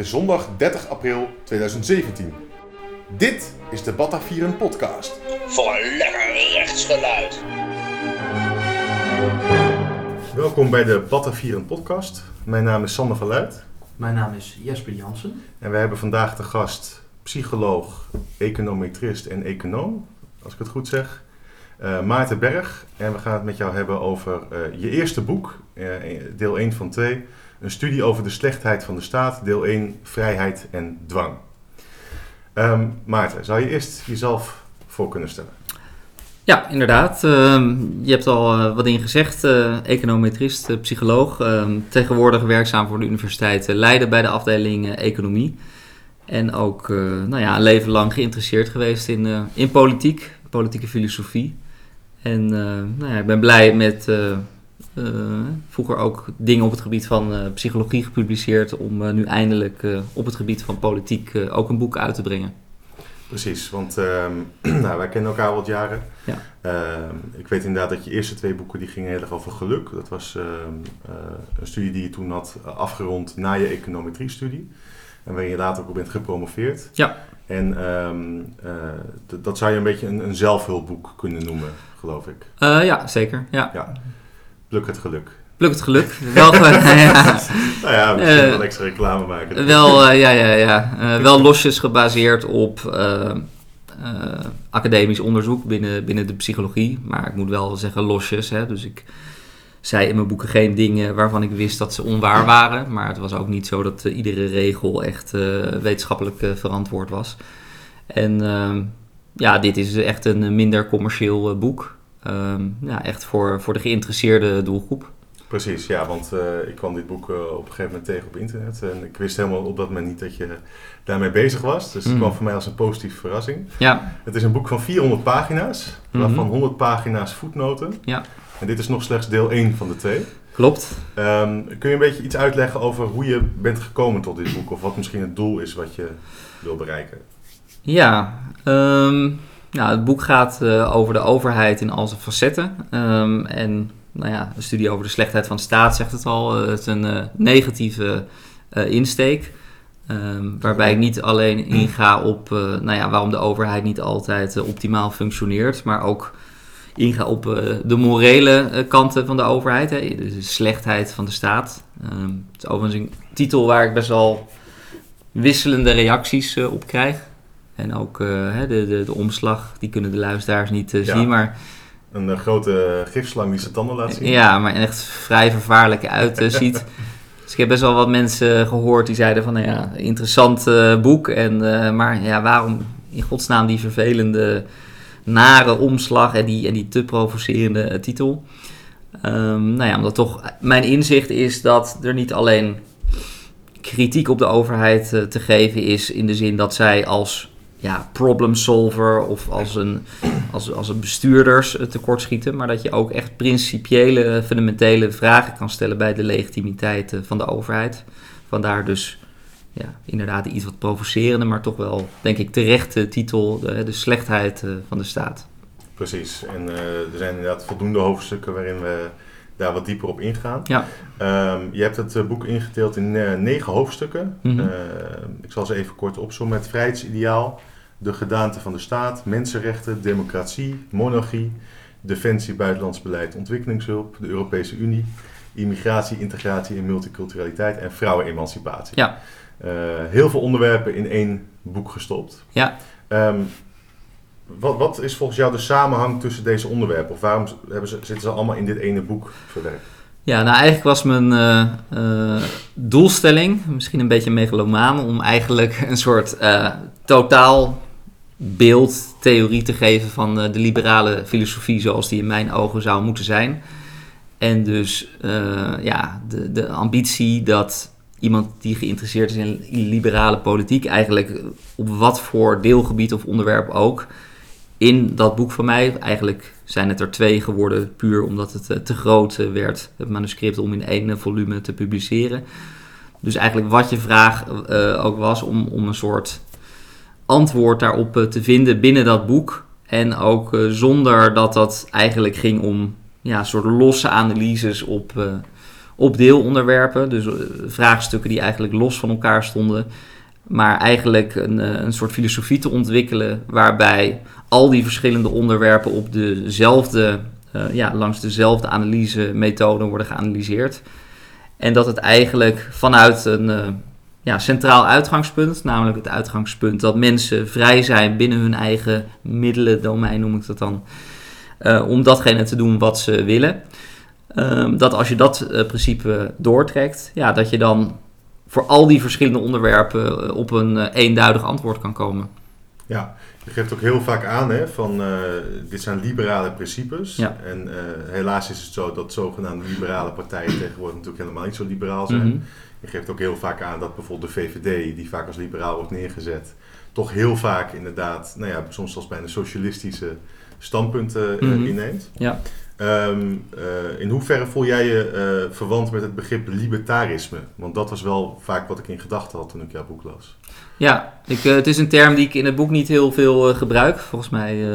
is zondag 30 april 2017. Dit is de Batavieren podcast. Voor een lekker rechtsgeluid. Welkom bij de Batavieren podcast. Mijn naam is Sander van Luid. Mijn naam is Jesper Jansen. En we hebben vandaag de gast psycholoog, econometrist en econoom, als ik het goed zeg, eh, Maarten Berg. En we gaan het met jou hebben over eh, je eerste boek, eh, deel 1 van 2. Een studie over de slechtheid van de staat, deel 1, vrijheid en dwang. Ehm, Maarten, zou je eerst jezelf voor kunnen stellen? Ja, inderdaad. Ehm, je hebt al eh, wat dingen gezegd. eh, econometrist, eh, psycholoog. Ehm, tegenwoordig werkzaam voor de Universiteit Leiden bij de afdeling Economie. En ook nou ja, een leven lang geïnteresseerd geweest in, in politiek, politieke filosofie. En nou ja, ik ben blij met vroeger ook dingen op het gebied van eh, psychologie gepubliceerd. Om eh, nu eindelijk eh, op het gebied van politiek eh, ook een boek uit te brengen. Precies, want ehm, nou, wij kennen elkaar al wat jaren. Ja. Ehm, ik weet inderdaad dat je eerste twee boeken die gingen heel erg over geluk. Dat was ehm, eh, een studie die je toen had afgerond na je econometrie-studie. En waarin je later ook op bent gepromoveerd. Ja. En eh, dat zou je een beetje een, een zelfhulpboek kunnen noemen, geloof ik. Eh, ja, zeker. Ja. Ja. Pluk het geluk. Pluk het geluk. Wel, ja, Nou ja, misschien Eh, wel extra reclame maken. wel, eh, ja, ja, ja. Eh, wel losjes gebaseerd op academisch onderzoek binnen, binnen de psychologie. Maar ik moet wel zeggen losjes. Hè. Dus ik zei in mijn boeken geen dingen waarvan ik wist dat ze onwaar waren. Maar het was ook niet zo dat iedere regel echt wetenschappelijk verantwoord was. En ehm, ja, dit is echt een minder commercieel boek. Ehm, ja, echt voor, voor de geïnteresseerde doelgroep. Precies, ja, want eh, ik kwam dit boek eh, op een gegeven moment tegen op internet. En ik wist helemaal op dat moment niet dat je daarmee bezig was. Dus het Mhm. kwam voor mij als een positieve verrassing. Ja, Het is een boek van 400 pagina's, waarvan Mhm. 100 pagina's voetnoten. Ja. En dit is nog slechts deel 1 van de twee. klopt. Ehm, kun je een beetje iets uitleggen over hoe je bent gekomen tot dit boek? Of wat misschien het doel is wat je wil bereiken? Ja, ehm, nou, het boek gaat eh, over de overheid in al zijn facetten. Ehm, en nou ja, een studie over de slechtheid van de staat zegt het al. eh, het is een eh, negatieve insteek. Ehm, waarbij ik niet alleen inga op nou ja, waarom de overheid niet altijd optimaal functioneert, maar ook inga op de morele kanten van de overheid. Hè, de slechtheid van de staat. Ehm, het is overigens een titel waar ik best wel wisselende reacties op krijg. En ook eh, de, de, de omslag, die kunnen de luisteraars niet eh, Ja. zien. Maar Een eh, grote gifslang die zijn tanden laat zien? ja, maar echt vrij vervaarlijk uitziet. dus ik heb best wel wat mensen gehoord die zeiden van, nou ja, interessant boek. En, maar ja, waarom in godsnaam die vervelende, nare omslag en die, en die te provocerende titel? Ehm, nou ja, omdat toch mijn inzicht is dat er niet alleen kritiek op de overheid te geven is in de zin dat zij als ja, problem solver of als een, als, als een bestuurders eh, tekortschieten, maar dat je ook echt principiële, fundamentele vragen kan stellen bij de legitimiteit eh, van de overheid. Vandaar dus ja, inderdaad iets wat provocerende, maar toch wel, denk ik, terechte titel, de, de slechtheid eh, van de staat. Precies. En er zijn inderdaad voldoende hoofdstukken waarin we daar wat dieper op ingaan. Ja. Ehm, je hebt het boek ingedeeld in negen hoofdstukken. Mhm. Eh, ik zal ze even kort opzommen. Het vrijheidsideaal, de gedaante van de staat, mensenrechten, democratie, monarchie, defensie, buitenlands beleid, ontwikkelingshulp, de Europese Unie, immigratie, integratie en multiculturaliteit en vrouwenemancipatie. Ja. Eh, heel veel onderwerpen in één boek gestopt. Ja. Ehm, wat, wat is volgens jou de samenhang tussen deze onderwerpen? Of waarom hebben ze, zitten ze allemaal in dit ene boek verwerkt? Ja, nou eigenlijk was mijn eh, eh, doelstelling, misschien een beetje megalomaan, om eigenlijk een soort eh, totaal beeldtheorie te geven van eh, de liberale filosofie zoals die in mijn ogen zou moeten zijn. En dus eh, ja, de, de ambitie dat iemand die geïnteresseerd is in liberale politiek eigenlijk op wat voor deelgebied of onderwerp ook in dat boek van mij, eigenlijk zijn het er twee geworden, puur omdat het eh, te groot werd, het manuscript, om in één volume te publiceren. Dus eigenlijk wat je vraag ook was, om, om een soort antwoord daarop eh, te vinden binnen dat boek. En ook eh, zonder dat dat eigenlijk ging om ja, soort losse analyses op, eh, op deelonderwerpen. Dus vraagstukken die eigenlijk los van elkaar stonden. Maar eigenlijk een, een soort filosofie te ontwikkelen waarbij al die verschillende onderwerpen op dezelfde, ja, langs dezelfde analyse-methoden worden geanalyseerd. En dat het eigenlijk vanuit een ja, centraal uitgangspunt, namelijk het uitgangspunt dat mensen vrij zijn binnen hun eigen middelendomein, noem ik dat dan, eh, om datgene te doen wat ze willen. Ehm, dat als je dat eh, principe doortrekt, ja, dat je dan voor al die verschillende onderwerpen eh, op een eenduidig antwoord kan komen. Ja, je geeft ook heel vaak aan hè, van dit zijn liberale principes. Ja. En helaas is het zo dat zogenaamde liberale partijen tegenwoordig natuurlijk helemaal niet zo liberaal zijn. Mhm. Je geeft ook heel vaak aan dat bijvoorbeeld de VVD, die vaak als liberaal wordt neergezet, toch heel vaak inderdaad, nou ja, soms zelfs bijna socialistische standpunten eh, Mhm. inneemt. Ja. Ehm, eh, in hoeverre voel jij je eh, verwant met het begrip libertarisme? Want dat was wel vaak wat ik in gedachten had toen ik jouw boek las. Ja, ik, het is een term die ik in het boek niet heel veel gebruik. Volgens mij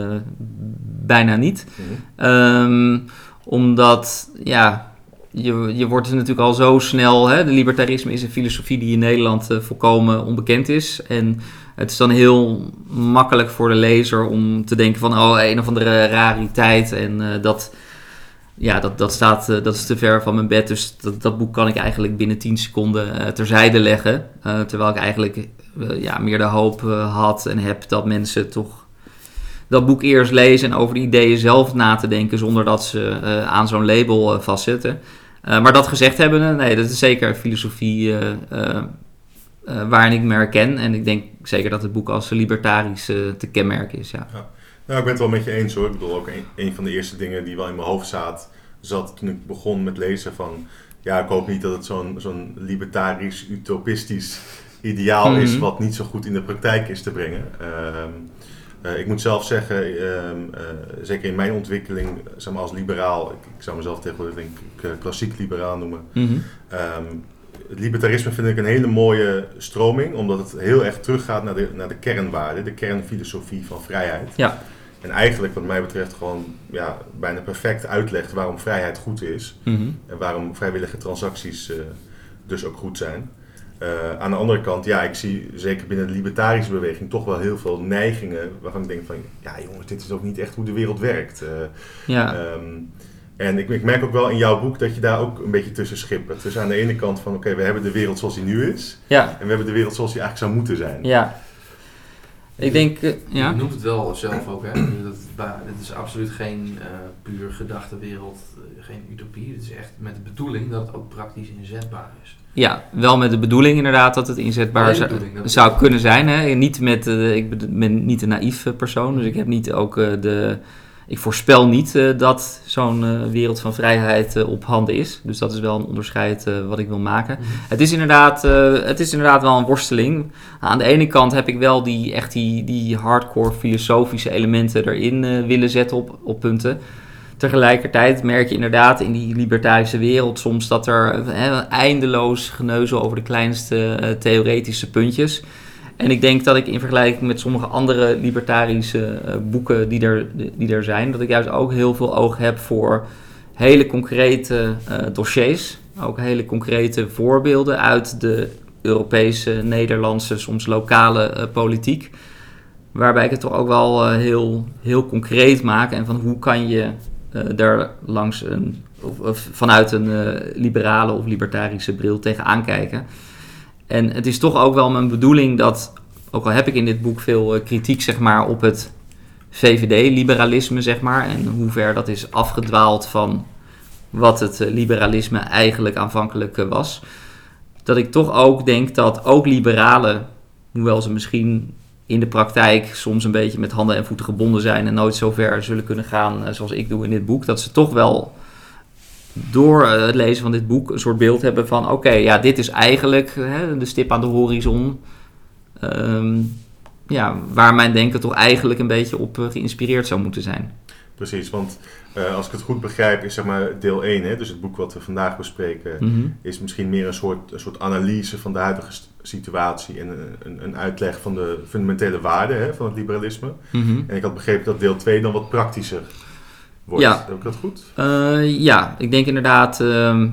bijna niet. Mhm. Ehm, omdat, ja, je, je wordt natuurlijk al zo snel... Hè, de libertarisme is een filosofie die in Nederland eh, volkomen onbekend is. En het is dan heel makkelijk voor de lezer om te denken van... oh, een of andere rariteit en eh, dat... Ja, dat, dat, staat, eh, dat is te ver van mijn bed. Dus dat, boek kan ik eigenlijk binnen 10 seconden terzijde leggen. Terwijl ik eigenlijk ja, meer de hoop had en heb dat mensen toch dat boek eerst lezen en over de ideeën zelf na te denken zonder dat ze aan zo'n label eh, vastzitten. Eh, maar dat gezegd hebben, nee, dat is zeker een filosofie eh, eh, eh, waarin ik me herken. En ik denk zeker dat het boek als libertarisch eh, te kenmerken is. Ja. Nou, ik ben het wel met je eens hoor. Ik bedoel, ook een, een van de eerste dingen die wel in mijn hoofd zat, zat toen ik begon met lezen van... Ja, ik hoop niet dat het zo'n zo'n libertarisch, utopistisch ideaal is Mhm. wat niet zo goed in de praktijk is te brengen. Ehm, eh, ik moet zelf zeggen, ehm, eh, zeker in mijn ontwikkeling, zeg maar als liberaal, ik, ik zou mezelf tegenwoordig denk ik eh, klassiek liberaal noemen. Mhm. Ehm, het libertarisme vind ik een hele mooie stroming, omdat het heel erg teruggaat naar de, naar de kernwaarden, de kernfilosofie van vrijheid. Ja. En eigenlijk, wat mij betreft, gewoon ja, bijna perfect uitlegt waarom vrijheid goed is. Mhm. En waarom vrijwillige transacties dus ook goed zijn. Eh, aan de andere kant, ja, ik zie zeker binnen de libertarische beweging toch wel heel veel neigingen waarvan ik denk van, ja jongens, dit is ook niet echt hoe de wereld werkt. Eh, Ja. Ehm, en ik, ik merk ook wel in jouw boek dat je daar ook een beetje tussen schippert. Dus aan de ene kant van, oké, we hebben de wereld zoals die nu is. ja. En we hebben de wereld zoals die eigenlijk zou moeten zijn. Ja. Ik denk, eh, ja. Je noemt het wel zelf ook, hè? Dat, het is absoluut geen eh, puur gedachte wereld, eh, geen utopie. Het is echt met de bedoeling dat het ook praktisch inzetbaar is. Ja, wel met de bedoeling inderdaad dat het inzetbaar zou, bedoeling, dat- zou kunnen zijn. Hè? Niet met, ik ben- niet een naïef persoon, dus ik heb niet ook de... Ik voorspel niet eh, dat zo'n eh, wereld van vrijheid eh, op handen is. Dus dat is wel een onderscheid wat ik wil maken. Het is, inderdaad, het is inderdaad wel een worsteling. Aan de ene kant heb ik wel die, echt die, die hardcore filosofische elementen erin willen zetten op, op punten. Tegelijkertijd merk je inderdaad in die libertarische wereld soms dat er eindeloos geneuzel over de kleinste theoretische puntjes. En ik denk dat ik in vergelijking met sommige andere libertarische eh, boeken die er, die er zijn, dat ik juist ook heel veel oog heb voor hele concrete eh, dossiers. Ook hele concrete voorbeelden uit de Europese, Nederlandse, soms lokale eh, politiek. Waarbij ik het toch ook wel heel, heel concreet maak. En van hoe kan je daar langs een, of, vanuit een liberale of libertarische bril tegenaan kijken. En het is toch ook wel mijn bedoeling dat, ook al heb ik in dit boek veel eh, kritiek zeg maar, op het VVD-liberalisme, zeg maar, en hoe ver dat is afgedwaald van wat het eh, liberalisme eigenlijk aanvankelijk eh, was. Dat ik toch ook denk dat ook liberalen, hoewel ze misschien in de praktijk soms een beetje met handen en voeten gebonden zijn en nooit zo ver zullen kunnen gaan zoals ik doe in dit boek, dat ze toch wel door eh, het lezen van dit boek een soort beeld hebben van oké, ja, dit is eigenlijk hè, de stip aan de horizon. Ehm, ja, waar mijn denken toch eigenlijk een beetje op eh, geïnspireerd zou moeten zijn. Precies, want eh, als ik het goed begrijp is zeg maar deel 1, hè, dus het boek wat we vandaag bespreken, Mhm. is misschien meer een soort, een soort analyse van de huidige situatie en een, een, uitleg van de fundamentele waarden hè, van het liberalisme. Mhm. En ik had begrepen dat deel 2 dan wat praktischer wordt. Ja. Heb ik dat goed? Eh, ja, ik denk inderdaad. ehm,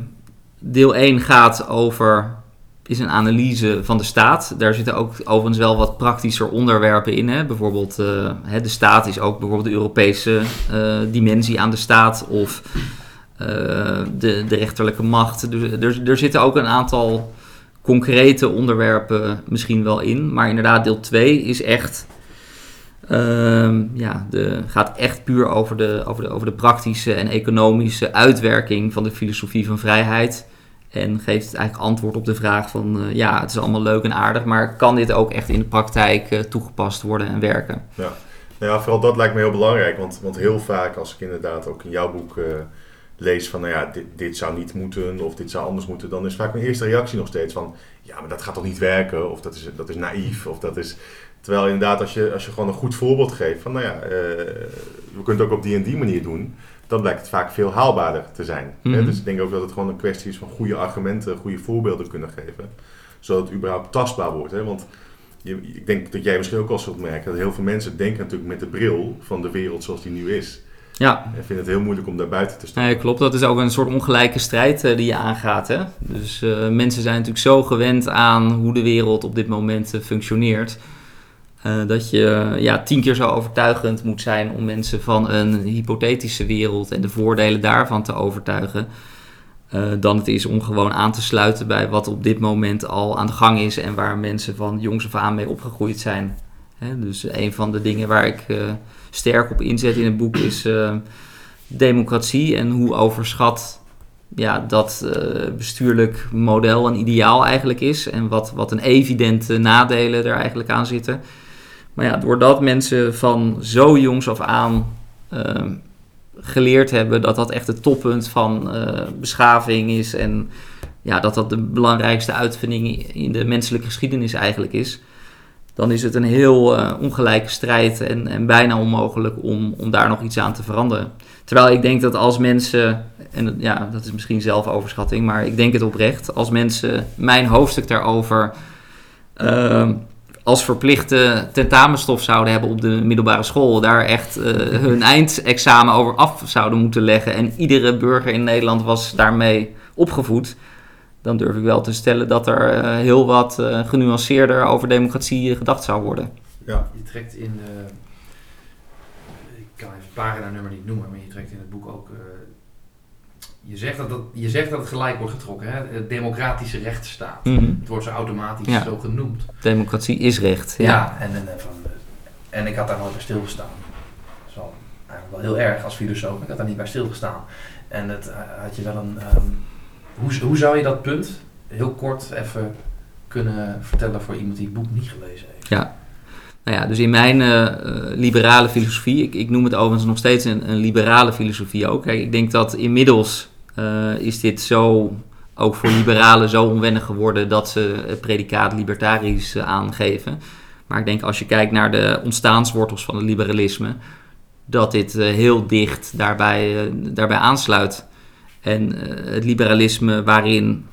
deel 1 gaat over is een analyse van de staat. Daar zitten ook overigens wel wat praktischer onderwerpen in. Hè? Bijvoorbeeld, hè, de staat is ook bijvoorbeeld de Europese uh, dimensie aan de staat of de, de rechterlijke macht. Dus er, er zitten ook een aantal concrete onderwerpen misschien wel in. Maar inderdaad, deel 2 is echt. Uh, ja, de, gaat echt puur over de, over, de, over de praktische en economische uitwerking van de filosofie van vrijheid. En geeft eigenlijk antwoord op de vraag van uh, ja, het is allemaal leuk en aardig, maar kan dit ook echt in de praktijk uh, toegepast worden en werken? Ja. Nou ja, vooral dat lijkt me heel belangrijk, want, want heel vaak als ik inderdaad ook in jouw boek uh, lees van nou ja, dit, dit, zou niet moeten of dit zou anders moeten, dan is vaak mijn eerste reactie nog steeds van ja, maar dat gaat toch niet werken of dat is, dat is naïef of dat is... Terwijl inderdaad als je, als je gewoon een goed voorbeeld geeft van nou ja, we kunnen het ook op die en die manier doen, dan blijkt het vaak veel haalbaarder te zijn. Mm -hmm. Dus ik denk ook dat het gewoon een kwestie is van goede argumenten, goede voorbeelden kunnen geven. Zodat het überhaupt tastbaar wordt. Hè? Want je, ik denk dat jij misschien ook al zult merken dat heel veel mensen denken natuurlijk met de bril van de wereld zoals die nu is. Ja. En vinden het heel moeilijk om daar buiten te staan. Nee, klopt. Dat is ook een soort ongelijke strijd uh, die je aangaat. Hè? Dus uh, mensen zijn natuurlijk zo gewend aan hoe de wereld op dit moment uh, functioneert. Uh, dat je ja, tien keer zo overtuigend moet zijn om mensen van een hypothetische wereld en de voordelen daarvan te overtuigen. Uh, dan het is om gewoon aan te sluiten bij wat op dit moment al aan de gang is en waar mensen van jongs af aan mee opgegroeid zijn. Hè, dus een van de dingen waar ik sterk op inzet in het boek is democratie en hoe overschat ja, dat bestuurlijk model een ideaal eigenlijk is en wat, wat een evidente nadelen er eigenlijk aan zitten. Maar ja, doordat mensen van zo jongs af aan uh, geleerd hebben dat dat echt het toppunt van uh, beschaving is en ja, dat dat de belangrijkste uitvinding in de menselijke geschiedenis eigenlijk is, dan is het een heel uh, ongelijke strijd en, en bijna onmogelijk om, om daar nog iets aan te veranderen. Terwijl ik denk dat als mensen, en ja, dat is misschien zelfoverschatting, maar ik denk het oprecht, als mensen mijn hoofdstuk daarover als verplichte tentamenstof zouden hebben op de middelbare school, daar echt uh, hun eindexamen over af zouden moeten leggen en iedere burger in Nederland was daarmee opgevoed, dan durf ik wel te stellen dat er uh, heel wat uh, genuanceerder over democratie gedacht zou worden. Ja. Je trekt in ik kan even het paginanummer niet noemen, maar je trekt in het boek ook je zegt, dat, dat, je zegt dat het gelijk wordt getrokken, hè? democratische rechtsstaat. Mm -hmm. Het wordt zo automatisch Ja. zo genoemd. Democratie is recht. Ja. Ja, en, en, van, en ik had daar nooit bij stilgestaan. Dat is wel, eigenlijk wel heel erg als filosoof, ik had daar niet bij stilgestaan. En het uh, had je wel een. Um, hoe, hoe zou je dat punt heel kort even kunnen vertellen voor iemand die het boek niet gelezen heeft? Ja. Nou ja, dus in mijn uh, liberale filosofie, ik, ik, noem het overigens nog steeds een, een liberale filosofie ook. Kijk, ik denk dat inmiddels uh, is dit zo, ook voor liberalen zo onwennig geworden dat ze het predicaat libertarisch uh, aangeven. Maar ik denk als je kijkt naar de ontstaanswortels van het liberalisme, dat dit heel dicht daarbij, daarbij aansluit. En het liberalisme waarin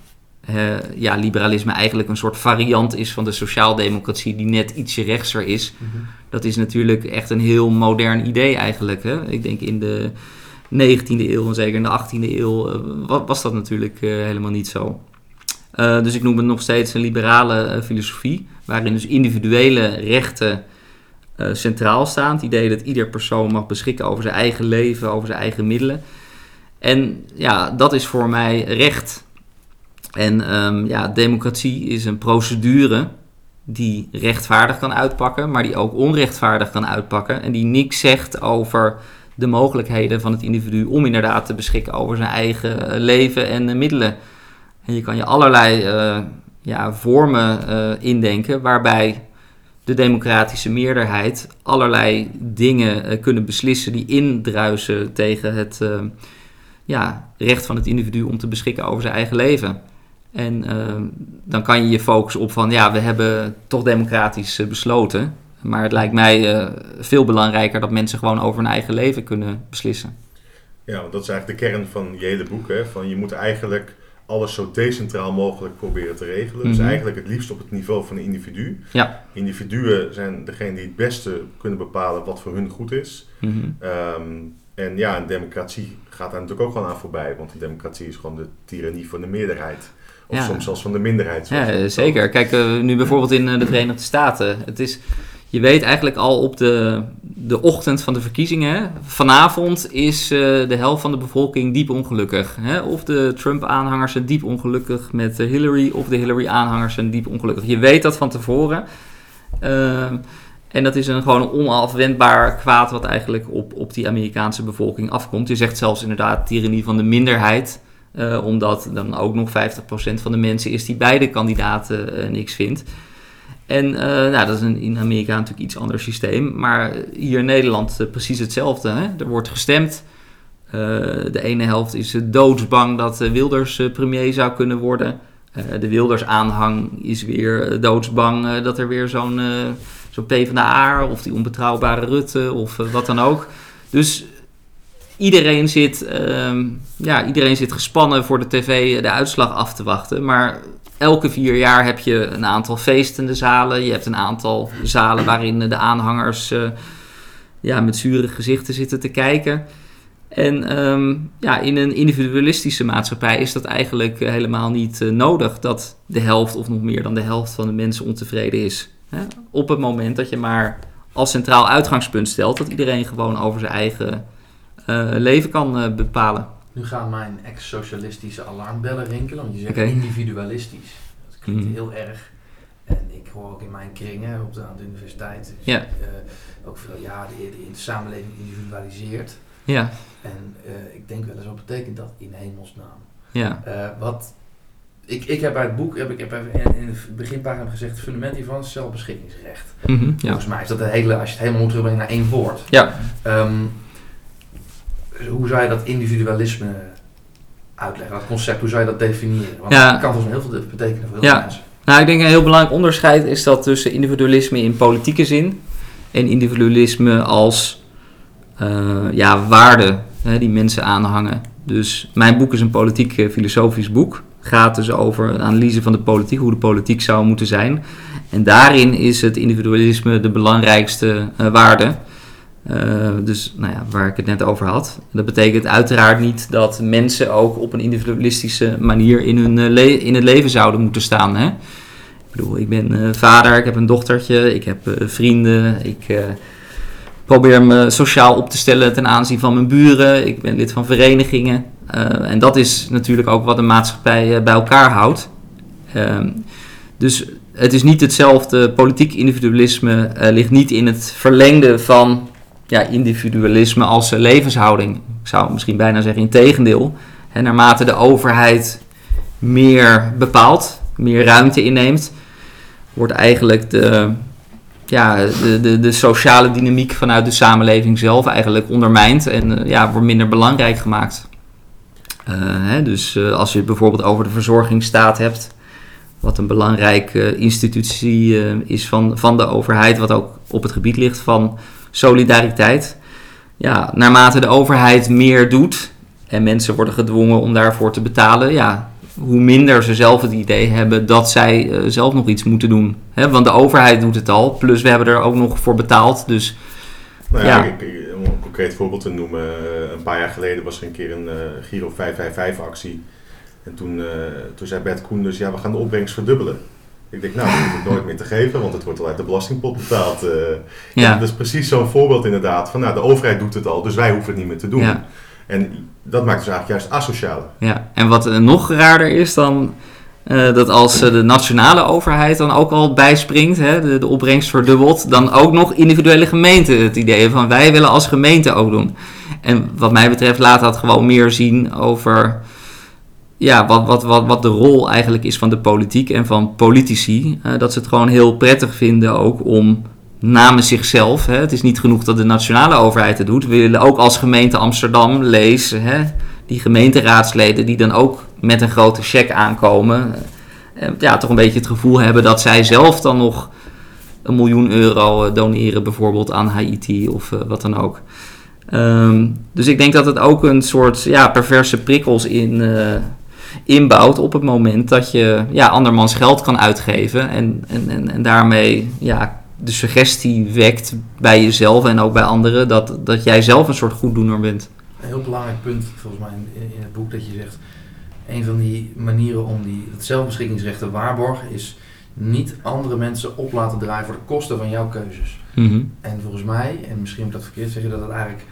ja, liberalisme eigenlijk een soort variant is van de sociaaldemocratie die net ietsje rechtser is. Mm-hmm. Dat is natuurlijk echt een heel modern idee eigenlijk. Hè? Ik denk in de 19e eeuw en zeker in de 18e eeuw uh, was dat natuurlijk uh, helemaal niet zo. Uh, dus ik noem het nog steeds een liberale filosofie, waarin dus individuele rechten centraal staan. Het idee dat ieder persoon mag beschikken over zijn eigen leven, over zijn eigen middelen. En ja, dat is voor mij recht. En um, ja, democratie is een procedure die rechtvaardig kan uitpakken, maar die ook onrechtvaardig kan uitpakken. En die niks zegt over de mogelijkheden van het individu om inderdaad te beschikken over zijn eigen leven en uh, middelen. En je kan je allerlei uh, ja, vormen uh, indenken waarbij de democratische meerderheid allerlei dingen kunnen beslissen die indruisen tegen het ja, recht van het individu om te beschikken over zijn eigen leven. En uh, dan kan je je focussen op van, ja, we hebben toch democratisch uh, besloten. Maar het lijkt mij uh, veel belangrijker dat mensen gewoon over hun eigen leven kunnen beslissen. Ja, want dat is eigenlijk de kern van je hele boek. Hè? Van je moet eigenlijk alles zo decentraal mogelijk proberen te regelen. Dus Mhm. eigenlijk het liefst op het niveau van een individu. Ja. Individuen zijn degene die het beste kunnen bepalen wat voor hun goed is. Mhm. Ehm, en ja, een democratie gaat daar natuurlijk ook gewoon aan voorbij. Want een democratie is gewoon de tirannie van de meerderheid. Of Ja. soms zelfs van de minderheid. Ja, eh, zeker. Kijk, eh, nu bijvoorbeeld in eh, de Verenigde Staten. Het is, je weet eigenlijk al op de, de ochtend van de verkiezingen. Vanavond is eh, de helft van de bevolking diep ongelukkig. Hè? Of de Trump-aanhangers zijn diep ongelukkig met eh, Hillary. Of de Hillary-aanhangers zijn diep ongelukkig. Je weet dat van tevoren. Ehm, en dat is een gewoon onafwendbaar kwaad wat eigenlijk op, op die Amerikaanse bevolking afkomt. Je zegt zelfs inderdaad tirannie van de minderheid. Eh, omdat dan ook nog 50% van de mensen is die beide kandidaten niks vindt. En eh, nou, dat is in Amerika natuurlijk iets ander systeem. Maar hier in Nederland eh, precies hetzelfde. Hè? Er wordt gestemd. Eh, de ene helft is doodsbang dat Wilders premier zou kunnen worden. De Wilders-aanhang is weer doodsbang dat er weer zo'n zo'n PvdA of die onbetrouwbare Rutte of wat dan ook. Dus iedereen zit, ehm, ja, iedereen zit gespannen voor de tv de uitslag af te wachten. Maar elke vier jaar heb je een aantal feestende zalen. Je hebt een aantal zalen waarin de aanhangers eh, ja, met zure gezichten zitten te kijken. En ehm, ja, in een individualistische maatschappij is dat eigenlijk eh, helemaal niet eh, nodig dat de helft of nog meer dan de helft van de mensen ontevreden is. Hè? Op het moment dat je maar als centraal uitgangspunt stelt dat iedereen gewoon over zijn eigen leven kan bepalen. Nu gaan mijn ex-socialistische alarmbellen rinkelen, want je zegt individualistisch. Dat klinkt Mhm. heel erg. En ik hoor ook in mijn kringen op de, aan de universiteit Ja. eh, ook veel, ja, de, de, de samenleving individualiseert. Ja, En eh, ik denk wel eens, wat betekent dat in hemelsnaam? ja, Eh, wat, ik, ik heb bij het boek, heb ik heb in, in de beginpagina gezegd, het fundament hiervan is zelfbeschikkingsrecht. Mhm. Volgens mij is dat het hele, als je het helemaal moet terugbrengen naar één woord. Ja. Ehm, hoe zou je dat individualisme uitleggen, dat concept, hoe zou je dat definiëren? Want Ja. het kan volgens mij heel veel betekenen voor heel Ja. veel mensen. Nou, ik denk een heel belangrijk onderscheid is dat tussen individualisme in politieke zin en individualisme als eh, ja, waarde hè, die mensen aanhangen. Dus mijn boek is een politiek-filosofisch boek. Gaat dus over een analyse van de politiek, hoe de politiek zou moeten zijn. En daarin is het individualisme de belangrijkste eh, waarde. Eh, dus nou ja, waar ik het net over had. Dat betekent uiteraard niet dat mensen ook op een individualistische manier in, hun, eh, in het leven zouden moeten staan. Hè? Ik bedoel, ik ben eh, vader, ik heb een dochtertje, ik heb vrienden, ik probeer me sociaal op te stellen ten aanzien van mijn buren, ik ben lid van verenigingen. En dat is natuurlijk ook wat een maatschappij bij elkaar houdt. Ehm, dus het is niet hetzelfde, politiek individualisme ligt niet in het verlengde van ja, individualisme als levenshouding. Ik zou misschien bijna zeggen in tegendeel. Hè, naarmate de overheid meer bepaalt, meer ruimte inneemt, wordt eigenlijk de, ja, de, de, de sociale dynamiek vanuit de samenleving zelf eigenlijk ondermijnd en eh, ja, wordt minder belangrijk gemaakt. Eh, hè, dus eh, als je het bijvoorbeeld over de verzorgingsstaat hebt, wat een belangrijke institutie is van, van de overheid, wat ook op het gebied ligt van solidariteit. Ja, naarmate de overheid meer doet en mensen worden gedwongen om daarvoor te betalen, ja, hoe minder ze zelf het idee hebben dat zij eh, zelf nog iets moeten doen. Hè, want de overheid doet het al, plus we hebben er ook nog voor betaald. Dus Nou ja, Ja. ik- ik- om een concreet voorbeeld te noemen. eh, Een paar jaar geleden was er een keer een eh, Giro 555 actie. En toen, eh, toen zei Bert Koen dus, ja, we gaan de opbrengst verdubbelen. Ik denk, nou, dat hoef ik nooit meer te geven, want het wordt al uit de belastingpot betaald. eh. ja. dat is precies zo'n voorbeeld inderdaad. Van, nou, de overheid doet het al, dus wij hoeven het niet meer te doen. Ja. En dat maakt dus eigenlijk juist asociaal. ja. En wat eh, nog raarder is dan eh, dat als de nationale overheid dan ook al bijspringt, hè, de, de opbrengst verdubbelt, dan ook nog individuele gemeenten het idee van wij willen als gemeente ook doen. En wat mij betreft laat dat gewoon meer zien over ja, wat, wat, wat, wat de rol eigenlijk is van de politiek en van politici. Dat ze het gewoon heel prettig vinden ook om namens zichzelf, hè, het is niet genoeg dat de nationale overheid het doet, we willen ook als gemeente Amsterdam lezen, hè, die gemeenteraadsleden die dan ook met een grote cheque aankomen, eh, ja, toch een beetje het gevoel hebben dat zij zelf dan nog een miljoen euro eh, doneren bijvoorbeeld aan Haiti of wat dan ook. Ehm, dus ik denk dat het ook een soort ja, perverse prikkels in, inbouwt op het moment dat je ja, andermans geld kan uitgeven en, en, en, en daarmee ja, de suggestie wekt bij jezelf en ook bij anderen dat, dat jij zelf een soort goeddoener bent. Een heel belangrijk punt volgens mij in, in het boek dat je zegt, een van die manieren om die, het zelfbeschikkingsrecht te waarborgen is niet andere mensen op laten draaien voor de kosten van jouw keuzes. Mhm. En volgens mij, en misschien moet ik dat verkeerd zeggen, dat het eigenlijk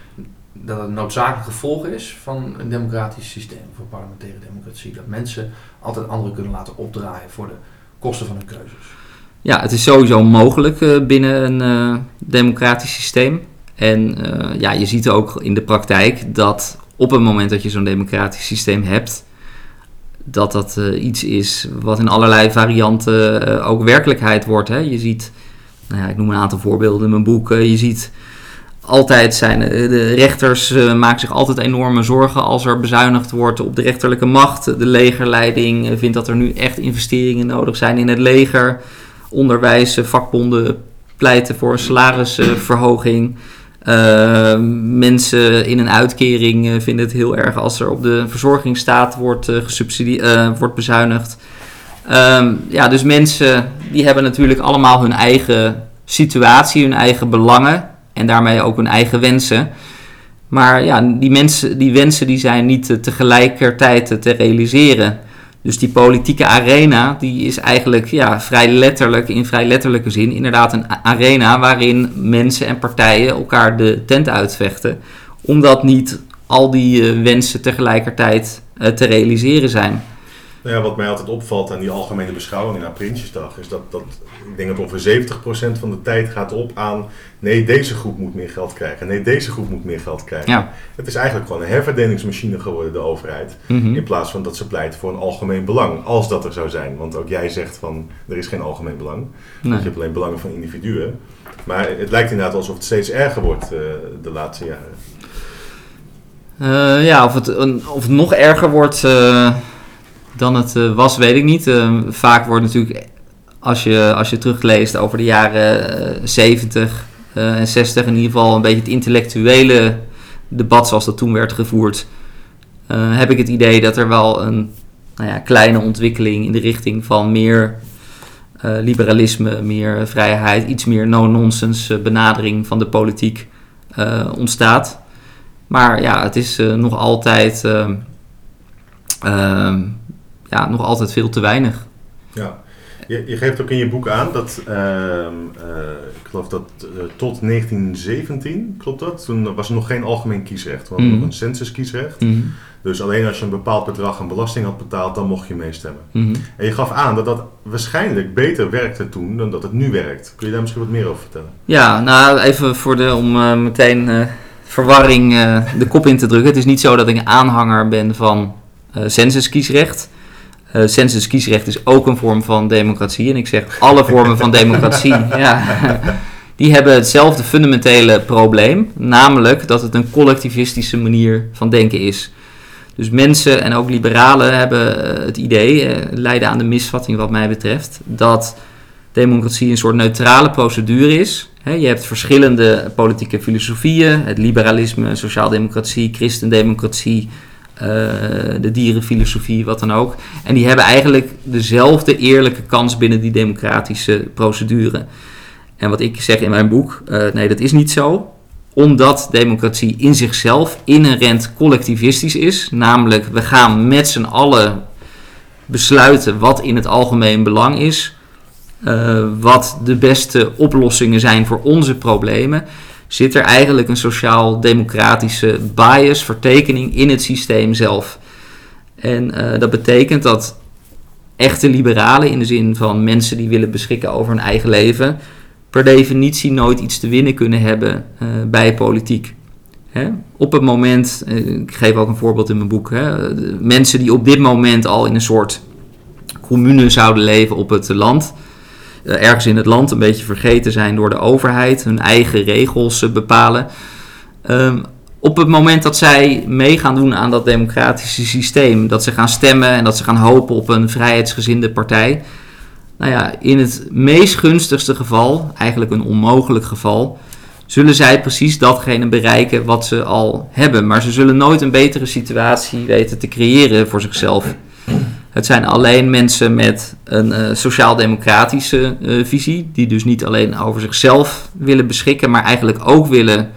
dat het een noodzakelijk gevolg is van een democratisch systeem, voor parlementaire democratie. Dat mensen altijd anderen kunnen laten opdraaien voor de kosten van hun keuzes. Ja, het is sowieso mogelijk eh, binnen een eh, democratisch systeem. En eh, ja, je ziet ook in de praktijk dat op het moment dat je zo'n democratisch systeem hebt, dat dat iets is wat in allerlei varianten ook werkelijkheid wordt. Hè? Je ziet, nou ja, ik noem een aantal voorbeelden in mijn boek. je ziet altijd zijn, eh, de rechters eh, maken zich altijd enorme zorgen als er bezuinigd wordt op de rechterlijke macht. De legerleiding eh, vindt dat er nu echt investeringen nodig zijn in het leger. Onderwijs, vakbonden pleiten voor een salarisverhoging. Eh, mensen in een uitkering vinden het heel erg als er op de verzorgingsstaat wordt, eh, wordt bezuinigd. Ehm, ja, dus mensen die hebben natuurlijk allemaal hun eigen situatie, hun eigen belangen en daarmee ook hun eigen wensen. Maar ja, die, mensen, die wensen die zijn niet eh, tegelijkertijd eh, te realiseren. Dus die politieke arena, die is eigenlijk ja, vrij letterlijk, in vrij letterlijke zin, inderdaad een arena waarin mensen en partijen elkaar de tent uitvechten. Omdat niet al die eh, wensen tegelijkertijd te realiseren zijn. Nou ja, wat mij altijd opvalt aan die algemene beschouwingen na Prinsjesdag is dat, dat ik denk dat ongeveer 70% van de tijd gaat op aan nee, deze groep moet meer geld krijgen. Nee, deze groep moet meer geld krijgen. Ja. Het is eigenlijk gewoon een herverdelingsmachine geworden, de overheid. Mhm. In plaats van dat ze pleit voor een algemeen belang, als dat er zou zijn. Want ook jij zegt van er is geen algemeen belang. Nee. Je hebt alleen belangen van individuen. Maar het lijkt inderdaad alsof het steeds erger wordt eh, de laatste jaren. Eh, ja, of het, of het nog erger wordt eh, dan het eh, was, weet ik niet. Eh, vaak wordt natuurlijk, als je, als je terugleest over de jaren eh, 70 eh, en 60, in ieder geval een beetje het intellectuele debat zoals dat toen werd gevoerd, eh, heb ik het idee dat er wel een nou ja, kleine ontwikkeling in de richting van meer eh, liberalisme, meer vrijheid, iets meer no-nonsense eh, benadering van de politiek eh, ontstaat. Maar ja, het is eh, nog altijd, ehm, ehm, ja, nog altijd veel te weinig. Ja. Je, je geeft ook in je boek aan dat, ehm, eh, ik geloof dat eh, tot 1917, klopt dat? Toen was er nog geen algemeen kiesrecht. Toen hadden we Mhm. nog een censuskiesrecht. Dus alleen als je een bepaald bedrag aan belasting had betaald, dan mocht je meestemmen. Mhm. En je gaf aan dat dat waarschijnlijk beter werkte toen dan dat het nu werkt. Kun je daar misschien wat meer over vertellen? Ja, nou even voor de, om eh, meteen verwarring de kop in te drukken. Het is niet zo dat ik een aanhanger ben van eh censuskiesrecht. Eh censuskiesrecht is ook een vorm van democratie. En ik zeg alle vormen van democratie, ja, die hebben hetzelfde fundamentele probleem. Namelijk dat het een collectivistische manier van denken is. Dus mensen en ook liberalen hebben eh, het idee, eh, leiden aan de misvatting wat mij betreft, dat democratie een soort neutrale procedure is. Je hebt verschillende politieke filosofieën, het liberalisme, sociaaldemocratie, christendemocratie, eh, de dierenfilosofie, wat dan ook. En die hebben eigenlijk dezelfde eerlijke kans binnen die democratische procedure. En wat ik zeg in mijn boek, eh, nee, dat is niet zo omdat democratie in zichzelf inherent collectivistisch is. Namelijk, we gaan met z'n allen besluiten wat in het algemeen belang is. eh, wat de beste oplossingen zijn voor onze problemen. Zit er eigenlijk een sociaal-democratische bias, vertekening in het systeem zelf. En eh, dat betekent dat echte liberalen, in de zin van mensen die willen beschikken over hun eigen leven, per definitie nooit iets te winnen kunnen hebben eh, bij politiek. Hè? Op het moment, eh, ik geef ook een voorbeeld in mijn boek, hè, mensen die op dit moment al in een soort commune zouden leven op het land, ergens in het land een beetje vergeten zijn door de overheid, hun eigen regels eh, bepalen. Ehm, op het moment dat zij mee gaan doen aan dat democratische systeem, dat ze gaan stemmen en dat ze gaan hopen op een vrijheidsgezinde partij, nou ja, in het meest gunstigste geval, eigenlijk een onmogelijk geval, zullen zij precies datgene bereiken wat ze al hebben. Maar ze zullen nooit een betere situatie weten te creëren voor zichzelf. Het zijn alleen mensen met een eh, sociaal-democratische eh, visie, die dus niet alleen over zichzelf willen beschikken, maar eigenlijk ook willen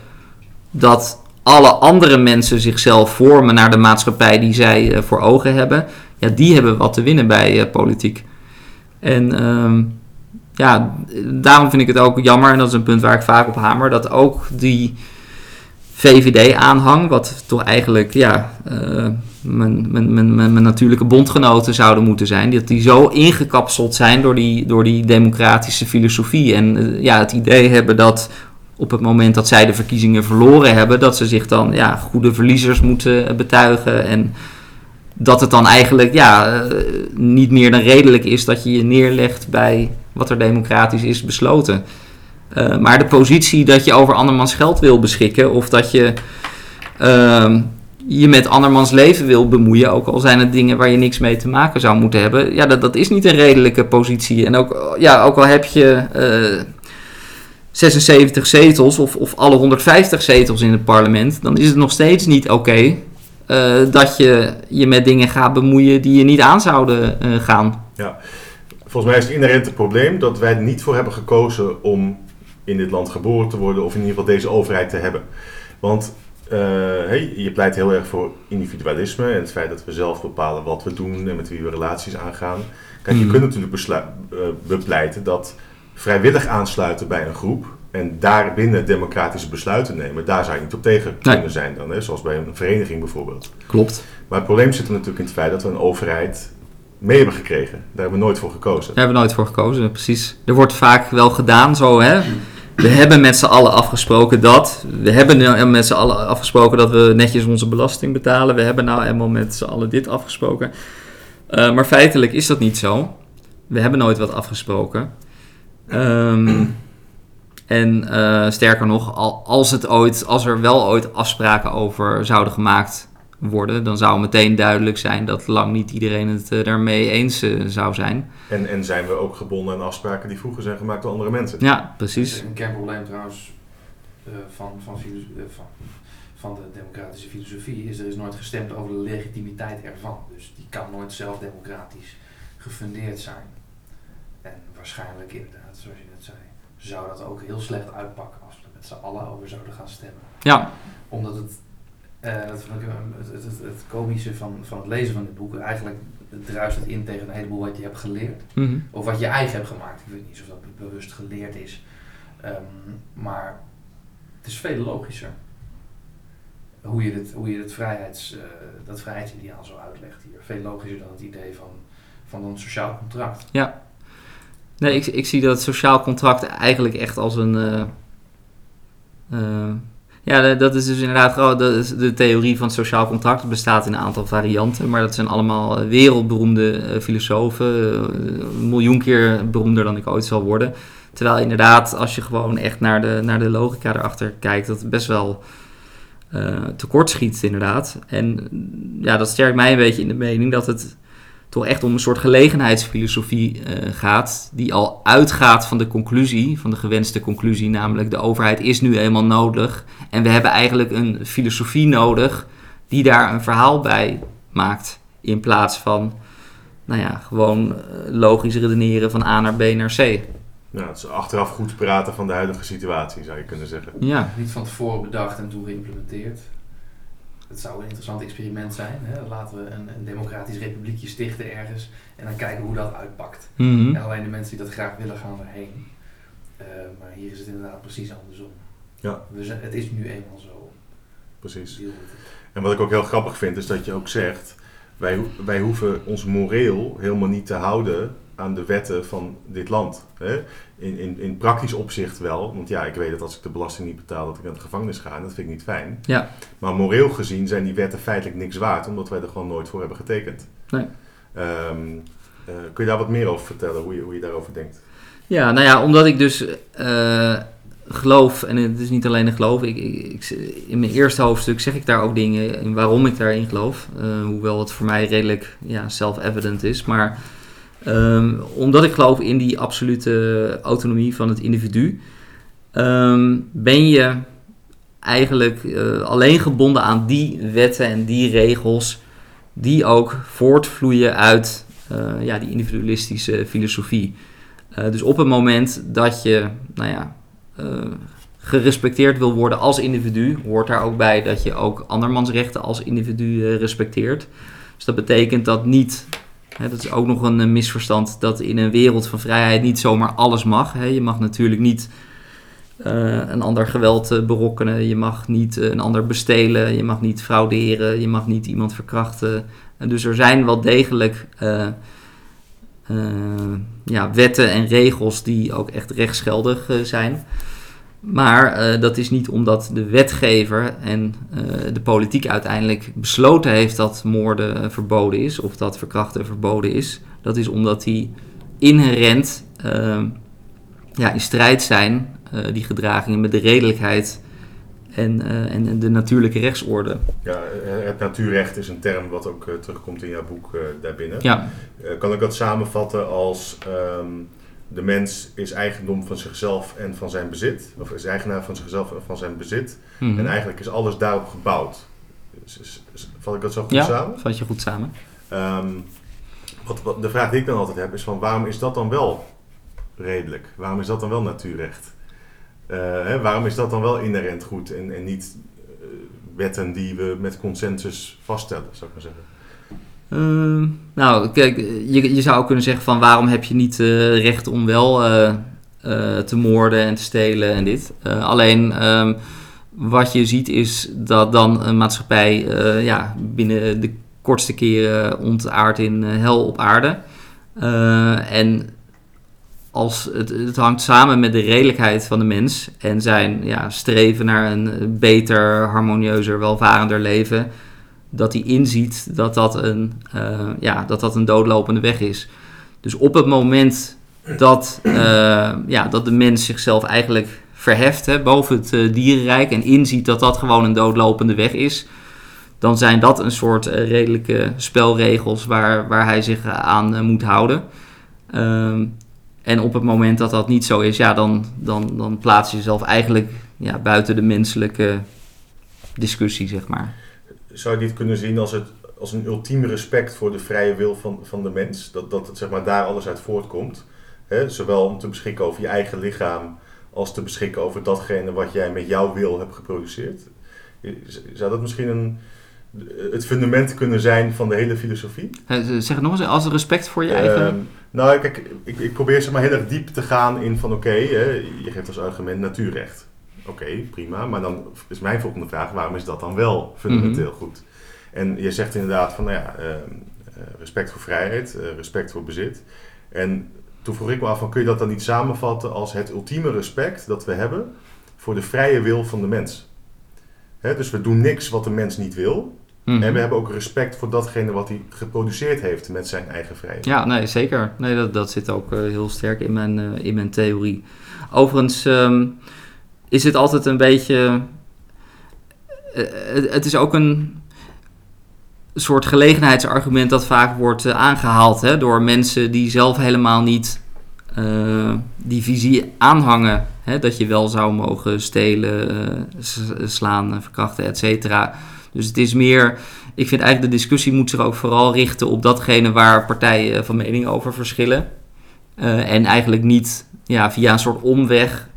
dat alle andere mensen zichzelf vormen naar de maatschappij die zij eh, voor ogen hebben. Ja, die hebben wat te winnen bij politiek. En ehm, ja, daarom vind ik het ook jammer, en dat is een punt waar ik vaak op hamer, dat ook die VVD-aanhang, wat toch eigenlijk ja, eh, mijn, mijn, mijn, mijn natuurlijke bondgenoten zouden moeten zijn, dat die zo ingekapseld zijn door die, door die democratische filosofie. En eh, ja, het idee hebben dat op het moment dat zij de verkiezingen verloren hebben, dat ze zich dan ja, goede verliezers moeten betuigen. En dat het dan eigenlijk ja, eh, niet meer dan redelijk is dat je je neerlegt bij wat er democratisch is besloten. Eh, maar de positie dat je over andermans geld wil beschikken of dat je ehm, je met andermans leven wil bemoeien, ook al zijn het dingen waar je niks mee te maken zou moeten hebben, ja, dat, dat is niet een redelijke positie. En ook, ja, ook al heb je eh, 76 zetels of, of alle 150 zetels in het parlement, dan is het nog steeds niet oké eh, dat je je met dingen gaat bemoeien die je niet aan zouden eh, gaan. Volgens mij is het inherent het probleem dat wij niet voor hebben gekozen om in dit land geboren te worden of in ieder geval deze overheid te hebben. Want eh, hey, je pleit heel erg voor individualisme en het feit dat we zelf bepalen wat we doen en met wie we relaties aangaan. Kijk, je Mhm. kunt natuurlijk eh, bepleiten dat vrijwillig aansluiten bij een groep en daarbinnen democratische besluiten nemen, daar zou je niet op tegen Nee. kunnen zijn dan, hè? zoals bij een vereniging bijvoorbeeld. Klopt. Maar het probleem zit er natuurlijk in het feit dat we een overheid mee hebben gekregen. Daar hebben we nooit voor gekozen. Daar hebben we nooit voor gekozen, precies. Er wordt vaak wel gedaan zo, hè. We hebben met z'n allen afgesproken dat. We hebben nu met z'n allen afgesproken dat we netjes onze belasting betalen. We hebben nou eenmaal met z'n allen dit afgesproken. Eh, maar feitelijk is dat niet zo. We hebben nooit wat afgesproken. Ehm, en eh, sterker nog, al, als, het ooit, als er wel ooit afspraken over zouden gemaakt worden, dan zou meteen duidelijk zijn dat lang niet iedereen het eh, daarmee eens eh, zou zijn. En, en zijn we ook gebonden aan afspraken die vroeger zijn gemaakt door andere mensen. Ja, precies. Een kernprobleem trouwens eh, van, van, van, van de democratische filosofie is er is nooit gestemd over de legitimiteit ervan. Dus die kan nooit zelf democratisch gefundeerd zijn. En waarschijnlijk inderdaad, zoals je net zei, zou dat ook heel slecht uitpakken als we er met z'n allen over zouden gaan stemmen. Ja, Omdat het, eh, dat vond ik, het, het, het, het komische van, van het lezen van dit boek, eigenlijk druist het in tegen een heleboel wat je hebt geleerd. mhm. Of wat je eigen hebt gemaakt. Ik weet niet of dat bewust geleerd is. Ehm, maar het is veel logischer. Hoe je, dit, hoe je dit vrijheids, eh, dat vrijheidsideaal zo uitlegt hier. Veel logischer dan het idee van, van een sociaal contract. Nee, ik, ik zie dat sociaal contract eigenlijk echt als een. eh, ja, dat is dus inderdaad gewoon de theorie van het sociaal contract. Bestaat in een aantal varianten, maar dat zijn allemaal eh, wereldberoemde eh, filosofen. eh, een miljoen keer beroemder dan ik ooit zal worden. Terwijl inderdaad, als je gewoon echt naar de, naar de logica erachter kijkt, dat best wel eh tekort schiet, inderdaad. En ja, dat sterkt mij een beetje in de mening dat het toch echt om een soort gelegenheidsfilosofie eh, gaat, die al uitgaat van de conclusie, van de gewenste conclusie, namelijk de overheid is nu eenmaal nodig en we hebben eigenlijk een filosofie nodig die daar een verhaal bij maakt, in plaats van, nou ja, gewoon eh, logisch redeneren van A naar B naar C. Nou, het is achteraf goed praten van de huidige situatie, zou je kunnen zeggen. Ja, Niet van tevoren bedacht en toen geïmplementeerd. Het zou een interessant experiment zijn. Hè? Laten we een, een democratisch republiekje stichten ergens en dan kijken hoe dat uitpakt. Mhm. En alleen de mensen die dat graag willen gaan erheen. Eh, maar hier is het inderdaad precies andersom. Ja. We zijn, het is nu eenmaal zo. Precies. En wat ik ook heel grappig vind, is dat je ook zegt... Wij, wij hoeven ons moreel helemaal niet te houden aan de wetten van dit land. Hè? In, in, in praktisch opzicht wel. Want ja, ik weet dat als ik de belasting niet betaal, dat ik naar de gevangenis ga. En dat vind ik niet fijn. Ja. Maar moreel gezien zijn die wetten feitelijk niks waard, omdat wij er gewoon nooit voor hebben getekend. Nee. Ehm, eh, kun je daar wat meer over vertellen, hoe je, hoe je daarover denkt? Ja, nou ja, omdat ik dus eh, geloof, en het is niet alleen een geloof, ik, ik, in mijn eerste hoofdstuk zeg ik daar ook dingen in waarom ik daarin geloof. Eh, hoewel het voor mij redelijk ja, self-evident is. Maar ehm, omdat ik geloof in die absolute autonomie van het individu, ehm, ben je eigenlijk eh, alleen gebonden aan die wetten en die regels die ook voortvloeien uit eh, ja, die individualistische filosofie. Eh, dus op het moment dat je nou ja, gerespecteerd wil worden als individu, hoort daar ook bij dat je ook andermans rechten als individu respecteert. Dus dat betekent dat niet, dat is ook nog een, eh, misverstand, dat in een wereld van vrijheid niet zomaar alles mag. Je mag natuurlijk niet eh, een ander geweld eh, berokkenen, je mag niet een ander bestelen, je mag niet frauderen, je mag niet iemand verkrachten. En dus er zijn wel degelijk ja, wetten en regels die ook echt rechtsgeldig zijn. Maar eh, dat is niet omdat de wetgever en eh, de politiek uiteindelijk besloten heeft dat moorden verboden is of dat verkrachten verboden is. Dat is omdat die inherent eh, ja, in strijd zijn, die gedragingen, met de redelijkheid en, en de natuurlijke rechtsorde. Ja, het natuurrecht is een term wat ook terugkomt in jouw boek daarbinnen. Ja, kan ik dat samenvatten als ehm, de mens is eigendom van zichzelf en van zijn bezit? Of is eigenaar van zichzelf en van zijn bezit? Mhm. En eigenlijk is alles daarop gebouwd. Dus, is- is- vat ik dat zo goed ja samen? vat je goed samen. Wat, wat- de vraag die ik dan altijd heb is van waarom is dat dan wel redelijk? Waarom is dat dan wel natuurrecht? Eh, hè, waarom is dat dan wel inherent goed en, en niet eh, wetten die we met consensus vaststellen, zou ik maar zeggen? Ehm, nou, kijk, je, je zou kunnen zeggen van waarom heb je niet eh, recht om wel eh, eh, te moorden en te stelen en dit. Alleen ehm, wat je ziet is dat dan een maatschappij ja, binnen de kortste keren ontaardt in hel op aarde. En als het, het hangt samen met de redelijkheid van de mens en zijn ja, streven naar een beter, harmonieuzer, welvarender leven dat hij inziet dat dat een, eh, ja, dat dat een doodlopende weg is. Dus op het moment dat, eh, ja, dat de mens zichzelf eigenlijk verheft hè, boven het eh, dierenrijk en inziet dat dat gewoon een doodlopende weg is, dan zijn dat een soort redelijke spelregels waar, waar hij zich aan moet houden. Ehm, en op het moment dat dat niet zo is, ja, dan, dan, dan plaats je jezelf eigenlijk ja, buiten de menselijke discussie, zeg maar. Zou je dit kunnen zien als, het, als een ultieme respect voor de vrije wil van, van de mens? Dat, dat het zeg maar, daar alles uit voortkomt? Hè? Zowel om te beschikken over je eigen lichaam als te beschikken over datgene wat jij met jouw wil hebt geproduceerd. Zou dat misschien een, het fundament kunnen zijn van de hele filosofie? Zeg het nog eens, als respect voor je eigen... Ehm, nou, kijk, ik, ik probeer zeg maar heel erg diep te gaan in van oké, je geeft als argument natuurrecht. Oké, prima. Maar dan is mijn volgende vraag, waarom is dat dan wel fundamenteel goed? En je zegt inderdaad van, nou ja, ehm, eh, respect voor vrijheid, eh, respect voor bezit. En toen vroeg ik me af van, kun je dat dan niet samenvatten als het ultieme respect dat we hebben voor de vrije wil van de mens? Hè, dus we doen niks wat de mens niet wil. Mhm. En we hebben ook respect voor datgene wat hij geproduceerd heeft met zijn eigen vrijheid. Ja, nee, zeker. Nee, dat, dat zit ook eh, heel sterk in mijn, in mijn theorie. Overigens ehm, is het altijd een beetje... eh, het, is ook een soort gelegenheidsargument dat vaak wordt eh, aangehaald hè, door mensen die zelf helemaal niet eh, die visie aanhangen. Hè, dat je wel zou mogen stelen, slaan, verkrachten, et cetera. Dus het is meer ik vind eigenlijk de discussie moet zich ook vooral richten op datgene waar partijen van mening over verschillen. En eigenlijk niet ja, via een soort omweg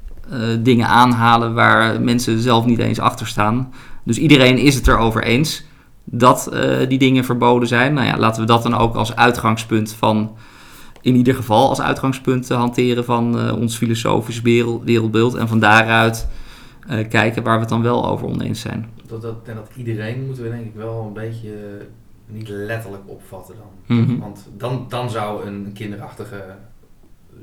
dingen aanhalen waar mensen zelf niet eens achter staan. Dus iedereen is het erover eens dat eh, die dingen verboden zijn. Nou ja, laten we dat dan ook als uitgangspunt van, in ieder geval als uitgangspunt eh, hanteren van eh, ons filosofisch wereld, wereldbeeld. En van daaruit eh, kijken waar we het dan wel over oneens zijn. Dat, dat, en dat iedereen moeten we denk ik wel een beetje eh, niet letterlijk opvatten dan. Mhm. Want dan, dan zou een kinderachtige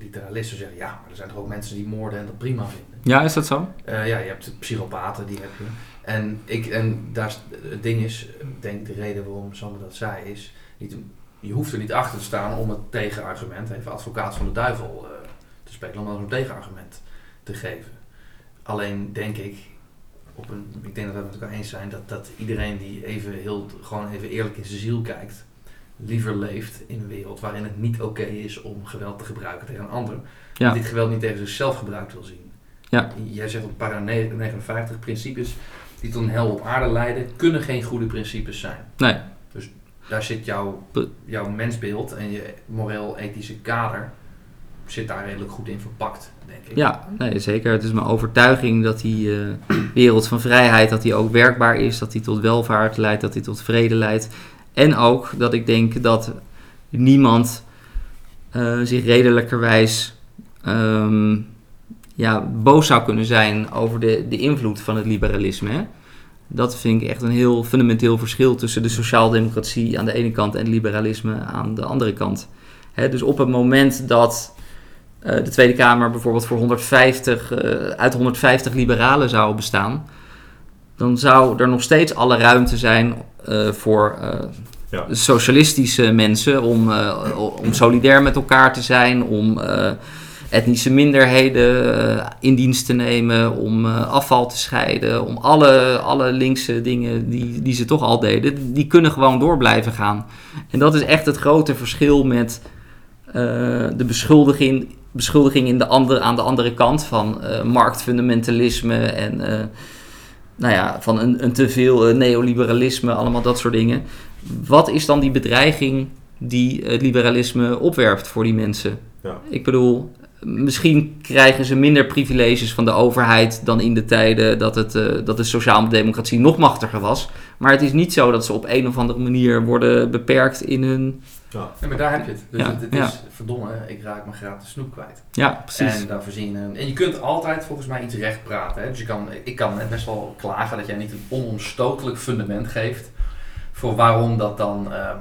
literalist zo zeggen, ja, maar er zijn toch ook mensen die moorden en dat prima vinden. Ja, is dat zo? Eh, ja, je hebt psychopaten, die heb je. En, ik, en daar, het ding is, ik denk de reden waarom Sander dat zei, is, niet, je hoeft er niet achter te staan om het tegenargument, even advocaat van de duivel eh, te spelen, om dan zo'n tegenargument te geven. Alleen denk ik, op een, ik denk dat we het met elkaar eens zijn, dat, dat iedereen die even heel, gewoon even eerlijk in zijn ziel kijkt, liever leeft in een wereld waarin het niet oké is om geweld te gebruiken tegen een ander. Ja. Dit geweld niet tegen zichzelf gebruikt wil zien. Ja. Jij zegt op para 59 principes die tot een hel op aarde leiden, kunnen geen goede principes zijn. Nee. Dus Daar zit jouw, jouw mensbeeld en je moreel-ethische kader zit daar redelijk goed in verpakt, denk ik. Ja, nee, zeker. Het is mijn overtuiging dat die eh, wereld van vrijheid dat die ook werkbaar is, dat die tot welvaart leidt, dat die tot vrede leidt. En ook dat ik denk dat niemand eh, zich redelijkerwijs ehm, ja, boos zou kunnen zijn over de, de invloed van het liberalisme. Hè? Dat vind ik echt een heel fundamenteel verschil tussen de sociaaldemocratie aan de ene kant en liberalisme aan de andere kant. Dus op het moment dat eh, de Tweede Kamer bijvoorbeeld voor 150, eh, uit 150 liberalen zou bestaan, dan zou er nog steeds alle ruimte zijn eh, voor eh, Ja. socialistische mensen om, eh, om solidair met elkaar te zijn, om etnische minderheden in dienst te nemen, om afval te scheiden, om alle, alle linkse dingen die, die ze toch al deden, die kunnen gewoon door blijven gaan. En dat is echt het grote verschil met de beschuldiging, beschuldiging in de andere, aan de andere kant van marktfundamentalisme en nou ja, van een, een te veel eh, neoliberalisme, allemaal dat soort dingen. Wat is dan die bedreiging die het liberalisme opwerpt voor die mensen? Ja. Ik bedoel, misschien krijgen ze minder privileges van de overheid dan in de tijden dat, het, eh, dat de sociale democratie nog machtiger was. Maar het is niet zo dat ze op een of andere manier worden beperkt in hun. Ja. Nee, maar daar heb je het. Dus Ja, het, het ja. is verdomme, ik raak mijn gratis snoep kwijt. Ja, precies. En daar voorzien een. En je kunt altijd volgens mij iets recht praten. Hè? Dus je kan, ik kan best wel klagen dat jij niet een onomstotelijk fundament geeft voor waarom dat dan, ehm,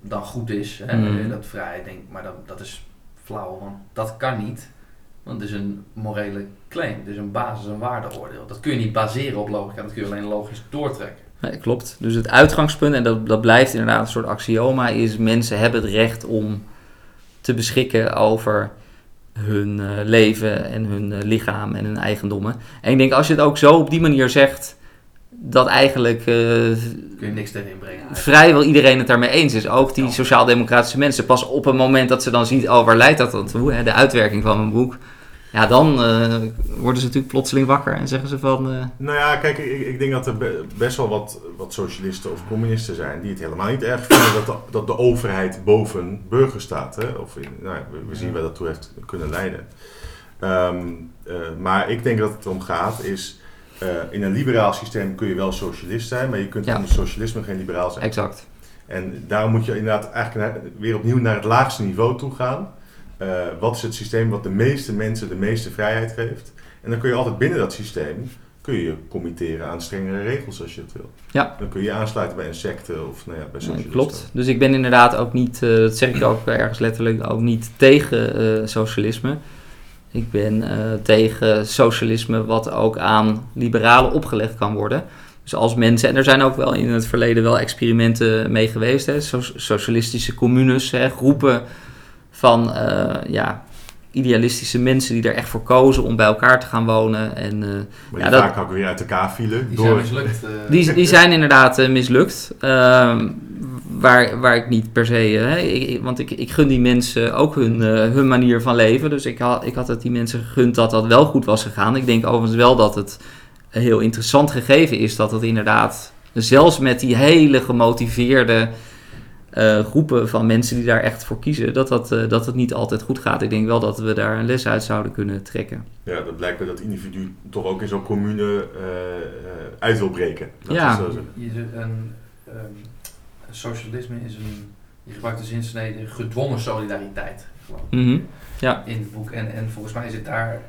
dan goed is. Hè? Mhm. Dat vrijheid denk maar dat, dat is flauw, want dat kan niet. Want het is een morele claim, het is een basis- en waardeoordeel. Dat kun je niet baseren op logica, dat kun je alleen logisch doortrekken. Nee, klopt. Dus het uitgangspunt, en dat, dat blijft inderdaad een soort axioma, is mensen hebben het recht om te beschikken over hun eh, leven en hun eh, lichaam en hun eigendommen. En ik denk als je het ook zo op die manier zegt, dat eigenlijk eh, Kun je niks tegen inbrengen. vrijwel iedereen het daarmee eens is. Ook die sociaal-democratische mensen. Pas op het moment dat ze dan zien, oh waar leidt dat dan toe, hè, de uitwerking van mijn boek. Ja, dan eh, worden ze natuurlijk plotseling wakker en zeggen ze van... eh, Nou ja, kijk, ik, ik denk dat er be- best wel wat, wat socialisten of communisten zijn die het helemaal niet erg vinden dat de, dat de overheid boven burgers staat. Hè? Of in, nou, we, we zien waar dat toe heeft kunnen leiden. Ehm, eh, maar ik denk dat het om gaat is, in een liberaal systeem kun je wel socialist zijn, maar je kunt Ja. onder socialisme geen liberaal zijn. exact. En daarom moet je inderdaad eigenlijk naar- weer opnieuw naar het laagste niveau toe gaan. Eh, wat is het systeem wat de meeste mensen de meeste vrijheid geeft? En dan kun je altijd binnen dat systeem kun je je committeren aan strengere regels als je het wil. Ja. Dan kun je aansluiten bij een secte of nou ja, bij Nee, socialisten. klopt. Dus ik ben inderdaad ook niet, eh, dat zeg ik ook ergens letterlijk, ook niet tegen eh, socialisme. Ik ben tegen socialisme wat ook aan liberalen opgelegd kan worden. Dus als mensen, en er zijn ook wel in het verleden wel experimenten mee geweest, hè, so- socialistische communes, hè, groepen van eh, ja, idealistische mensen die er echt voor kozen om bij elkaar te gaan wonen. En, eh, Maar Ja, die vaak ook weer uit elkaar vielen. Die door... zijn mislukt. eh, die, die zijn inderdaad eh, mislukt. Ehm, waar, waar ik niet per se. hè, ik- ik- want ik, ik gun die mensen ook hun, eh, hun manier van leven. Dus ik had, ik had het die mensen gegund dat dat wel goed was gegaan. Ik denk overigens wel dat het een heel interessant gegeven is dat het inderdaad. Zelfs met die hele gemotiveerde eh, groepen van mensen die daar echt voor kiezen, dat, dat, eh, dat het niet altijd goed gaat. Ik denk wel dat we daar een les uit zouden kunnen trekken. Ja, dat blijkt dat individu toch ook in zo'n commune eh, eh, uit wil breken. Dat Ja. is zo. Je, een, ehm, socialisme is een, je gebruikt de zinsnede gedwongen solidariteit. Mhm. In het boek. En, en volgens mij zit daar,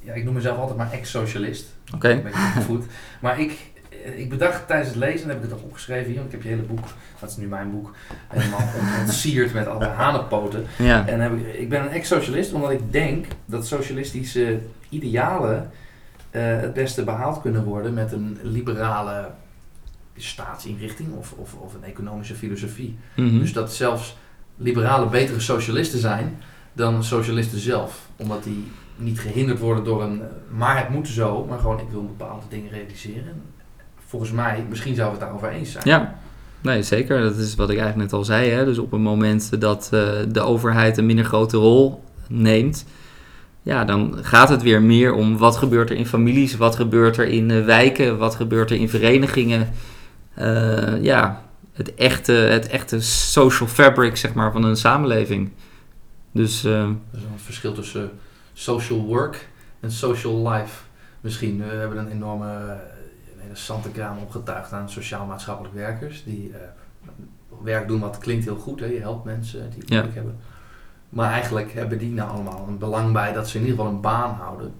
ja, ik noem mezelf altijd maar ex-socialist. Oké. Een beetje opgevoed. Maar ik, ik bedacht tijdens het lezen, heb ik het ook opgeschreven hier, want ik heb je hele boek, dat is nu mijn boek, helemaal ont- ontsierd met alle hanenpoten. Ja. En heb ik, ik ben een ex-socialist omdat ik denk dat socialistische idealen eh, het beste behaald kunnen worden met een liberale staatsinrichting of, of, of een economische filosofie. Mhm. Dus dat zelfs liberalen betere socialisten zijn dan socialisten zelf. Omdat die niet gehinderd worden door een eh, maar het moet zo, maar gewoon ik wil bepaalde dingen realiseren. Volgens mij, misschien zouden we het daarover eens zijn. Ja, nee, zeker. Dat is wat ik eigenlijk net al zei. Hè? Dus op het moment dat eh, de overheid een minder grote rol neemt, ja, dan gaat het weer meer om wat gebeurt er in families, wat gebeurt er in eh, wijken, wat gebeurt er in verenigingen. Eh, ja, het, echte, het echte social fabric zeg maar, van een samenleving. Dus Er is het verschil tussen social work en social life. Misschien, we hebben een enorme, zantekraam opgetuigd aan sociaal-maatschappelijk werkers. Die eh, werk doen wat klinkt heel goed, hè? je helpt mensen die het Ja. moeilijk hebben. Maar eigenlijk hebben die nou allemaal een belang bij dat ze in ieder geval een baan houden.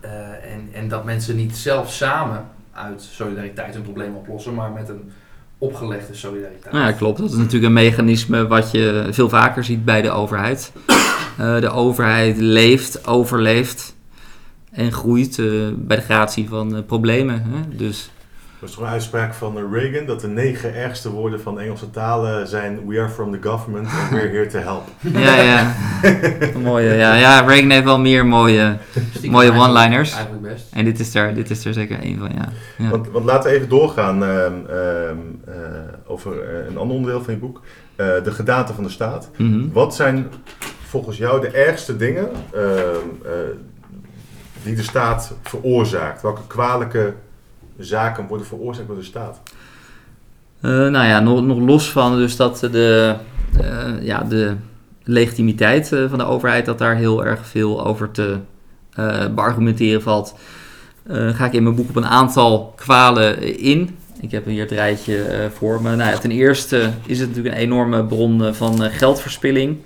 Eh, en, en dat mensen niet zelf samen uit solidariteit een probleem oplossen, maar met een opgelegde solidariteit. nou ja, klopt. Dat is natuurlijk een mechanisme wat je veel vaker ziet bij de overheid. Eh, de overheid leeft, overleeft en groeit eh, bij de gratie van eh, problemen. Hè? Dus Dat is toch een uitspraak van eh, Reagan dat de negen ergste woorden van de Engelse talen zijn We are from the government and we're here to help. ja, ja. mooie, ja, ja, Reagan heeft wel meer mooie. Stiekem mooie one-liners. Eigenlijk best. En dit is er, dit is er zeker één van, ja. ja. Want, want laten we even doorgaan ehm, ehm, eh, over een ander onderdeel van je boek. Eh, de gedaante van de staat. Mhm. Wat zijn volgens jou de ergste dingen ehm, eh, die de staat veroorzaakt? Welke kwalijke zaken worden veroorzaakt door de staat? Eh, nou ja, nog, nog los van dus dat de, eh, ja, de legitimiteit eh, van de overheid, dat daar heel erg veel over te eh, beargumenteren valt, ga ik in mijn boek op een aantal kwalen in. Ik heb hier het rijtje voor me. Nou ten eerste is het natuurlijk een enorme bron van geldverspilling.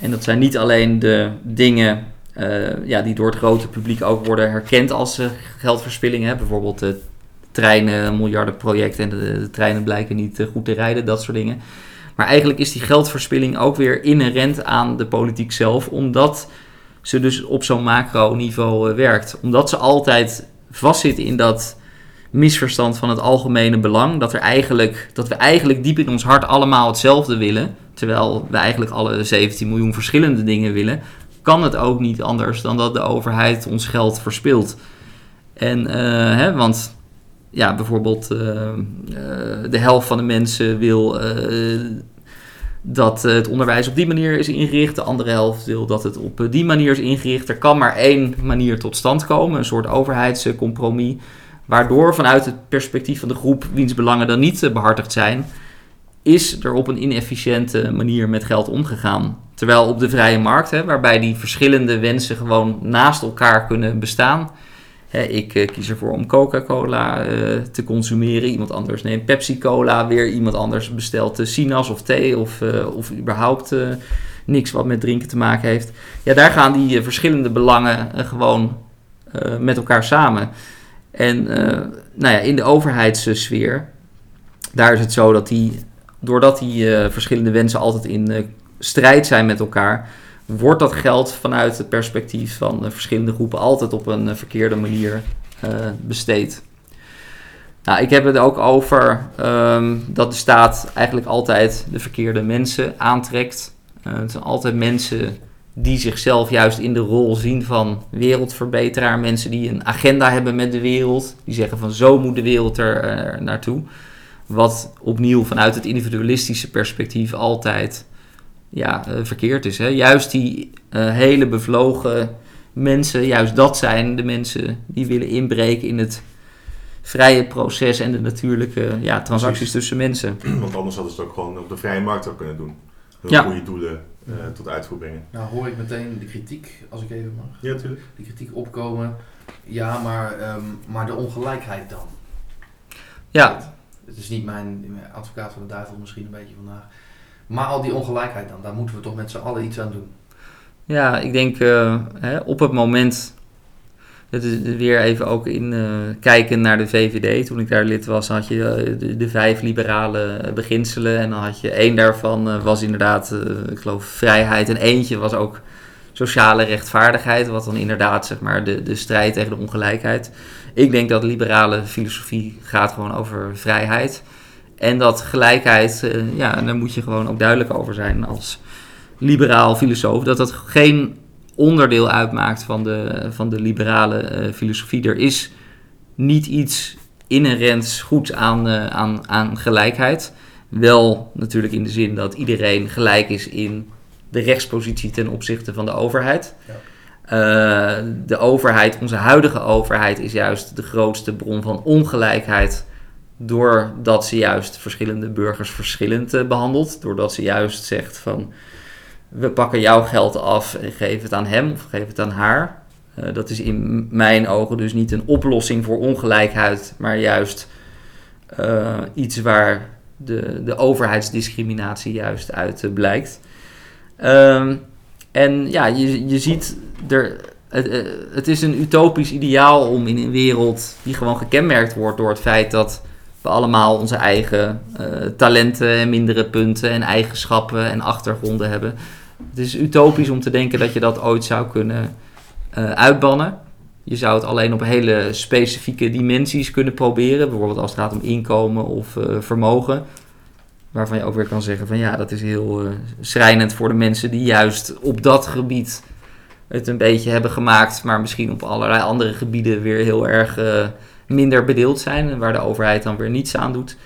En dat zijn niet alleen de dingen eh, ja, die door het grote publiek ook worden herkend als eh, geldverspilling. Hè? Bijvoorbeeld de treinen, een miljardenproject en de, treinen blijken niet eh, goed te rijden, dat soort dingen. Maar eigenlijk is die geldverspilling ook weer inherent aan de politiek zelf, omdat ze dus op zo'n macro-niveau werkt. Omdat ze altijd vastzitten in dat misverstand van het algemene belang, dat, er eigenlijk, dat we eigenlijk diep in ons hart allemaal hetzelfde willen, terwijl we eigenlijk alle 17 miljoen verschillende dingen willen, kan het ook niet anders dan dat de overheid ons geld verspilt. En, eh, hè, want ja, bijvoorbeeld eh, eh, de helft van de mensen wil dat het onderwijs op die manier is ingericht. De andere helft wil dat het op die manier is ingericht. Er kan maar één manier tot stand komen, een soort overheidscompromis. Waardoor vanuit het perspectief van de groep wiens belangen dan niet eh, behartigd zijn, is er op een inefficiënte manier met geld omgegaan. Terwijl op de vrije markt, hè, waarbij die verschillende wensen gewoon naast elkaar kunnen bestaan. Hè, ik eh, kies ervoor om Coca-Cola eh, te consumeren. Iemand anders neemt Pepsi-Cola. Weer iemand anders bestelt eh, sinaas of thee. Of, of überhaupt niks wat met drinken te maken heeft. Ja, daar gaan die verschillende belangen gewoon met elkaar samen. En nou ja, in de overheidssfeer, daar is het zo dat die, doordat die verschillende wensen altijd in strijd zijn met elkaar, wordt dat geld vanuit het perspectief van verschillende groepen altijd op een eh, verkeerde manier eh, besteed. Nou, ik heb het ook over ehm, dat de staat eigenlijk altijd de verkeerde mensen aantrekt. Eh, het zijn altijd mensen die zichzelf juist in de rol zien van wereldverbeteraar. Mensen die een agenda hebben met de wereld. Die zeggen van zo moet de wereld er naartoe. Wat opnieuw vanuit het individualistische perspectief altijd ja, eh, verkeerd is. Hè? Juist die eh, hele bevlogen mensen, juist dat zijn de mensen die willen inbreken in het vrije proces en de natuurlijke ja, transacties tussen mensen. Want anders hadden ze het ook gewoon op de vrije markt ook kunnen doen. Ja. goede doelen eh, tot uitvoer brengen. Nou hoor ik meteen de kritiek, als ik even mag, Ja, natuurlijk. die kritiek opkomen. Ja, maar, ehm, maar de ongelijkheid dan? Ja, Het is niet mijn, mijn advocaat van de duivel misschien een beetje vandaag. Maar al die ongelijkheid dan, daar moeten we toch met z'n allen iets aan doen. Ja, ik denk eh, hè, op het moment. Het is weer even ook in eh, kijken naar de VVD. Toen ik daar lid was, had je eh, de, de vijf liberale beginselen. En dan had je één daarvan was inderdaad, ik geloof, vrijheid. En eentje was ook sociale rechtvaardigheid. Wat dan inderdaad, zeg maar, de, de strijd tegen de ongelijkheid. Ik denk dat liberale filosofie gaat gewoon over vrijheid. En dat gelijkheid, eh, ja, daar moet je gewoon ook duidelijk over zijn als liberaal filosoof, dat dat geen onderdeel uitmaakt van de, van de liberale eh, filosofie. Er is niet iets inherents goeds aan, eh, aan, aan gelijkheid. Wel natuurlijk in de zin dat iedereen gelijk is in de rechtspositie ten opzichte van de overheid. Eh, de overheid, onze huidige overheid, is juist de grootste bron van ongelijkheid doordat ze juist verschillende burgers verschillend eh, behandelt. Doordat ze juist zegt van we pakken jouw geld af en geven het aan hem of geven het aan haar. Eh, dat is in mijn ogen dus niet een oplossing voor ongelijkheid, maar juist eh, iets waar de, de overheidsdiscriminatie juist uit blijkt. Ehm, en ja, je, je ziet er. Het, het is een utopisch ideaal om in een wereld die gewoon gekenmerkt wordt door het feit dat we allemaal onze eigen eh, talenten en mindere punten en eigenschappen en achtergronden hebben. Het is utopisch om te denken dat je dat ooit zou kunnen eh, uitbannen. Je zou het alleen op hele specifieke dimensies kunnen proberen. Bijvoorbeeld als het gaat om inkomen of eh, vermogen. Waarvan je ook weer kan zeggen van ja, dat is heel schrijnend voor de mensen die juist op dat gebied het een beetje hebben gemaakt. Maar misschien op allerlei andere gebieden weer heel erg minder bedeeld zijn. En waar de overheid dan weer niets aan doet.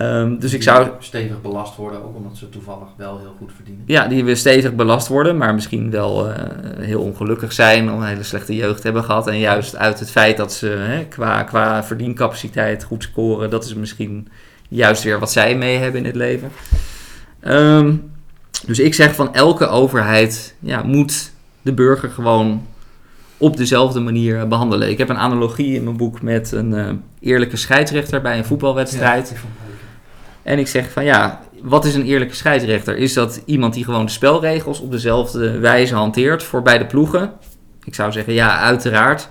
Ehm, dus ik zou Stevig belast worden, ook omdat ze toevallig wel heel goed verdienen. ja, die weer stevig belast worden, maar misschien wel eh, heel ongelukkig zijn, of een hele slechte jeugd hebben gehad. En juist uit het feit dat ze hè, qua, qua verdiencapaciteit goed scoren, dat is misschien juist weer wat zij mee hebben in het leven. Ehm, dus ik zeg van elke overheid ja, moet de burger gewoon op dezelfde manier behandelen. Ik heb een analogie in mijn boek met een eh, eerlijke scheidsrechter bij een voetbalwedstrijd. Ja, ik. En ik zeg van ja, wat is een eerlijke scheidsrechter? Is dat iemand die gewoon de spelregels op dezelfde wijze hanteert voor beide ploegen? Ik zou zeggen ja, uiteraard.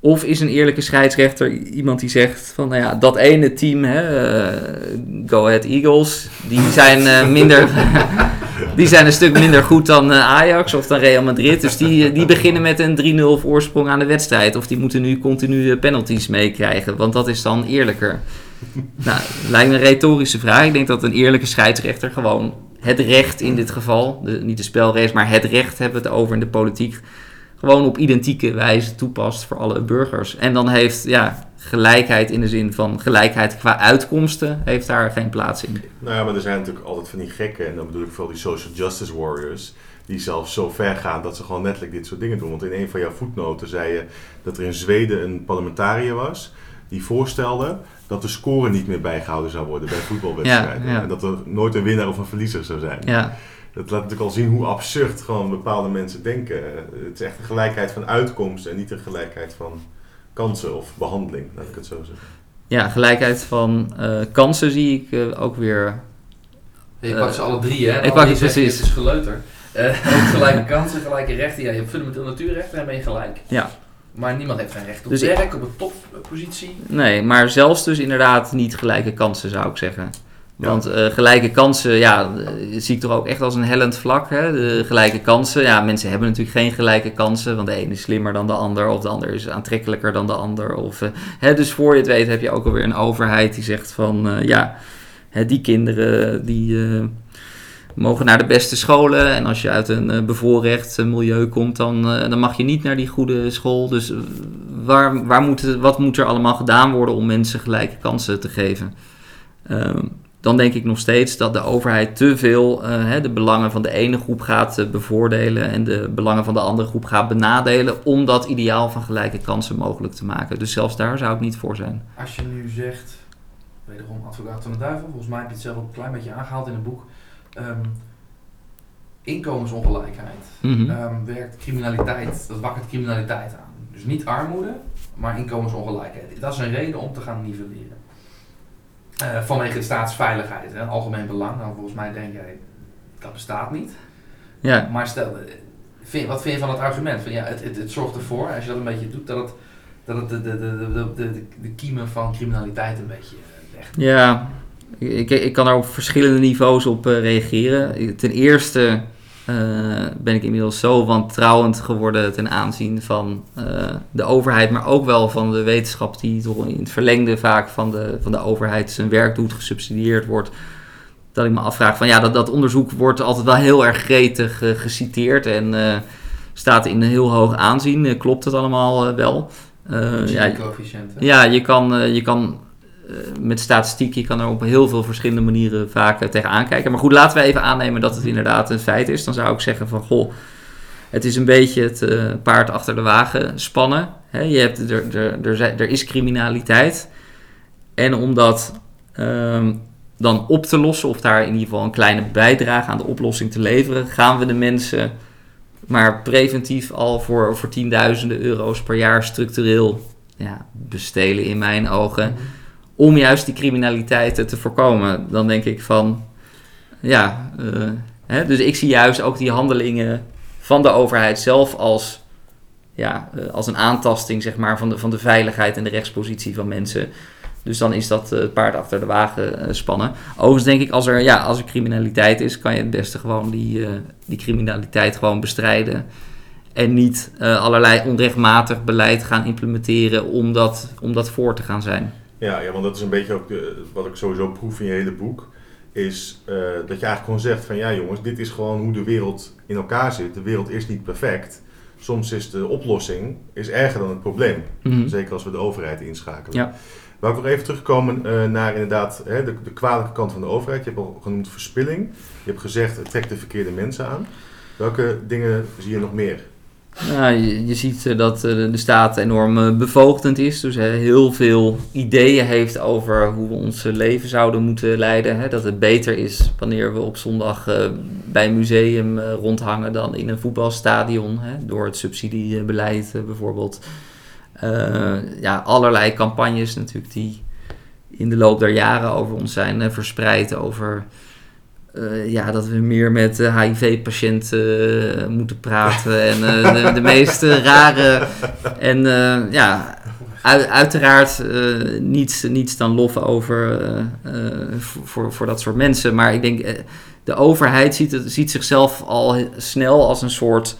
Of is een eerlijke scheidsrechter iemand die zegt van nou ja, dat ene team, hè, eh, Go Ahead Eagles, die zijn eh, minder. Die zijn een stuk minder goed dan eh, Ajax of dan Real Madrid. Dus die, die beginnen met een 3-0 voorsprong aan de wedstrijd. Of die moeten nu continu eh, penalties meekrijgen. Want dat is dan eerlijker. Nou, lijkt me een retorische vraag. Ik denk dat een eerlijke scheidsrechter gewoon het recht in dit geval, niet de spelregels, maar het recht hebben we het over in de politiek, gewoon op identieke wijze toepast voor alle burgers. En dan heeft ja, gelijkheid in de zin van gelijkheid qua uitkomsten, heeft daar geen plaats in. Nou ja, maar er zijn natuurlijk altijd van die gekken, en dan bedoel ik vooral die social justice warriors, die zelfs zo ver gaan dat ze gewoon letterlijk dit soort dingen doen. Want in een van jouw voetnoten zei je dat er in Zweden een parlementariër was die voorstelde dat de score niet meer bijgehouden zou worden bij voetbalwedstrijden. Ja, ja. En dat er nooit een winnaar of een verliezer zou zijn. Ja, Dat laat natuurlijk al zien hoe absurd gewoon bepaalde mensen denken. Het is echt een gelijkheid van uitkomst en niet een gelijkheid van kansen of behandeling, laat ik het zo zeggen. ja gelijkheid van eh, kansen zie ik eh, ook weer. Je Eh, pakt ze alle drie, hè? ik pak zegt, precies. Het is geleuter. Eh, ook gelijke kansen, gelijke rechten. Ja, je hebt fundamenteel natuurrechten en ben je gelijk. Ja. Maar niemand heeft geen recht op Dus ik- werk, op een toppositie. Nee, maar zelfs dus inderdaad niet gelijke kansen zou ik zeggen. Want eh, gelijke kansen, ja, eh, zie ik toch ook echt als een hellend vlak. Hè? De gelijke kansen, ja, mensen hebben natuurlijk geen gelijke kansen. Want de ene is slimmer dan de ander, of de ander is aantrekkelijker dan de ander. Of, eh, hè, dus voor je het weet heb je ook alweer een overheid die zegt van, ja, hè, die kinderen die mogen naar de beste scholen. En als je uit een bevoorrecht milieu komt, dan, dan mag je niet naar die goede school. Dus waar, waar moet wat moet er allemaal gedaan worden om mensen gelijke kansen te geven? Ehm, dan denk ik nog steeds dat de overheid te veel eh, hè, de belangen van de ene groep gaat eh, bevoordelen en de belangen van de andere groep gaat benadelen om dat ideaal van gelijke kansen mogelijk te maken. Dus zelfs daar zou ik niet voor zijn. Als je nu zegt, wederom advocaat van de duivel, volgens mij heb je het zelf ook een klein beetje aangehaald in het boek. ehm, inkomensongelijkheid Mhm. ehm, werkt criminaliteit, dat wakkert criminaliteit aan. Dus niet armoede, maar inkomensongelijkheid. Dat is een reden om te gaan nivelleren. Eh, vanwege de staatsveiligheid, hè, algemeen belang. Nou, volgens mij denk jij, dat bestaat niet. Ja, Maar stel, eh, vind, wat vind je van het argument? Van, ja, het, het, het zorgt ervoor, als je dat een beetje doet, dat het, dat het de, de, de, de, de, de, de kiemen van criminaliteit een beetje eh, legt. Ja, ik, ik kan er op verschillende niveaus op eh, reageren. Ten eerste eh, ben ik inmiddels zo wantrouwend geworden ten aanzien van eh, de overheid, maar ook wel van de wetenschap die toch in het verlengde vaak van de, van de overheid zijn werk doet, gesubsidieerd wordt. Dat ik me afvraag van ja, dat, dat onderzoek wordt altijd wel heel erg gretig eh, geciteerd en eh, staat in een heel hoog aanzien. Eh, klopt het allemaal eh, wel? Eh, ja, ja, je kan, eh, je kan eh, met statistiek, je kan er op heel veel verschillende manieren vaak eh, tegenaan kijken. Maar goed, laten we even aannemen dat het inderdaad een feit is. Dan zou ik zeggen van, goh, het is een beetje het eh, paard achter de wagen spannen. Je hebt, er, er, er, er is criminaliteit. En om dat ehm, dan op te lossen, of daar in ieder geval een kleine bijdrage aan de oplossing te leveren, gaan we de mensen maar preventief al voor, voor tienduizenden euro's per jaar structureel ja, bestelen in mijn ogen. Om juist die criminaliteiten te voorkomen. Dan denk ik van, ja, eh, hè, dus ik zie juist ook die handelingen van de overheid zelf als, ja, eh, als een aantasting zeg maar, van, de, van de veiligheid en de rechtspositie van mensen. Dus dan is dat eh, het paard achter de wagen spannen. Overigens denk ik, als er, ja, als er criminaliteit is, kan je het beste gewoon die, die criminaliteit gewoon bestrijden. En niet allerlei onrechtmatig beleid gaan implementeren om dat, om dat voor te gaan zijn. Ja, ja, want dat is een beetje ook de- wat ik sowieso proef in je hele boek. Is eh, dat je eigenlijk gewoon zegt van ja jongens, dit is gewoon hoe de wereld in elkaar zit. De wereld is niet perfect. Soms is de oplossing is erger dan het probleem. Mhm. Zeker als we de overheid inschakelen. Ja. Wou ik nog even terugkomen eh, naar inderdaad hè, de, de kwalijke kant van de overheid. Je hebt al genoemd verspilling. Je hebt gezegd het trekt de verkeerde mensen aan. Welke dingen zie je nog meer? Nou, je, ziet eh, dat eh, de staat enorm eh, bevoogdend is. Dus heel veel ideeën heeft over hoe we ons leven zouden moeten leiden. Dat het beter is wanneer we op zondag bij een museum rondhangen dan in een voetbalstadion. Door het subsidiebeleid bijvoorbeeld. Ja, allerlei campagnes natuurlijk die in de loop der jaren over ons zijn verspreid. Over eh, ja, dat we meer met HIV-patiënten eh, moeten praten. En eh, de, de meest eh, rare. En eh, ja, uit- uiteraard eh, niets, niets dan lof over eh, eh, voor, voor, dat soort mensen. Maar ik denk, eh, de overheid ziet, het, ziet zichzelf al snel als een soort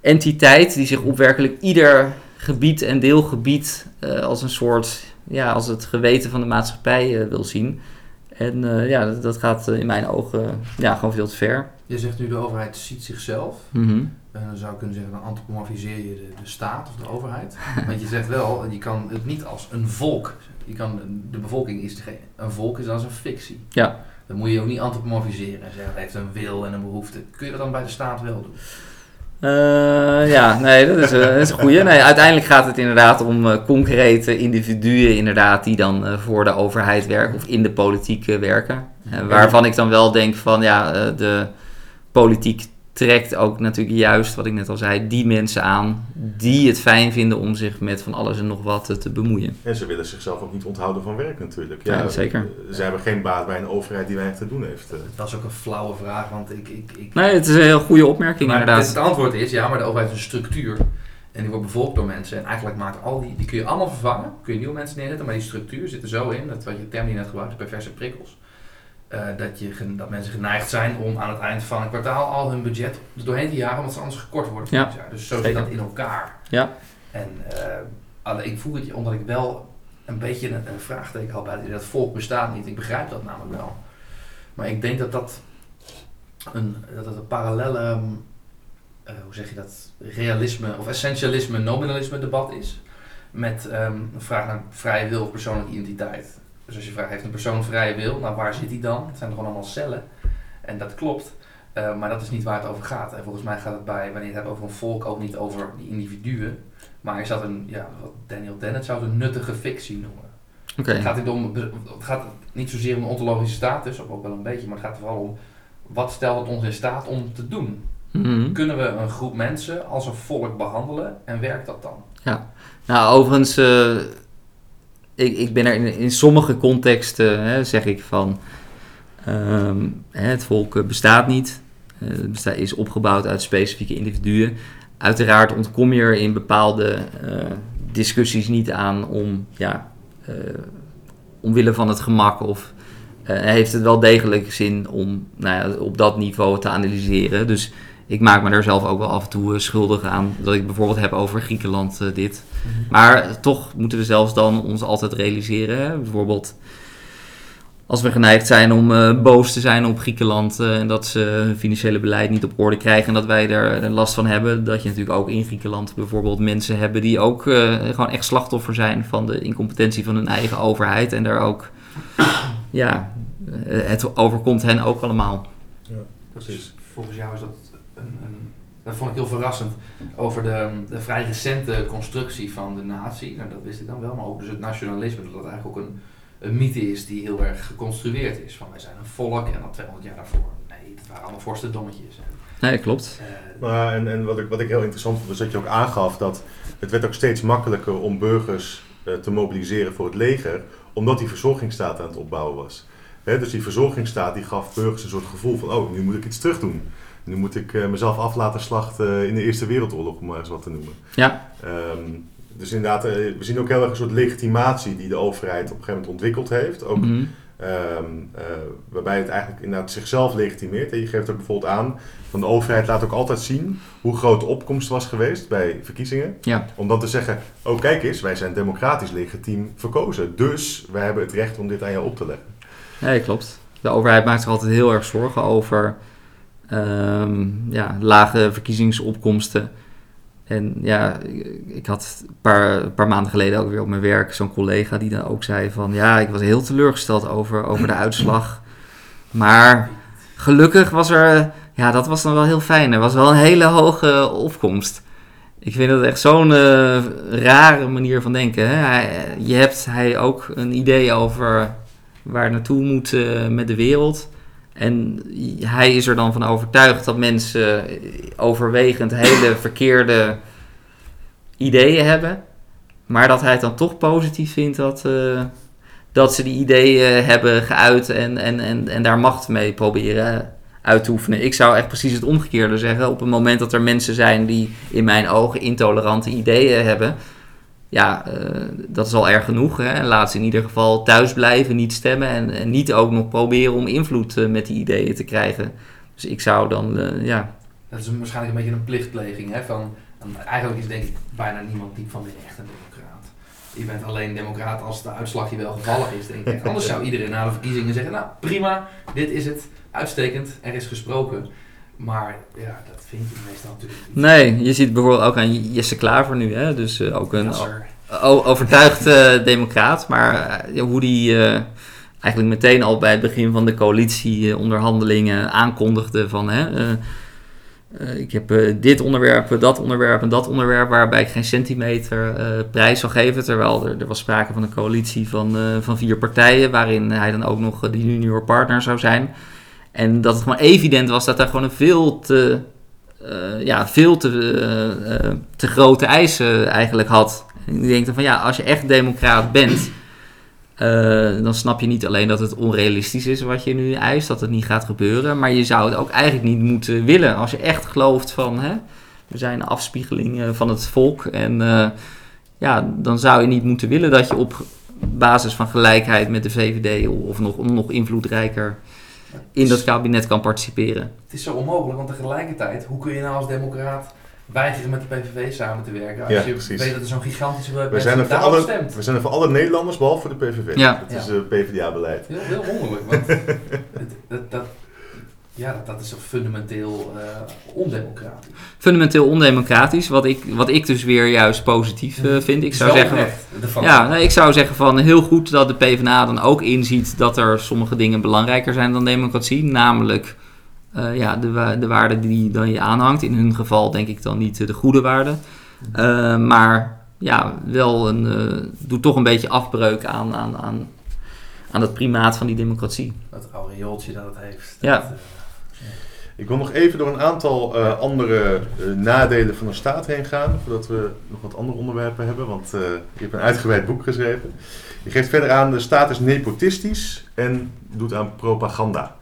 entiteit die zich op werkelijk ieder gebied en deelgebied eh, als een soort, ja, als het geweten van de maatschappij eh, wil zien. En eh, ja, dat, dat gaat eh, in mijn ogen ja, gewoon veel te ver. Je zegt nu de overheid ziet zichzelf. Mhm. En dan zou ik kunnen zeggen, dan antropomorfiseer je de, de staat of de overheid. Want je zegt wel, je kan het niet als een volk. Je kan, de bevolking is geen, een volk is als een fictie. Ja. Dan moet je ook niet antropomorfiseren en zeggen, het heeft een wil en een behoefte. Kun je dat dan bij de staat wel doen? Eh, ja, nee, dat is, eh, is een goeie. Nee, uiteindelijk gaat het inderdaad om eh, concrete individuen inderdaad, die dan voor de overheid werken of in de politiek werken. Waarvan ik dan wel denk van ja, de politiek trekt ook natuurlijk juist, wat ik net al zei, die mensen aan die het fijn vinden om zich met van alles en nog wat te bemoeien. En ze willen zichzelf ook niet onthouden van werk natuurlijk. Ja, zeker. Ze hebben geen baat bij een overheid die weinig te doen heeft. Dat is ook een flauwe vraag, want ik... ik, ik Nee, het is een heel goede opmerking maar inderdaad. Het, het antwoord is, ja, maar de overheid is een structuur. En die wordt bevolkt door mensen. En eigenlijk maakt al die, die kun je allemaal vervangen. Kun je nieuwe mensen neerzetten, maar die structuur zit er zo in, dat wat je term die net gebruikt, de perverse prikkels. Eh, dat, je, dat mensen geneigd zijn om aan het eind van een kwartaal al hun budget er doorheen te jagen, omdat ze anders gekort worden. Ja, jaar. Dus zo zit dat in elkaar. Ja. En alleen, ik voel het je omdat ik wel een beetje een, een vraagteken had bij het idee dat volk bestaat niet. Ik begrijp dat namelijk wel. Maar ik denk dat dat een, dat het een parallelle, ehm, eh, hoe zeg je dat, realisme of essentialisme, nominalisme debat is. Met ehm, een vraag naar vrije wil of persoonlijke identiteit. Dus als je vraagt, heeft een persoon vrije wil? Nou, waar zit die dan? Het zijn toch gewoon allemaal cellen. En dat klopt. Eh, maar dat is niet waar het over gaat. En volgens mij gaat het bij, wanneer je het hebt over een volk, ook niet over die individuen. Maar is dat een, ja, wat Daniel Dennett zou het een nuttige fictie noemen. Oké. Het gaat, om, het gaat niet zozeer om de ontologische status, of ook wel een beetje, maar het gaat vooral om wat stelt het ons in staat om te doen. Mhm. Kunnen we een groep mensen als een volk behandelen en werkt dat dan? Nou, overigens, eh, ik, ik ben er in, in sommige contexten, hè, zeg ik van, ehm, hè, het volk eh, bestaat niet. Eh, het is opgebouwd uit specifieke individuen. Uiteraard ontkom je er in bepaalde eh, discussies niet aan om, ja, omwille van het gemak of heeft het wel degelijk zin om nou ja, op dat niveau te analyseren. Dus ik maak me daar zelf ook wel af en toe schuldig aan. Dat ik bijvoorbeeld heb over Griekenland dit. Maar toch moeten we zelfs dan ons altijd realiseren. Hè? Bijvoorbeeld als we geneigd zijn om eh, boos te zijn op Griekenland eh, en dat ze hun financiële beleid niet op orde krijgen en dat wij er eh, last van hebben. Dat je natuurlijk ook in Griekenland bijvoorbeeld mensen hebben die ook eh, gewoon echt slachtoffer zijn van de incompetentie van hun eigen overheid. En daar ook, ja, het overkomt hen ook allemaal. Precies. Volgens jou is dat een, een dat vond ik heel verrassend, over de, de vrij recente constructie van de natie. Nou, dat wist ik dan wel, maar ook dus het nationalisme, dat dat eigenlijk ook een, een mythe is die heel erg geconstrueerd is. Van wij zijn een volk en dat 200 jaar daarvoor. Nee, dat waren allemaal vorstendommetjes. En, Nee, klopt. eh, Maar, en en wat, ik, wat ik heel interessant vond, is dat je ook aangaf dat het werd ook steeds makkelijker om burgers eh, te mobiliseren voor het leger, omdat die verzorgingsstaat aan het opbouwen was. Hè, dus die verzorgingsstaat die gaf burgers een soort gevoel van, oh, nu moet ik iets terug doen. Nu moet ik eh, mezelf af laten slachten in de Eerste Wereldoorlog, om maar eens wat te noemen. Ja. Ehm, dus inderdaad, eh, we zien ook heel erg een soort legitimatie die de overheid op een gegeven moment ontwikkeld heeft. Ook Mhm. Ehm, eh, waarbij het eigenlijk inderdaad zichzelf legitimeert. En je geeft ook bijvoorbeeld aan van de overheid laat ook altijd zien hoe groot de opkomst was geweest bij verkiezingen. Ja. Om dan te zeggen, oh kijk eens, wij zijn democratisch legitiem verkozen. Dus wij hebben het recht om dit aan jou op te leggen. Nee, klopt. De overheid maakt zich altijd heel erg zorgen over ehm, ja, lage verkiezingsopkomsten. En ja, ik, had een paar, paar maanden geleden ook weer op mijn werk zo'n collega die dan ook zei van... Ja, ik was heel teleurgesteld over, over de uitslag. Maar gelukkig was er... Ja, dat was dan wel heel fijn. Er was wel een hele hoge opkomst. Ik vind dat echt zo'n eh, rare manier van denken. Hè? Je hebt hij ook een idee over waar naartoe moet eh, met de wereld. En hij is er dan van overtuigd dat mensen eh, overwegend hele verkeerde ideeën hebben. Maar dat hij het dan toch positief vindt dat, eh, dat ze die ideeën hebben geuit en, en, en, en daar macht mee proberen uit te oefenen. Ik zou echt precies het omgekeerde zeggen. Op het moment dat er mensen zijn die in mijn ogen intolerante ideeën hebben, ja, eh, dat is al erg genoeg. Hè? En laat ze in ieder geval thuis blijven, niet stemmen en, en niet ook nog proberen om invloed eh, met die ideeën te krijgen. Dus ik zou dan, eh, ja, Dat is waarschijnlijk een beetje een plichtpleging. Hè? Van, en eigenlijk is denk ik bijna niemand diep van binnen echt een democraat. Je bent alleen democraat als de uitslag je wel gevallig is, denk ik. Anders zou iedereen na de verkiezingen zeggen, nou prima, dit is het, uitstekend, er is gesproken. Maar ja, dat vind je meestal natuurlijk niet. nee, je ziet bijvoorbeeld ook aan Jesse Klaver nu, hè? dus eh, ook een overtuigd eh, democraat, maar eh, hoe die eigenlijk meteen al bij het begin van de coalitieonderhandelingen aankondigde van hè, ik heb dit onderwerp, dat onderwerp en dat onderwerp waarbij ik geen centimeter prijs zal geven, terwijl er, er was sprake van een coalitie van, van vier partijen waarin hij dan ook nog de junior partner zou zijn. En dat het gewoon evident was dat hij gewoon een veel te, eh, ja, veel te, eh, eh, te grote eisen eigenlijk had. En ik denk dan van ja, als je echt democraat bent, dan snap je niet alleen dat het onrealistisch is wat je nu eist, dat het niet gaat gebeuren, maar je zou het ook eigenlijk niet moeten willen als je echt gelooft van hè, we zijn een afspiegeling van het volk en ja, dan zou je niet moeten willen dat je op basis van gelijkheid met de VVD of nog, nog invloedrijker in dat kabinet kan participeren. Het is zo onmogelijk, want tegelijkertijd, hoe kun je nou als democraat weigeren met de PVV samen te werken? Als Ja, je precies. weet dat er zo'n gigantische We zijn, er voor alle, stemt. we zijn er voor alle Nederlanders, behalve voor de PVV. Ja. Dat is Ja. eh, PvdA-beleid. Heel, heel wonderlijk, want het, dat, dat, ja, dat, dat is zo fundamenteel eh, ondemocratisch. Fundamenteel ondemocratisch, wat ik, wat ik dus weer juist positief eh, vind. Ik zou zeggen. Ja, nee, ik zou zeggen van heel goed dat de PvdA dan ook inziet dat er sommige dingen belangrijker zijn dan democratie. Namelijk eh, ja, de, wa- de waarden die dan je aanhangt. In hun geval denk ik dan niet de goede waarden. Maar ja, wel een, doet toch een beetje afbreuk aan, aan, aan, aan het primaat van die democratie. Dat aureooltje dat het heeft. Ja. Dat, Ik wil nog even door een aantal eh, andere eh, nadelen van een staat heen gaan, voordat we nog wat andere onderwerpen hebben, want eh, je hebt een uitgebreid boek geschreven. Je geeft verder aan, de staat is nepotistisch en doet aan propaganda.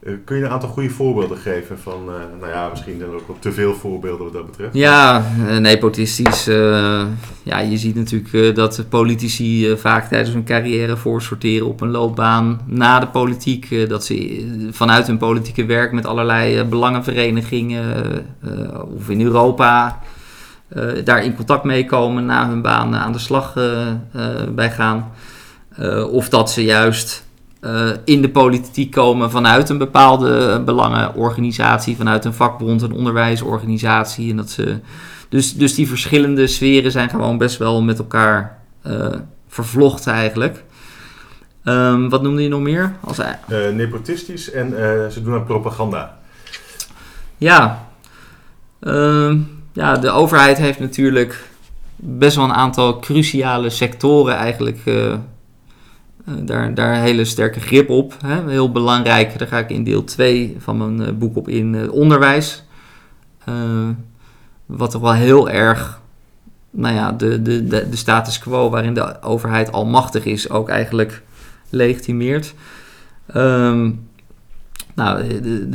Eh, kun je een aantal goede voorbeelden geven van, eh, nou ja, misschien zijn ook wel te veel voorbeelden wat dat betreft. Ja, nepotistisch. eh, ja, je ziet natuurlijk dat politici vaak tijdens hun carrière voorsorteren op een loopbaan na de politiek. dat ze vanuit hun politieke werk met allerlei belangenverenigingen of in Europa daar in contact mee komen na hun baan aan de slag bij gaan. Of dat ze juist eh, in de politiek komen vanuit een bepaalde belangenorganisatie, vanuit een vakbond, een onderwijsorganisatie. En dat ze, dus, dus die verschillende sferen zijn gewoon best wel met elkaar eh, vervlochten eigenlijk. Ehm, wat noemde je nog meer? Als, Eh, nepotistisch en ze doen aan propaganda. ja, Ehm, ja, de overheid heeft natuurlijk best wel een aantal cruciale sectoren eigenlijk daar, daar een hele sterke grip op. Hè? Heel belangrijk, daar ga ik in deel 2 van mijn eh, boek op in, eh, onderwijs. Eh, wat toch wel heel erg, nou ja, de, de, de, status quo waarin de overheid almachtig is, ook eigenlijk legitimeert. Ehm, nou, de,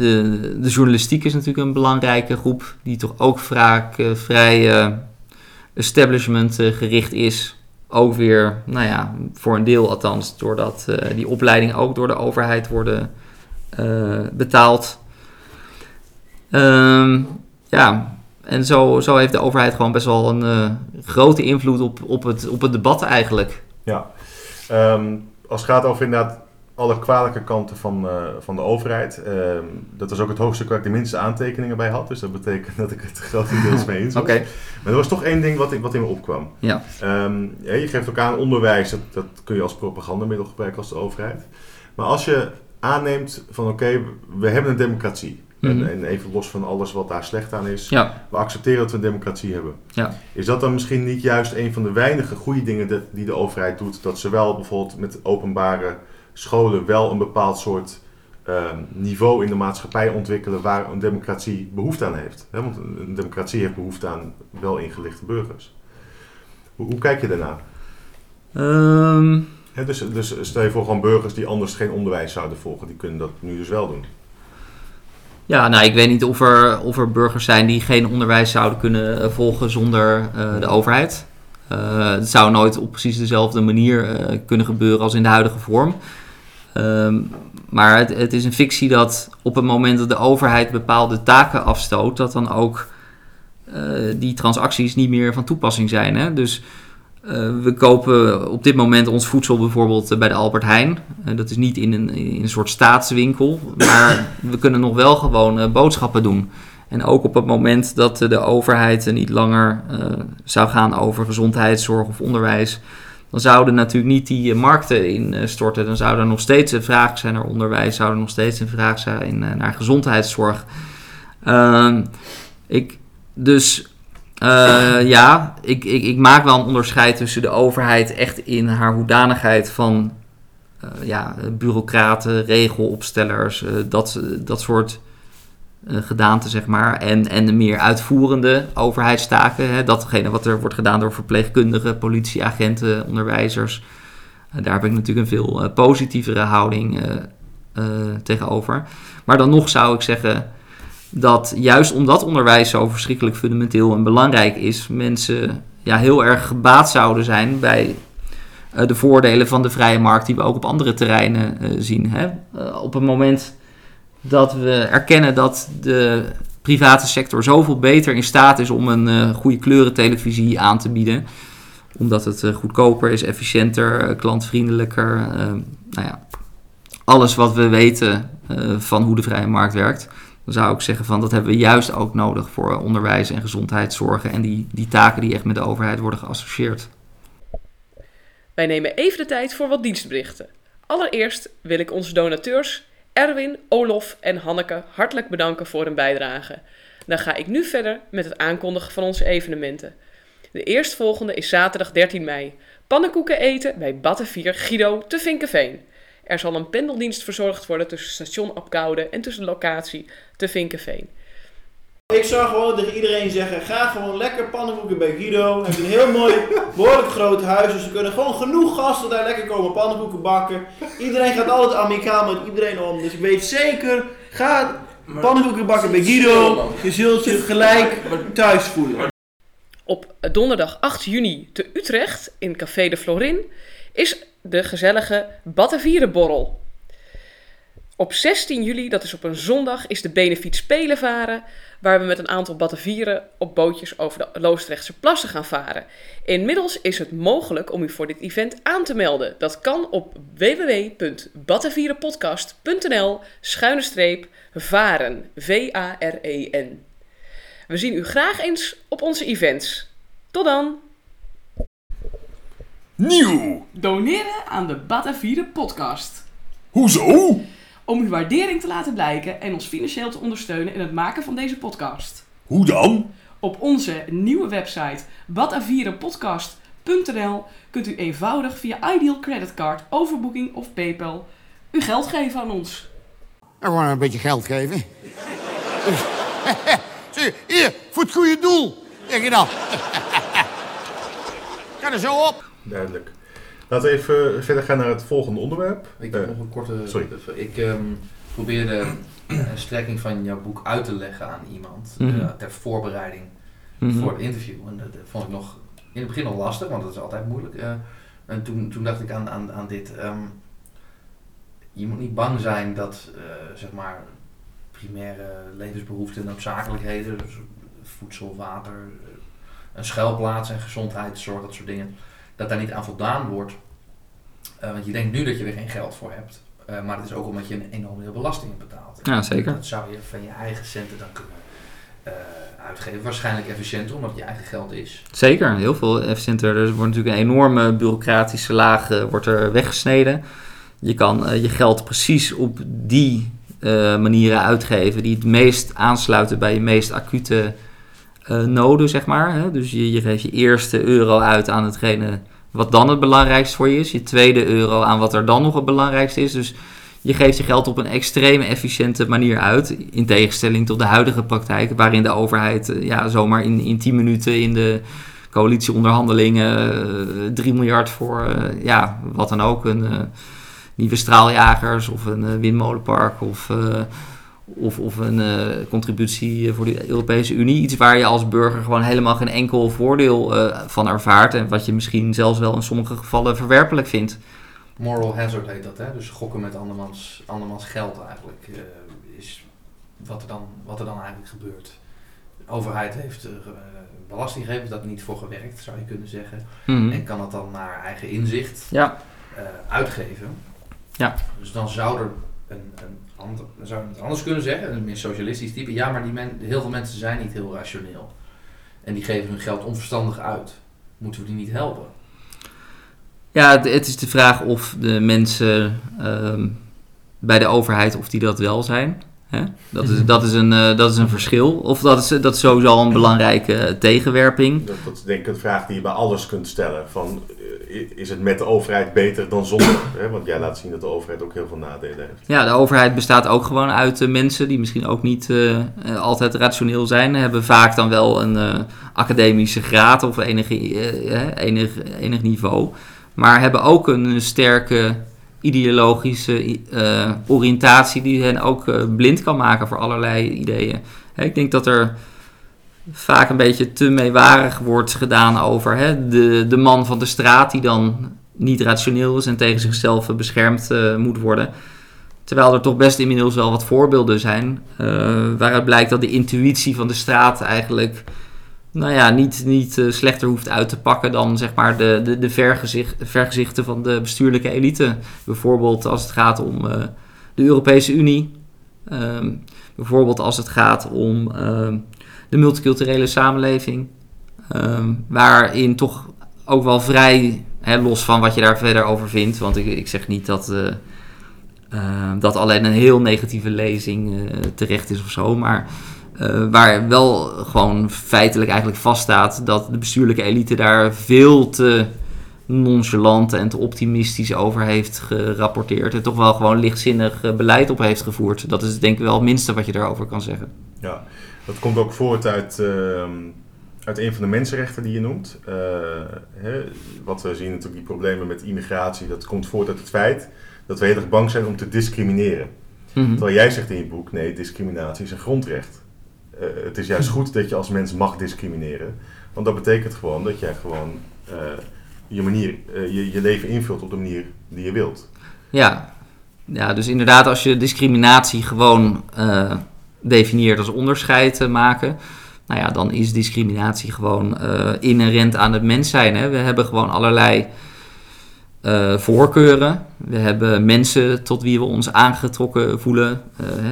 de, journalistiek is natuurlijk een belangrijke groep, die toch ook vaak eh, vrij eh, establishment eh, gericht is. Ook weer, nou ja, voor een deel althans, doordat eh, die opleidingen ook door de overheid worden eh, betaald. Ehm, ja, en zo, zo heeft de overheid gewoon best wel een eh, grote invloed op, op, het, op het debat eigenlijk. Ja. Ehm, als het gaat over inderdaad alle kwalijke kanten van, eh, van de overheid. ehm, dat was ook het hoofdstuk waar ik de minste aantekeningen bij had. Dus dat betekent dat ik het grotendeels mee eens was. Oké. Maar er was toch één ding wat, in- wat in me opkwam. Ja. Ehm, ja, je geeft ook aan onderwijs, dat, dat kun je als propagandamiddel gebruiken als de overheid. Maar als je aanneemt van oké, we hebben een democratie. Mhm. En, en even los van alles wat daar slecht aan is. Ja, We accepteren dat we een democratie hebben. Ja. Is dat dan misschien niet juist een van de weinige goede dingen die de overheid doet? Dat ze wel bijvoorbeeld met openbare scholen wel een bepaald soort ehm, niveau in de maatschappij ontwikkelen waar een democratie behoefte aan heeft. Hè, want een, democratie heeft behoefte aan wel ingelichte burgers. Hoe, hoe kijk je daarnaar? Ehm, dus, dus stel je voor gewoon burgers die anders geen onderwijs zouden volgen, die kunnen dat nu dus wel doen. Ja, nou, ik weet niet of er, of er burgers zijn die geen onderwijs zouden kunnen eh, volgen zonder eh, de overheid. Eh, het zou nooit op precies dezelfde manier kunnen gebeuren als in de huidige vorm. Ehm, maar het, het is een fictie dat op het moment dat de overheid bepaalde taken afstoot, dat dan ook eh, die transacties niet meer van toepassing zijn. Hè? Dus eh, we kopen op dit moment ons voedsel bijvoorbeeld eh, bij de Albert Heijn. Dat is niet in een, in een soort staatswinkel, maar we kunnen nog wel gewoon boodschappen doen. En ook op het moment dat de overheid niet langer zou gaan over gezondheidszorg of onderwijs, dan zouden natuurlijk niet die eh, markten instorten. Dan zou er nog steeds een vraag zijn naar onderwijs, zou er nog steeds een vraag zijn eh, naar gezondheidszorg. Ehm, ik, dus eh, ja, ik, ik, ik maak wel een onderscheid tussen de overheid echt in haar hoedanigheid van eh, ja, bureaucraten, regelopstellers, eh, dat, dat soort eh, gedaante, zeg maar. En, en de meer uitvoerende overheidstaken. Hè, datgene wat er wordt gedaan door verpleegkundigen, politieagenten, onderwijzers. Eh, daar heb ik natuurlijk een veel eh, positievere houding tegenover. Maar dan nog zou ik zeggen dat juist omdat onderwijs zo verschrikkelijk fundamenteel en belangrijk is, mensen ja, heel erg gebaat zouden zijn bij de voordelen van de vrije markt die we ook op andere terreinen zien. Hè? Op het moment dat we erkennen dat de private sector zoveel beter in staat is om een eh, goede kleurentelevisie aan te bieden, omdat het eh, goedkoper is, efficiënter, eh, klantvriendelijker, nou ja, alles wat we weten van hoe de vrije markt werkt. Dan zou ik zeggen van dat hebben we juist ook nodig voor onderwijs en gezondheidszorgen en die, die taken die echt met de overheid worden geassocieerd. Wij nemen even de tijd voor wat dienstberichten. Allereerst wil ik onze donateurs Erwin, Olof en Hanneke hartelijk bedanken voor hun bijdrage. Dan ga ik nu verder met het aankondigen van onze evenementen. De eerstvolgende is zaterdag 13 mei. Pannenkoeken eten bij Battenvier Guido te Vinkenveen. Er zal een pendeldienst verzorgd worden tussen station Apkoude en tussen locatie te Vinkenveen. Ik zou gewoon tegen iedereen zeggen, ga gewoon lekker pannenkoeken bij Guido. Hij heeft een heel mooi, behoorlijk groot huis. Dus er kunnen gewoon genoeg gasten daar lekker komen pannenkoeken bakken. Iedereen gaat altijd amicaal met iedereen om. Dus ik weet zeker, ga pannenkoeken bakken bij Guido. Je zult je gelijk thuis voelen. Op donderdag 8 juni te Utrecht in Café de Florin is de gezellige Batavierenborrel. Op 16 juli, dat is op een zondag, is de Benefiet Spelen varen, waar we met een aantal Batavieren op bootjes over de Loosdrechtse plassen gaan varen. Inmiddels is het mogelijk om u voor dit event aan te melden. Dat kan op www.batavierenpodcast.nl schuine streep varen, V-A-R-E-N. We zien u graag eens op onze events. Tot dan! Nieuw! Doneren aan de Batavieren podcast. Hoezo? Om uw waardering te laten blijken en ons financieel te ondersteunen in het maken van deze podcast. Hoe dan? Op onze nieuwe website batavierenpodcast.nl kunt u eenvoudig via Ideal Creditcard, overboeking of PayPal uw geld geven aan ons. Nou, gewoon een beetje geld geven. Zie, hier, voor het goede doel. Zeg je dan. Ga er zo op. Duidelijk. Laten we even verder gaan naar het volgende onderwerp. Ik heb Eh, nog een korte... sorry. Ik ehm, probeerde een strekking van jouw boek uit te leggen aan iemand. Mhm. eh, ter voorbereiding Mhm. voor het interview. En dat, dat vond ik nog in het begin nog lastig, want dat is altijd moeilijk. eh. en toen, toen dacht ik aan, aan, aan dit. ehm, je moet niet bang zijn dat eh, zeg maar primaire levensbehoeften en noodzakelijkheden, dus voedsel, water, eh, een schuilplaats en gezondheidszorg, dat soort dingen, dat daar niet aan voldaan wordt. Eh, want je denkt nu dat je er geen geld voor hebt. eh, maar het is ook omdat je een enorm veel belastingen betaalt. Ja, zeker. Dat zou je van je eigen centen dan kunnen eh, uitgeven. Waarschijnlijk efficiënter, omdat het je eigen geld is. Zeker, heel veel efficiënter. Er wordt natuurlijk een enorme bureaucratische laag wordt er weggesneden. Je kan je geld precies op die manieren uitgeven die het meest aansluiten bij je meest acute noden, zeg maar. Hè? Dus je, je geeft je eerste euro uit aan hetgene wat dan het belangrijkste voor je is. Je tweede euro aan wat er dan nog het belangrijkste is. Dus je geeft je geld op een extreem efficiënte manier uit. In tegenstelling tot de huidige praktijk, waarin de overheid eh, ja, zomaar in, in 10 minuten in de coalitieonderhandelingen eh, 3 miljard voor eh, ja, wat dan ook. Een eh, nieuwe straaljagers of een eh, windmolenpark of, eh, of, of een eh, contributie voor de Europese Unie. Iets waar je als burger gewoon helemaal geen enkel voordeel eh, van ervaart. En wat je misschien zelfs wel in sommige gevallen verwerpelijk vindt. Moral hazard heet dat, hè? Dus gokken met andermans, andermans geld eigenlijk eh, is wat er, dan, wat er dan eigenlijk gebeurt. De overheid heeft belastinggevers dat niet voor gewerkt, zou je kunnen zeggen. Mhm. En kan dat dan naar eigen inzicht Ja. uitgeven. Ja. Dus dan zou er een, een ander, dan zou je het anders kunnen zeggen, een meer socialistisch type. Ja, maar die men, heel veel mensen zijn niet heel rationeel. En die geven hun geld onverstandig uit. Moeten we die niet helpen? Ja, het, het is de vraag of de mensen ehm, bij de overheid of die dat wel zijn. Hè? Dat, is, dat, is een, eh, dat is een verschil. Of dat is, dat is sowieso al een belangrijke tegenwerping. Dat, dat is denk ik een vraag die je bij alles kunt stellen. Van, is het met de overheid beter dan zonder? Hè? Want jij laat zien dat de overheid ook heel veel nadelen heeft. Ja, de overheid bestaat ook gewoon uit eh, mensen die misschien ook niet eh, eh, altijd rationeel zijn. Hebben vaak dan wel een academische graad of enig, enig, enig niveau. Maar hebben ook een sterke ideologische oriëntatie die hen ook blind kan maken voor allerlei ideeën. Hè, ik denk dat er vaak een beetje te meewarig wordt gedaan over hè, de, de man van de straat die dan niet rationeel is en tegen zichzelf beschermd eh, moet worden. Terwijl er toch best inmiddels wel wat voorbeelden zijn eh, waaruit blijkt dat de intuïtie van de straat eigenlijk nou ja, niet, niet eh, slechter hoeft uit te pakken dan zeg maar de, de, de vergezicht, vergezichten van de bestuurlijke elite. Bijvoorbeeld als het gaat om de Europese Unie. Ehm, bijvoorbeeld als het gaat om ehm, de multiculturele samenleving. Ehm, waarin toch ook wel vrij, hè, los van wat je daar verder over vindt. Want ik, ik zeg niet dat, eh, eh, dat alleen een heel negatieve lezing eh, terecht is of zo. Maar uh, waar wel gewoon feitelijk eigenlijk vaststaat dat de bestuurlijke elite daar veel te nonchalant en te optimistisch over heeft gerapporteerd. En toch wel gewoon lichtzinnig beleid op heeft gevoerd. Dat is denk ik wel het minste wat je daarover kan zeggen. Ja, dat komt ook voort uit, uh, uit een van de mensenrechten die je noemt. Uh, hè, wat we zien natuurlijk die problemen met immigratie, dat komt voort uit het feit dat we heel erg bang zijn om te discrimineren. Mm -hmm. Terwijl jij zegt in je boek, nee, discriminatie is een grondrecht. Uh, het is juist goed dat je als mens mag discrimineren. Want dat betekent gewoon dat jij gewoon uh, je, manier, je, je leven invult op de manier die je wilt. Ja, ja dus inderdaad als je discriminatie gewoon uh, definieert als onderscheid te maken... Nou ja, dan is discriminatie gewoon inherent aan het mens zijn. Hè? We hebben gewoon allerlei uh, voorkeuren. We hebben mensen tot wie we ons aangetrokken voelen.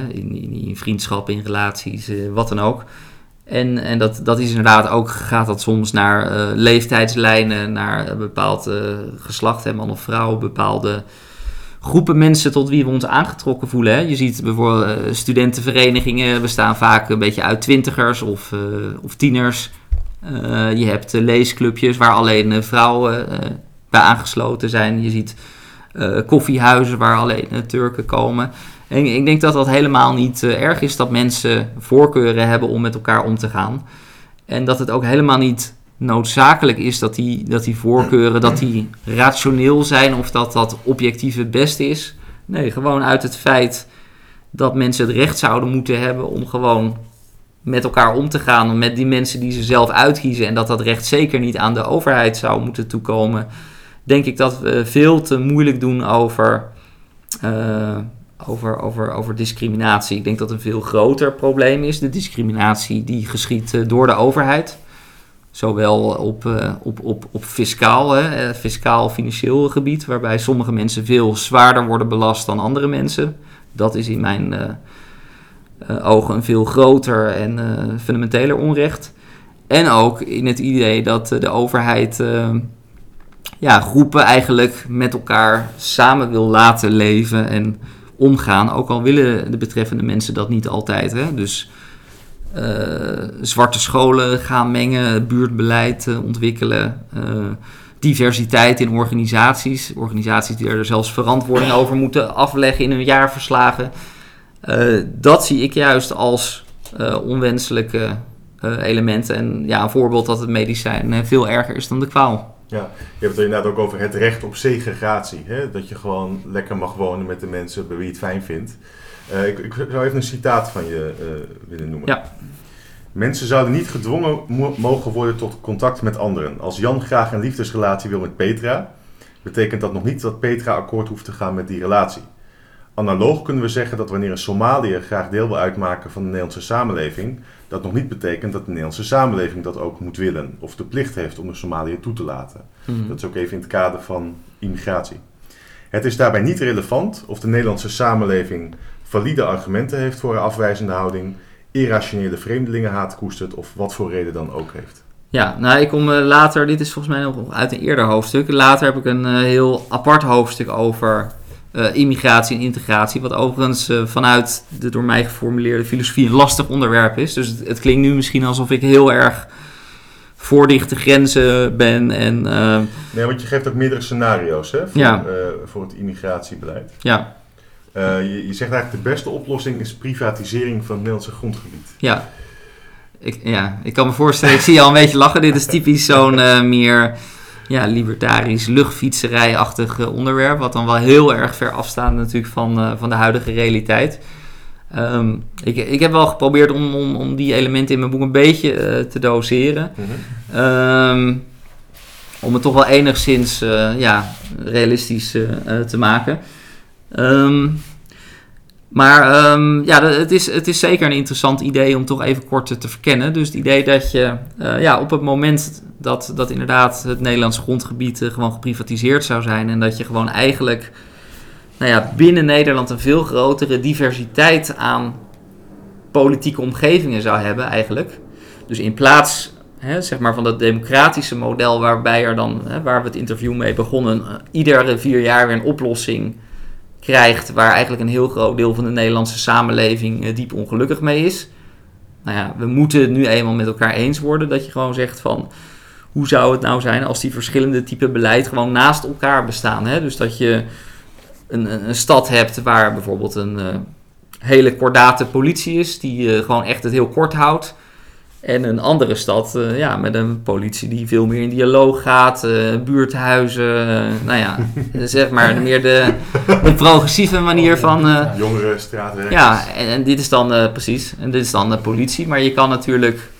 In, in, in, vriendschap, in relaties, wat dan ook. En, en dat, dat is inderdaad ook, gaat dat soms naar leeftijdslijnen, naar een bepaald geslacht, man of vrouw, bepaalde groepen mensen tot wie we ons aangetrokken voelen. Hè. Je ziet bijvoorbeeld eh, studentenverenigingen bestaan vaak een beetje uit twintigers of, eh, of tieners. Eh, je hebt leesclubjes waar alleen vrouwen bij aangesloten zijn. Je ziet eh, koffiehuizen waar alleen Turken komen. En ik denk dat dat helemaal niet erg is dat mensen voorkeuren hebben om met elkaar om te gaan. En dat het ook helemaal niet noodzakelijk is dat die, dat die voorkeuren dat die rationeel zijn of dat dat objectief het beste is. Nee, gewoon uit het feit dat mensen het recht zouden moeten hebben om gewoon met elkaar om te gaan. Met die mensen die ze zelf uitkiezen. En dat dat recht zeker niet aan de overheid zou moeten toekomen. Denk ik dat we veel te moeilijk doen over, eh, over, over, over discriminatie. Ik denk dat een veel groter probleem is. De discriminatie die geschiet eh, door de overheid. Zowel op, eh, op, op, op fiscaal, hè, eh, fiscaal-financieel gebied, waarbij sommige mensen veel zwaarder worden belast dan andere mensen. Dat is in mijn eh, ogen een veel groter en fundamenteler onrecht. En ook in het idee dat de overheid ja, groepen eigenlijk met elkaar samen wil laten leven en omgaan. Ook al willen de betreffende mensen dat niet altijd. Hè? Dus zwarte scholen gaan mengen, buurtbeleid eh, ontwikkelen, eh, diversiteit in organisaties. Organisaties die er zelfs verantwoording over moeten afleggen in hun jaarverslagen. Eh, dat zie ik juist als eh, onwenselijke eh, elementen. En ja, een voorbeeld dat het medicijn eh, veel erger is dan de kwaal. Ja, je hebt het er inderdaad ook over het recht op segregatie. Hè? Dat je gewoon lekker mag wonen met de mensen bij wie je het fijn vindt. Eh, ik, ik zou even een citaat van je eh, willen noemen. Ja. Mensen zouden niet gedwongen mo- mogen worden tot contact met anderen. Als Jan graag een liefdesrelatie wil met Petra, betekent dat nog niet dat Petra akkoord hoeft te gaan met die relatie. Analoog kunnen we zeggen dat wanneer een Somaliër graag deel wil uitmaken van de Nederlandse samenleving, dat nog niet betekent dat de Nederlandse samenleving dat ook moet willen of de plicht heeft om de Somaliër toe te laten. Mhm. Dat is ook even in het kader van immigratie. Het is daarbij niet relevant of de Nederlandse samenleving valide argumenten heeft voor haar afwijzende houding, irrationele vreemdelingenhaat koestert of wat voor reden dan ook heeft. Ja, nou ik kom eh, later, dit is volgens mij nog uit een eerder hoofdstuk. Later heb ik een eh, heel apart hoofdstuk over eh, immigratie en integratie. Wat overigens vanuit de door mij geformuleerde filosofie een lastig onderwerp is. Dus het, het klinkt nu misschien alsof ik heel erg voor dichte grenzen ben. En Nee, want je geeft ook meerdere scenario's hè, voor, Ja. voor het immigratiebeleid. ja, Eh, je, je zegt eigenlijk de beste oplossing is privatisering van het Nederlandse grondgebied. ja. Ik, ja, ik kan me voorstellen, ik zie je al een beetje lachen. Dit is typisch zo'n eh, meer ja, libertarisch, luchtfietserij-achtig eh, onderwerp. Wat dan wel heel erg ver afstaat natuurlijk van, van de huidige realiteit. Ehm, ik, ik heb wel geprobeerd om, om, om die elementen in mijn boek een beetje te doseren. Ehm, om het toch wel enigszins ja, realistisch te maken. Ehm, maar ehm, ja, het is, het is zeker een interessant idee om toch even kort te- verkennen. Dus het idee dat je eh, ja, op het moment dat, dat inderdaad het Nederlands grondgebied eh, gewoon geprivatiseerd zou zijn. En dat je gewoon eigenlijk nou ja, binnen Nederland een veel grotere diversiteit aan politieke omgevingen zou hebben eigenlijk. Dus in plaats zeg maar van dat democratische model waarbij er dan, waar we het interview mee begonnen, eh, iedere vier jaar weer een oplossing krijgt waar eigenlijk een heel groot deel van de Nederlandse samenleving eh, diep ongelukkig mee is. Nou ja, we moeten het nu eenmaal met elkaar eens worden dat je gewoon zegt van hoe zou het nou zijn als die verschillende typen beleid gewoon naast elkaar bestaan. Hè? Dus dat je een, een, een stad hebt waar bijvoorbeeld een eh, hele kordate politie is die eh, gewoon echt het heel kort houdt. En een andere stad eh, ja, met een politie die veel meer in dialoog gaat, eh, buurthuizen, eh, nou ja, zeg maar meer de, de progressieve manier van... eh, Jongeren, straatwerkers. ja, en, en dit is dan precies, en dit is dan de politie. Maar je kan natuurlijk,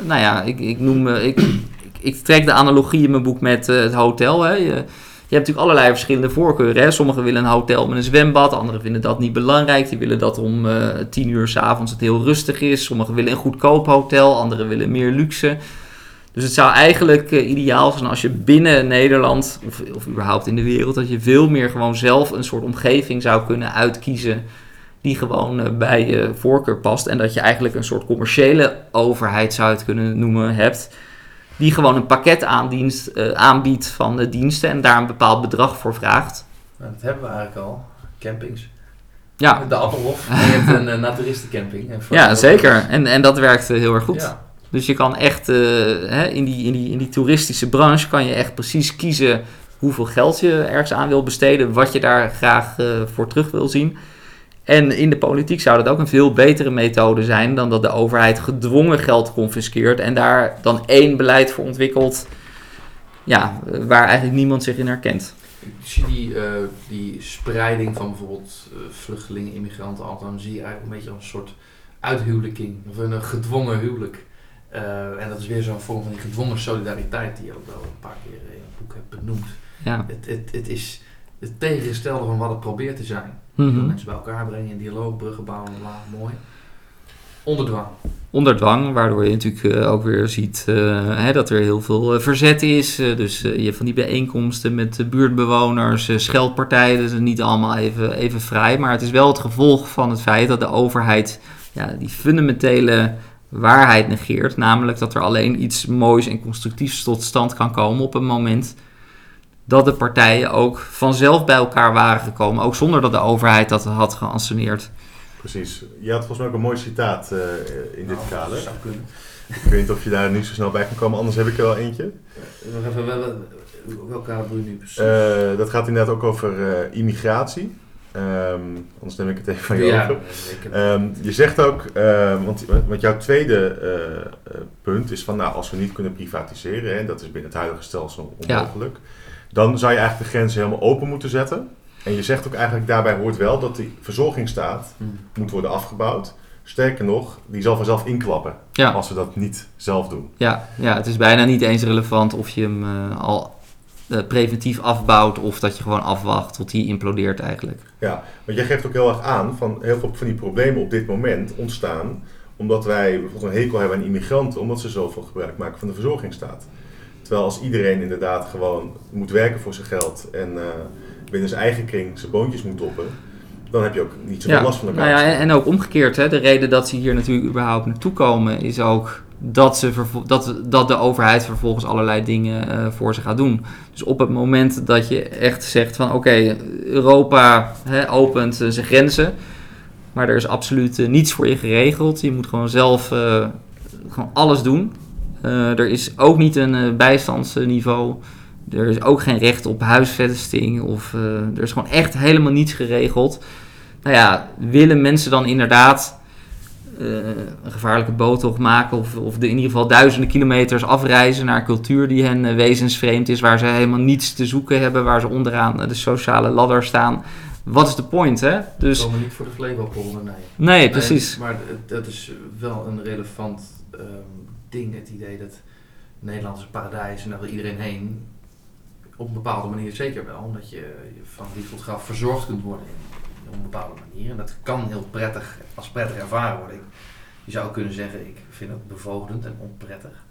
nou ja, ik, ik noem, ik, ik, ik trek de analogie in mijn boek met het hotel. Hè. Je, je hebt natuurlijk allerlei verschillende voorkeuren. Hè. Sommigen willen een hotel met een zwembad, anderen vinden dat niet belangrijk. Die willen dat om eh, tien uur s'avonds het heel rustig is. Sommigen willen een goedkoop hotel, anderen willen meer luxe. Dus het zou eigenlijk eh, ideaal zijn als je binnen Nederland, of, of überhaupt in de wereld, dat je veel meer gewoon zelf een soort omgeving zou kunnen uitkiezen die gewoon eh, bij je voorkeur past. En dat je eigenlijk een soort commerciële overheid zou het kunnen noemen hebt. Die gewoon een pakket aandienst, eh, aanbiedt van de diensten en daar een bepaald bedrag voor vraagt. Nou, dat hebben we eigenlijk al. Campings. Ja, De Appelhof. En je hebt een uh, naturistencamping. Ja zeker. En, en dat werkt eh, heel erg goed. Ja. Dus je kan echt, hè, in, die, in, die, in die toeristische branche kan je echt precies kiezen hoeveel geld je ergens aan wil besteden, wat je daar graag voor terug wil zien. En in de politiek zou dat ook een veel betere methode zijn dan dat de overheid gedwongen geld confiskeert en daar dan één beleid voor ontwikkelt, ja, eh, waar eigenlijk niemand zich in herkent. Ik zie die, eh, die spreiding van bijvoorbeeld eh, vluchtelingen, immigranten, althans, zie je eigenlijk een beetje als een soort uithuwelijking. Of een gedwongen huwelijk. Eh, en dat is weer zo'n vorm van die gedwongen solidariteit die je ook wel een paar keer in het boek hebt benoemd. Ja. Het, het, het is het tegengestelde van wat het probeert te zijn. Wil Mhm. Mensen bij elkaar brengen, in dialoog, bruggen bouwen, la, mooi. Onder dwang. onder dwang, waardoor je natuurlijk eh, ook weer ziet eh, hè, dat er heel veel eh, verzet is. Dus je hebt van die bijeenkomsten met buurtbewoners, scheldpartijen, dat is niet allemaal even, even vrij. Maar het is wel het gevolg van het feit dat de overheid ja, die fundamentele waarheid negeert. Namelijk dat er alleen iets moois en constructiefs tot stand kan komen op een moment dat de partijen ook vanzelf bij elkaar waren gekomen. Ook zonder dat de overheid dat had geanceneerd. Precies. Je had volgens mij ook een mooi citaat eh, in dit Nou, kader. Zou kunnen. Ik weet niet of je daar nu zo snel bij kan komen, anders heb ik er wel eentje. Nog even, wel- wel- welk kader doe je nu precies? Eh, dat gaat inderdaad ook over eh, immigratie. Ehm, anders neem ik het even van je ja, over. Ehm, je zegt ook, ehm, want, want jouw tweede eh, eh, punt is van, nou, als we niet kunnen privatiseren, hè, dat is binnen het huidige stelsel Ja. Dan zou je eigenlijk de grenzen helemaal open moeten zetten. En je zegt ook eigenlijk, daarbij hoort wel dat die verzorgingsstaat Hm. moet worden afgebouwd. Sterker nog, die zal vanzelf inklappen Ja. als we dat niet zelf doen. Ja, ja, het is bijna niet eens relevant of je hem eh, al eh, preventief afbouwt of dat je gewoon afwacht tot hij implodeert eigenlijk. Ja, want jij geeft ook heel erg aan van heel veel van die problemen op dit moment ontstaan omdat wij bijvoorbeeld een hekel hebben aan immigranten, omdat ze zoveel gebruik maken van de verzorgingsstaat. Terwijl als iedereen inderdaad gewoon moet werken voor zijn geld en eh, binnen zijn eigen kring zijn boontjes moet toppen, dan heb je ook niet zoveel Ja, last van elkaar. nou ja, en, ook omgekeerd, hè, de reden dat ze hier natuurlijk überhaupt naartoe komen is ook dat, ze dat, dat de overheid vervolgens allerlei dingen eh, voor ze gaat doen. Dus op het moment dat je echt zegt van oké, Europa hè, opent eh, zijn grenzen, maar er is absoluut niets voor je geregeld. Je moet gewoon zelf gewoon alles doen. Eh, er is ook niet een eh, bijstandsniveau. Er is ook geen recht op huisvesting. Of, eh, er is gewoon echt helemaal niets geregeld. Nou ja, willen mensen dan inderdaad een gevaarlijke boottocht maken? Of, of de, in ieder geval duizenden kilometers afreizen naar een cultuur die hen wezensvreemd is. Waar ze helemaal niets te zoeken hebben. Waar ze onderaan de sociale ladder staan. Wat is de point, hè? We Dus komen niet voor de Flevopolder, nee. nee, precies. Maar dat is wel een relevant ehm, ding, het idee dat Nederland is een paradijs en daar wil iedereen heen. Op een bepaalde manier zeker wel, omdat je, van tot graf verzorgd kunt worden op een bepaalde manier. En dat kan heel prettig, als prettig ervaren worden. Ik- Je zou kunnen zeggen, ik vind het bevoogdend en onprettig.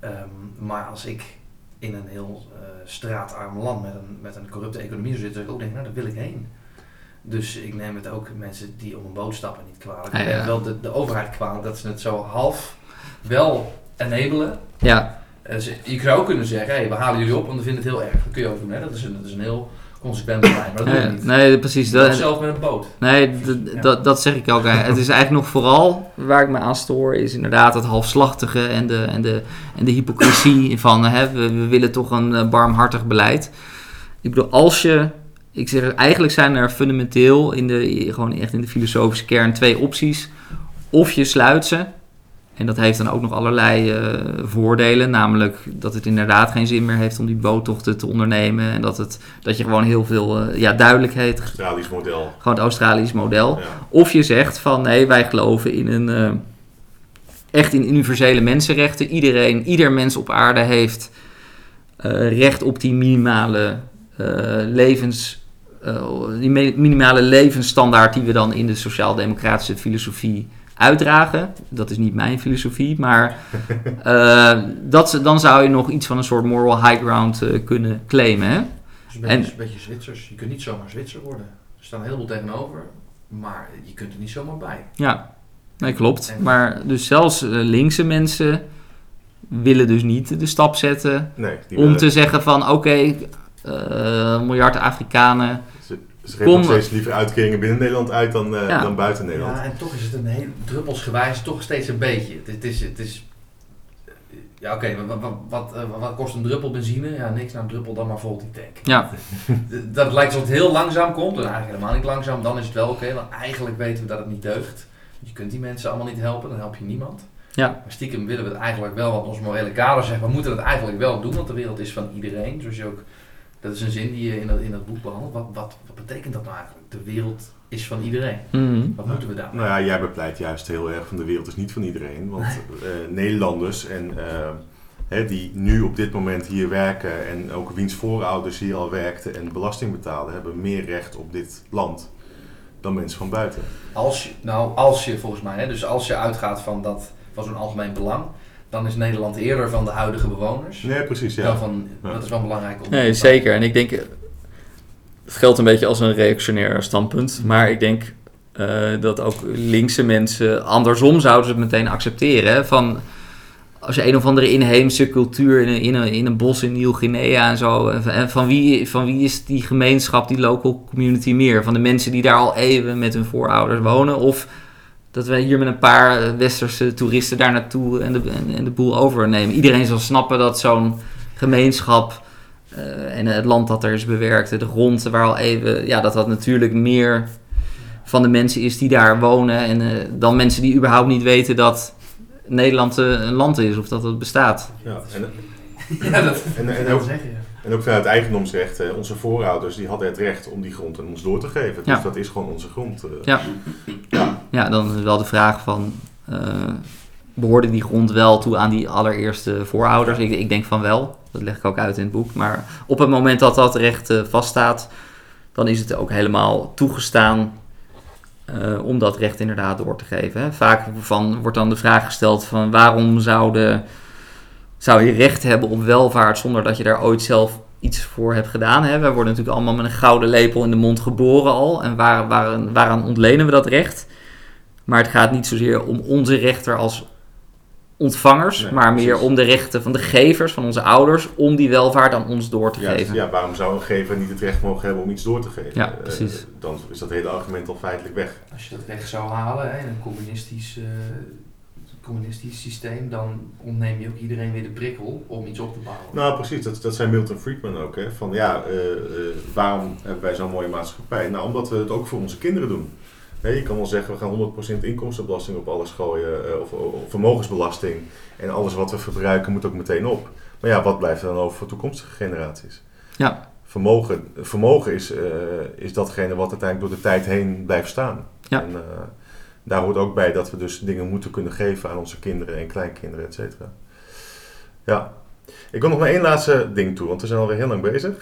Ehm, maar als ik in een heel eh, straatarm land met een, met een corrupte economie zou zitten, zou ik ook denken, nou daar wil ik heen. Dus ik neem het ook mensen die op een boot stappen niet kwalijk. Ja, neem ja. wel de, de overheid kwalijk dat ze het zo half wel enabelen. Ja, je zou ook kunnen zeggen, hey, we halen jullie op, want we vinden het heel erg. Dat kun je ook doen, hè? Dat, is een, dat is een heel consequent beleid, maar dat doen we nee, niet. nee, precies. Dat zelf met een boot. Nee, Ja. dat, dat zeg ik ook. Het is eigenlijk nog vooral waar ik me aan stoor, is inderdaad het halfslachtige en de, en de, en de hypocrisie van hè, we, we willen toch een eh, barmhartig beleid. Ik bedoel, als je. Ik zeg, eigenlijk zijn er fundamenteel in de, gewoon echt in de filosofische kern twee opties. Of je sluit ze. En dat heeft dan ook nog allerlei eh, voordelen. Namelijk dat het inderdaad geen zin meer heeft om die boottochten te ondernemen. En dat, het, dat je gewoon heel veel eh, ja, duidelijkheid Australisch model. gewoon het Australisch model. Ja. Of je zegt van nee, wij geloven in een eh, echt in universele mensenrechten. Iedereen, ieder mens op aarde heeft recht op die minimale levens. die minimale levensstandaard die we dan in de sociaal-democratische filosofie uitdragen. Dat is niet mijn filosofie, maar eh, dat, dan zou je nog iets van een soort moral high ground eh, kunnen claimen. Hè? Dus een beetje, En- een beetje Zwitsers. Je kunt niet zomaar Zwitser worden. Er staan een heleboel tegenover, maar je kunt er niet zomaar bij. Ja, nee, klopt. En- Maar dus zelfs eh, linkse mensen willen dus niet de stap zetten Nee, om willen- te zeggen van oké, eh, een miljard Afrikanen, Ze geven nog steeds liever uitkeringen binnen Nederland uit dan, eh, Ja. dan buiten Nederland. Ja, en toch is het een heel druppelsgewijs toch steeds een beetje. Het, het is, het is, ja oké, wat, wat, wat, eh, wat kost een druppel benzine? Ja, niks, nou druppel dan maar vol die tank. Ja. Dat lijkt alsof het heel langzaam komt, en eigenlijk helemaal niet langzaam, dan is het wel oké, want eigenlijk weten we dat het niet deugt. Je kunt die mensen allemaal niet helpen, dan help je niemand. Ja. Maar stiekem willen we het eigenlijk wel, want ons morele kader zegt, we moeten het eigenlijk wel doen, want de wereld is van iedereen. Zoals je ook, dat is een zin die je in dat, in dat boek behandelt. Wat, wat, wat betekent dat nou eigenlijk? De wereld is van iedereen. Mhm. Wat moeten we daar? Nou ja, jij bepleit juist heel erg van de wereld is niet van iedereen. Want eh, Nederlanders en, eh, hè, die nu op dit moment hier werken en ook wiens voorouders hier al werkten en belasting betaalden, hebben meer recht op dit land dan mensen van buiten. Als je, nou, als je volgens mij, hè, dus als je uitgaat van, dat, van zo'n algemeen belang, dan is Nederland eerder van de huidige bewoners. Nee, precies. Dan Ja. van. Dat is wel belangrijk om Nee, zeker. En ik denk, eh, het geldt een beetje als een reactionair standpunt. Maar ik denk eh, dat ook linkse mensen andersom zouden ze het meteen accepteren. Hè? Van, als je een of andere inheemse cultuur in een, in een, in een bos in Nieuw-Guinea en zo. Van- En van wie, van wie is die gemeenschap, die local community meer? Van de mensen die daar al eeuwen met hun voorouders wonen? Of dat wij hier met een paar westerse toeristen daar naartoe en de, en, de boel overnemen? Iedereen zal snappen dat zo'n gemeenschap eh, en het land dat er is bewerkt, de grond waar al even, ja, dat dat natuurlijk meer van de mensen is die daar wonen en eh, dan mensen die überhaupt niet weten dat Nederland eh, een land is of dat het bestaat. Ja, en, Ja, dat, en, en, dat zeg je. En ook vanuit eigendomsrecht, eh, onze voorouders die hadden het recht om die grond aan ons door te geven. Dus Ja. dat is gewoon onze grond. eh. Ja. Ja, dan is wel de vraag van, eh behoorde die grond wel toe aan die allereerste voorouders? Ik, ik denk van wel, dat leg ik ook uit in het boek. Maar op het moment dat dat recht eh, vaststaat, dan is het ook helemaal toegestaan eh, om dat recht inderdaad door te geven. Hè. Vaak van, wordt dan de vraag gesteld van waarom zouden, zou je recht hebben op welvaart zonder dat je daar ooit zelf iets voor hebt gedaan. Hè. Wij worden natuurlijk allemaal met een gouden lepel in de mond geboren al. En waar, waar, waaraan ontlenen we dat recht? Maar het gaat niet zozeer om onze rechter als ontvangers, Nee, maar meer precies. om de rechten van de gevers, van onze ouders, om die welvaart aan ons door te geven. ja, waarom zou een gever niet het recht mogen hebben om iets door te geven? Ja, Eh, precies. dan is dat hele argument al feitelijk weg. Als je dat recht zou halen hè, in een communistisch, eh, communistisch systeem, dan ontneem je ook iedereen weer de prikkel om iets op te bouwen. Nou, precies. Dat, dat zei Milton Friedman ook. Hè? Van ja, eh, eh, waarom hebben wij zo'n mooie maatschappij? Nou, omdat we het ook voor onze kinderen doen. Hè, je kan wel zeggen, we gaan 100% inkomstenbelasting op alles gooien, eh, of, of vermogensbelasting. En alles wat we verbruiken moet ook meteen op. Maar ja, wat blijft er dan over voor toekomstige generaties? Ja. Vermogen, vermogen is, eh, is datgene wat uiteindelijk door de tijd heen blijft staan. Ja. En, eh, daar hoort ook bij dat we dus dingen moeten kunnen geven aan onze kinderen en kleinkinderen, et cetera. Ja. Ik wil nog maar één laatste ding toe, want we zijn alweer heel lang bezig.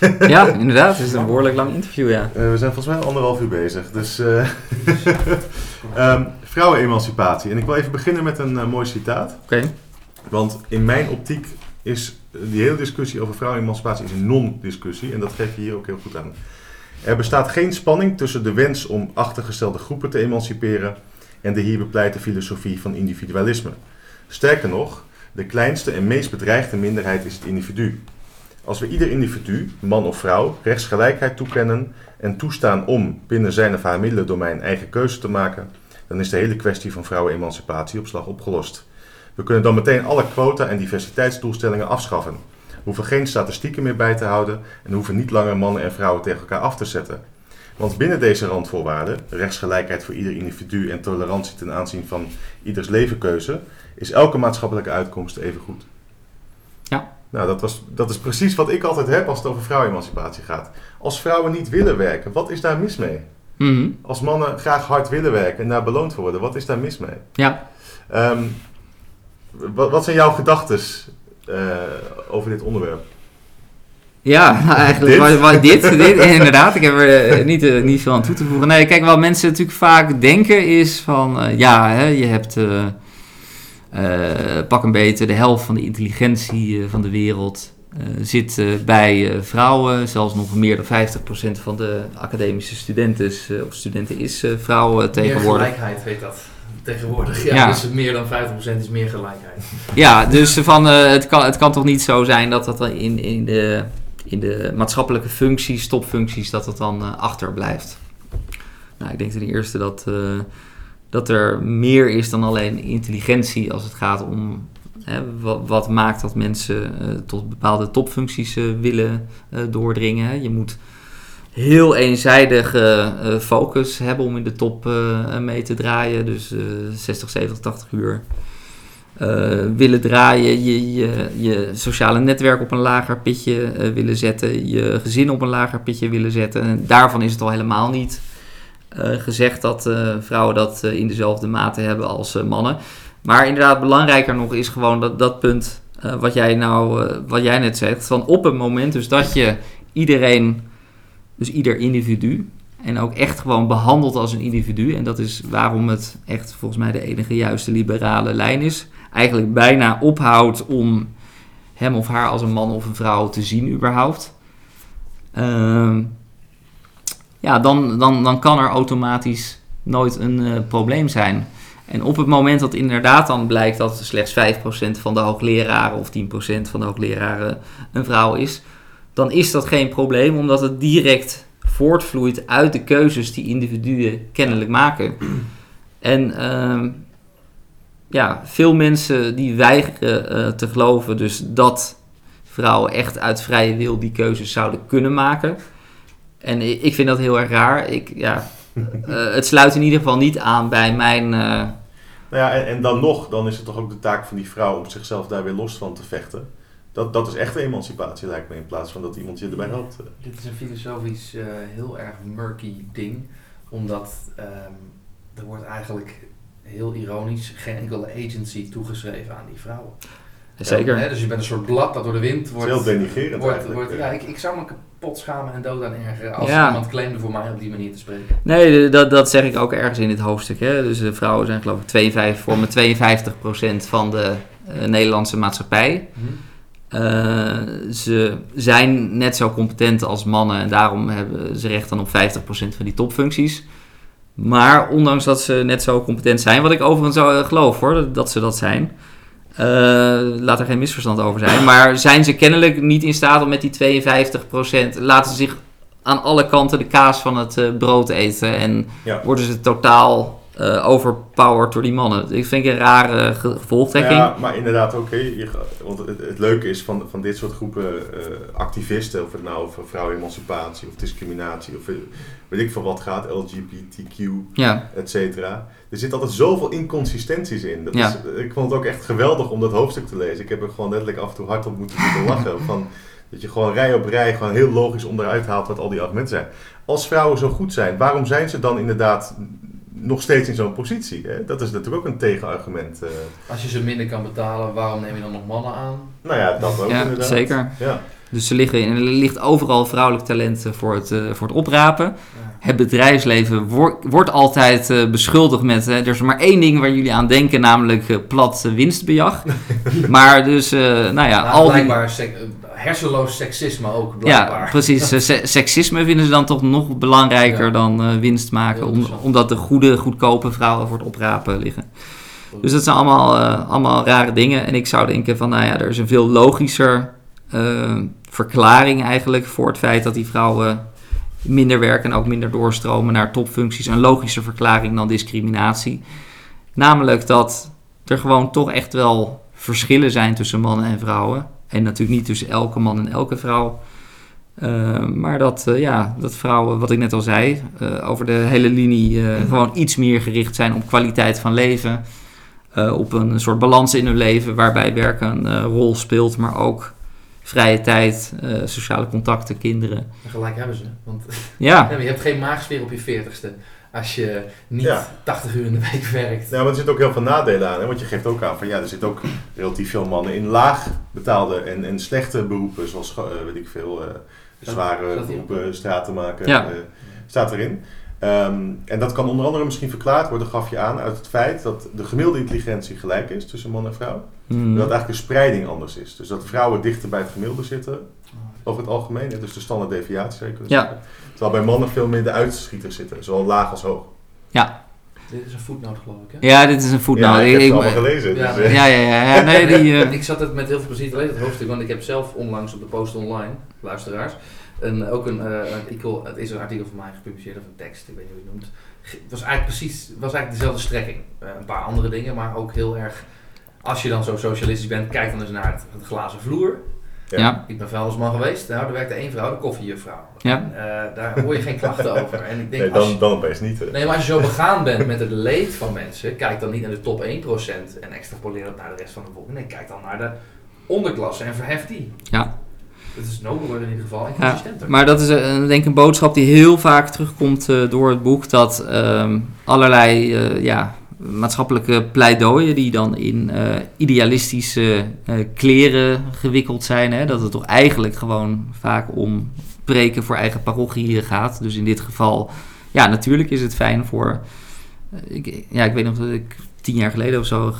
Ja, inderdaad. Het is een behoorlijk lang interview, ja. Eh, we zijn volgens mij anderhalf uur bezig. Dus eh ehm, vrouwenemancipatie. En ik wil even beginnen met een eh, mooi citaat. Oké. Want in mijn optiek is die hele discussie over vrouwenemancipatie is een non-discussie. En dat geef je hier ook heel goed aan. Er bestaat geen spanning tussen de wens om achtergestelde groepen te emanciperen en de hier bepleite filosofie van individualisme. Sterker nog, de kleinste en meest bedreigde minderheid is het individu. Als we ieder individu, man of vrouw, rechtsgelijkheid toekennen en toestaan om binnen zijn of haar middelendomein eigen keuze te maken, dan is de hele kwestie van vrouwenemancipatie op slag opgelost. We kunnen dan meteen alle quota en diversiteitsdoelstellingen afschaffen. We hoeven geen statistieken meer bij te houden en hoeven niet langer mannen en vrouwen tegen elkaar af te zetten. Want binnen deze randvoorwaarden, rechtsgelijkheid voor ieder individu en tolerantie ten aanzien van ieders levenkeuze, is elke maatschappelijke uitkomst even goed. Ja. Nou, dat, was, dat is precies wat ik altijd heb als het over vrouwenemancipatie gaat. Als vrouwen niet willen werken, wat is daar mis mee? Mhm. Als mannen graag hard willen werken en daar beloond worden, wat is daar mis mee? Ja. Ehm, wat, wat zijn jouw gedachten over dit onderwerp? Ja, nou, eigenlijk Dit? wa- wa- dit, dit, inderdaad. Ik heb er eh, niet, eh, niet veel aan toe te voegen. Nee, kijk, wat mensen natuurlijk vaak denken is van... eh, ja, hè, je hebt eh, eh, pak een beetje de helft van de intelligentie eh, van de wereld... eh, zit eh, bij eh, vrouwen. Zelfs nog meer dan 50% van de academische studenten eh, of studenten is eh, vrouw eh, tegenwoordig. Meer gelijkheid heet dat tegenwoordig. Ja, Ja. Dus meer dan 50% is meer gelijkheid. Ja, dus van, eh, het, kan, het kan toch niet zo zijn dat dat in, in, de, in de maatschappelijke functies, topfuncties, dat het dan eh, achterblijft. Nou, ik denk ten eerste dat, eh, dat er meer is dan alleen intelligentie als het gaat om hè, wat, wat maakt dat mensen tot bepaalde topfuncties willen doordringen. Hè. Je moet heel eenzijdige eh, focus hebben om in de top eh, mee te draaien. Dus eh 60, 70, 80 uur eh, willen draaien. Je, je, je sociale netwerk op een lager pitje willen zetten. Je gezin op een lager pitje willen zetten. En daarvan is het al helemaal niet gezegd dat vrouwen dat in dezelfde mate hebben als mannen. Maar inderdaad, belangrijker nog is gewoon dat, dat punt wat, jij nou, wat jij net zegt. Van op het moment dus dat je iedereen, dus ieder individu, en ook echt gewoon behandelt als een individu. En dat is waarom het echt volgens mij de enige juiste liberale lijn is. Eigenlijk bijna ophoudt om hem of haar als een man of een vrouw te zien überhaupt. Ehm, ja, dan, dan, dan kan er automatisch nooit een eh, probleem zijn. En op het moment dat inderdaad dan blijkt dat slechts 5% van de hoogleraren of 10% van de hoogleraren een vrouw is, dan is dat geen probleem, omdat het direct voortvloeit uit de keuzes die individuen kennelijk maken. En ehm, ja, veel mensen die weigeren eh, te geloven dus dat vrouwen echt uit vrije wil die keuzes zouden kunnen maken. En ik vind dat heel erg raar. Ik, ja, eh, het sluit in ieder geval niet aan bij mijn... eh, Nou ja, en, en dan nog, dan is het toch ook de taak van die vrouw om zichzelf daar weer los van te vechten. Dat, dat is echte emancipatie, lijkt me, in plaats van dat iemand je erbij helpt. Dit is een filosofisch eh, heel erg murky ding. Omdat ehm, er wordt eigenlijk heel ironisch geen enkele agency toegeschreven aan die vrouwen. zeker. Hè, dus je bent een soort blad dat door de wind wordt... heel denigrerend wordt, eigenlijk. wordt- ja, ik, ik zou me kapot schamen en dood aan ergeren als Ja. iemand claimde voor mij op die manier te spreken. Nee, dat, dat zeg ik ook ergens in dit hoofdstuk. Hè. Dus de vrouwen zijn geloof ik 52, vormen 52% van de eh, Nederlandse maatschappij. Eh, ze zijn net zo competent als mannen en daarom hebben ze recht dan op 50% van die topfuncties. Maar ondanks dat ze net zo competent zijn, wat ik overigens geloof hoor, dat- dat ze dat zijn. eh, laat er geen misverstand over zijn. Maar zijn ze kennelijk niet in staat om met die 52%, laten ze zich aan alle kanten de kaas van het eh, brood eten. En Ja. worden ze totaal eh, overpowered door die mannen. Ik vind ik een rare ge- gevolgtrekking. Ja, maar inderdaad ga- want het, het leuke is van, van dit soort groepen eh, activisten, of het nou over vrouwenemancipatie of discriminatie of eh, weet ik veel wat gaat, LGBTQ, Ja. et cetera. Er zit altijd zoveel inconsistenties in. Dat Ja. is, ik vond het ook echt geweldig om dat hoofdstuk te lezen. Ik heb er gewoon letterlijk af en toe hard op moeten lachen. Van, dat je gewoon rij op rij gewoon heel logisch onderuit haalt wat al die argumenten zijn. Als vrouwen zo goed zijn, waarom zijn ze dan inderdaad nog steeds in zo'n positie? Hè? Dat is natuurlijk ook een tegenargument. eh. Als je ze minder kan betalen, waarom neem je dan nog mannen aan? nou ja, dat ook Ja, inderdaad. zeker. Ja. Dus er, liggen, er ligt overal vrouwelijk talent eh, voor het, eh, voor het oprapen. Het bedrijfsleven wordt, wordt altijd eh, beschuldigd met... eh, er is maar één ding waar jullie aan denken, namelijk plat winstbejag. maar dus, eh, nou ja, Nou, al blijkbaar hersenloos seksisme ook, blijkbaar. Ja, precies. Se- seksisme vinden ze dan toch nog belangrijker Ja. dan winst maken. Om, omdat de goede, goedkope vrouwen voor het oprapen liggen. Dus dat zijn allemaal, allemaal rare dingen. En ik zou denken van, nou ja, er is een veel logischer verklaring eigenlijk voor het feit dat die vrouwen minder werken en ook minder doorstromen naar topfuncties. Een logische verklaring dan discriminatie. Namelijk dat er gewoon toch echt wel verschillen zijn tussen mannen en vrouwen. En natuurlijk niet tussen elke man en elke vrouw. Uh, maar dat, uh, ja, dat vrouwen, wat ik net al zei, uh, over de hele linie uh, gewoon iets meer gericht zijn op kwaliteit van leven. Op een soort balans in hun leven waarbij werk een rol speelt, maar ook vrije tijd, uh, sociale contacten, kinderen. En gelijk hebben ze. Want ja. je hebt geen maagsfeer op je veertigste als je niet Ja. 80 uur in de week werkt. Ja, maar er zitten ook heel veel nadelen aan. Hè? Want je geeft ook aan van ja, er zitten ook relatief veel mannen in laag betaalde en, en slechte beroepen, zoals eh, weet ik veel, eh, zware beroepen, straten maken, Ja. eh, staat erin. Ehm, en dat kan onder andere misschien verklaard worden, gaf je aan, uit het feit dat de gemiddelde intelligentie gelijk is tussen man en vrouw. Hmm. Dat eigenlijk de spreiding anders is. Dus dat vrouwen dichter bij het gemiddelde zitten, over het algemeen. Dus de standaard deviatie zou je kunnen Ja. zeggen. Terwijl bij mannen veel meer de uitschieters zitten, zowel laag als hoog. Ja. Dit is een voetnoot geloof ik hè? Ja, dit is een voetnoot. ja, ik heb Ik- het allemaal gelezen. Ja, dus, eh, ja, ja, ja, ja, nee, die... eh, Ik zat het met heel veel plezier te lezen, het hoofdstuk, want ik heb zelf onlangs op de Post Online, luisteraars, een, ook een, eh, artikel, het is een artikel van mij gepubliceerd, of een tekst, ik weet niet hoe je het noemt. Het was eigenlijk precies, het was eigenlijk dezelfde strekking. Eh, een paar andere dingen, maar ook heel erg, als je dan zo socialistisch bent, kijk dan eens naar het, het glazen vloer. Ja. ja, Ik ben vuilnisman geweest, nou, er werkte één vrouw, de koffiejuffrouw. Ja. Eh, daar hoor je geen klachten over. En ik denk, nee, als dan, je- dan opeens niet. hè. Nee, maar als je zo begaan bent met het leed van mensen, kijk dan niet naar de top 1% en extrapoleer dat naar de rest van de bevolking. Nee, kijk dan naar de onderklasse en verhef die. Ja. Het is nobeler in ieder geval en Ja, consistenter. maar dat is eh, denk ik een boodschap die heel vaak terugkomt eh, door het boek. Dat ehm, allerlei eh, ja, maatschappelijke pleidooien die dan in eh, idealistische eh, kleren gewikkeld zijn. Hè, dat het toch eigenlijk gewoon vaak om preken voor eigen parochie gaat. Dus in dit geval, ja, natuurlijk is het fijn voor... eh, ik, ja, ik weet nog dat ik tien jaar geleden of zo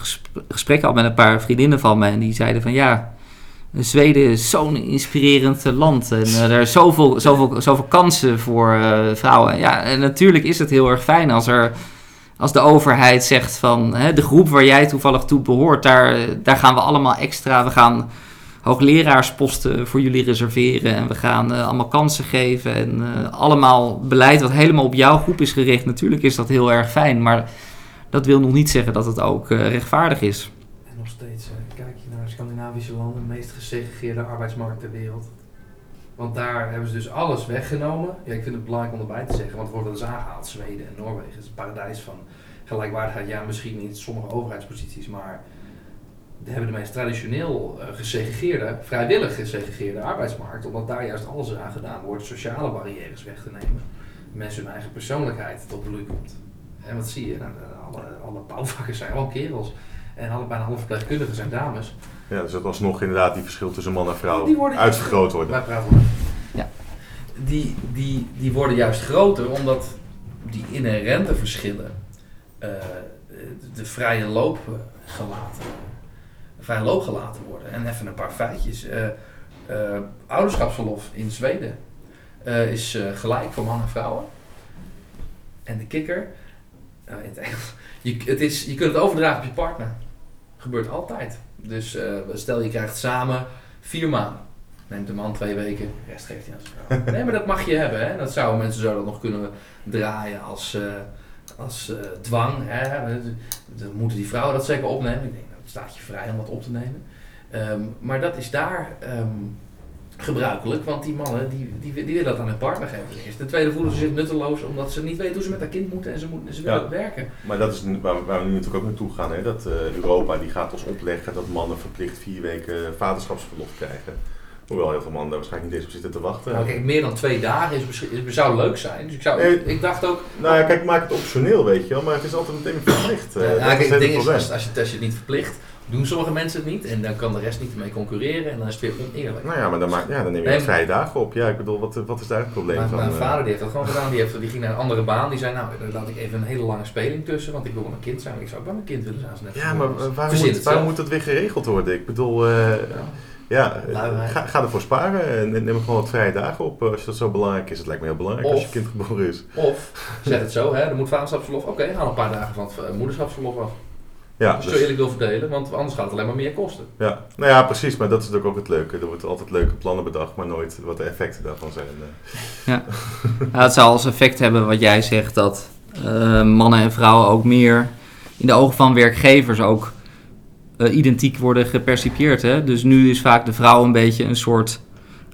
gesprek had met een paar vriendinnen van me. En die zeiden van ja... Zweden is zo'n inspirerend land. En er zijn zoveel, zoveel, zoveel kansen voor vrouwen. Ja, en natuurlijk is het heel erg fijn als, er, als de overheid zegt van... Hè, de groep waar jij toevallig toe behoort, daar, daar gaan we allemaal extra... We gaan hoogleraarsposten voor jullie reserveren. En we gaan eh, allemaal kansen geven. En eh, allemaal beleid wat helemaal op jouw groep is gericht. Natuurlijk is dat heel erg fijn. Maar dat wil nog niet zeggen dat het ook eh, rechtvaardig is. En nog steeds, kijk je naar Scandinavische landen, de meest gesegregeerde arbeidsmarkt ter wereld. Want daar hebben ze dus alles weggenomen. Ja, ik vind het belangrijk om erbij te zeggen, want het wordt wel eens aangehaald. Zweden en Noorwegen het is een paradijs van gelijkwaardigheid. Ja, misschien in sommige overheidsposities, maar die hebben de meest traditioneel eh, gesegregeerde, vrijwillig gesegregeerde arbeidsmarkt. Omdat daar juist alles aan gedaan wordt, sociale barrières weg te nemen. Mensen hun eigen persoonlijkheid tot bloei komt. En wat zie je? Nou, de- alle, alle bouwvakkers zijn allemaal kerels. En alle, bijna alle verpleegkundigen zijn dames. Ja, dus dat alsnog inderdaad die verschil tussen man en vrouw Die worden uitvergroot worden. Wij praten over. Ja. Die, die, die worden juist groter omdat die inherente verschillen eh, de vrije loop gelaten, vrije loop gelaten worden. En even een paar feitjes. Eh, eh, ouderschapsverlof in Zweden eh, is eh, gelijk voor mannen en vrouwen. En de kikker, eh, in het Engels, je, het is, je kunt het overdragen op je partner. Gebeurt altijd. Dus eh, stel je krijgt samen vier maanden. Neemt de man twee weken, de rest geeft hij aan zijn vrouw. Nee, maar dat mag je hebben. Hè? Dat zouden mensen zo dat nog kunnen draaien als, eh, als eh, dwang. Hè? Dan moeten die vrouwen dat zeker opnemen. Ik denk, nou, het staat je vrij om dat op te nemen. Ehm, maar dat is daar ehm, gebruikelijk, want die mannen die, die, die willen dat aan hun partner geven. Ten tweede voelen ze zich nutteloos omdat ze niet weten hoe ze met haar kind moeten en ze, moeten, ze willen Ja. werken. Maar dat is waar, waar we nu natuurlijk ook naartoe gaan. Hè? Dat eh, Europa die gaat ons opleggen dat mannen verplicht vier weken vaderschapsverlof krijgen. Hoewel heel veel mannen daar waarschijnlijk niet eens op zitten te wachten. Nou, kijk, meer dan twee dagen is, misschien- is, zou leuk zijn. Dus ik, zou, Nee. ik dacht ook, Nou ja, kijk, maak het optioneel, weet je wel. Maar het is altijd meteen verplicht. eh, Ja, nou, kijk, het ding is, als, als, je, als je het niet verplicht, doen sommige mensen het niet. En dan kan de rest niet ermee concurreren. En dan is het weer oneerlijk. Nou ja, maar dan, maak, ja, dan neem je Nee, vrije dagen op. Ja, ik bedoel, wat, wat is daar het probleem Mijn, van? mijn eh? vader die heeft dat gewoon gedaan. Die, heeft, die ging naar een andere baan. Die zei, nou, daar laat ik even een hele lange speling tussen. Want ik wil wel een kind zijn. Ik zou ook wel een kind willen zijn. als het net Ja, maar eh, waarom, Verzin moet, waarom dat weer geregeld worden? Ik bedoel, eh, Ja. ja, Luiheid. ga, ga ervoor sparen en neem gewoon wat vrije dagen op als dat zo belangrijk is. Het lijkt me heel belangrijk als je kind geboren is. Of, zeg het zo, hè, er moet vaderschapsverlof. Oké, haal een paar dagen van het moederschapsverlof af. Ja, Als je dus- zo eerlijk wil verdelen. Want anders gaat het alleen maar meer kosten. ja. Nou ja, precies, maar dat is natuurlijk ook het leuke. Er worden altijd leuke plannen bedacht, maar nooit wat de effecten daarvan zijn. eh. Nou, het zou als effect hebben wat jij zegt dat eh, mannen en vrouwen ook meer in de ogen van werkgevers ook eh, identiek worden gepercipieerd. Hè? Dus nu is vaak de vrouw een beetje een soort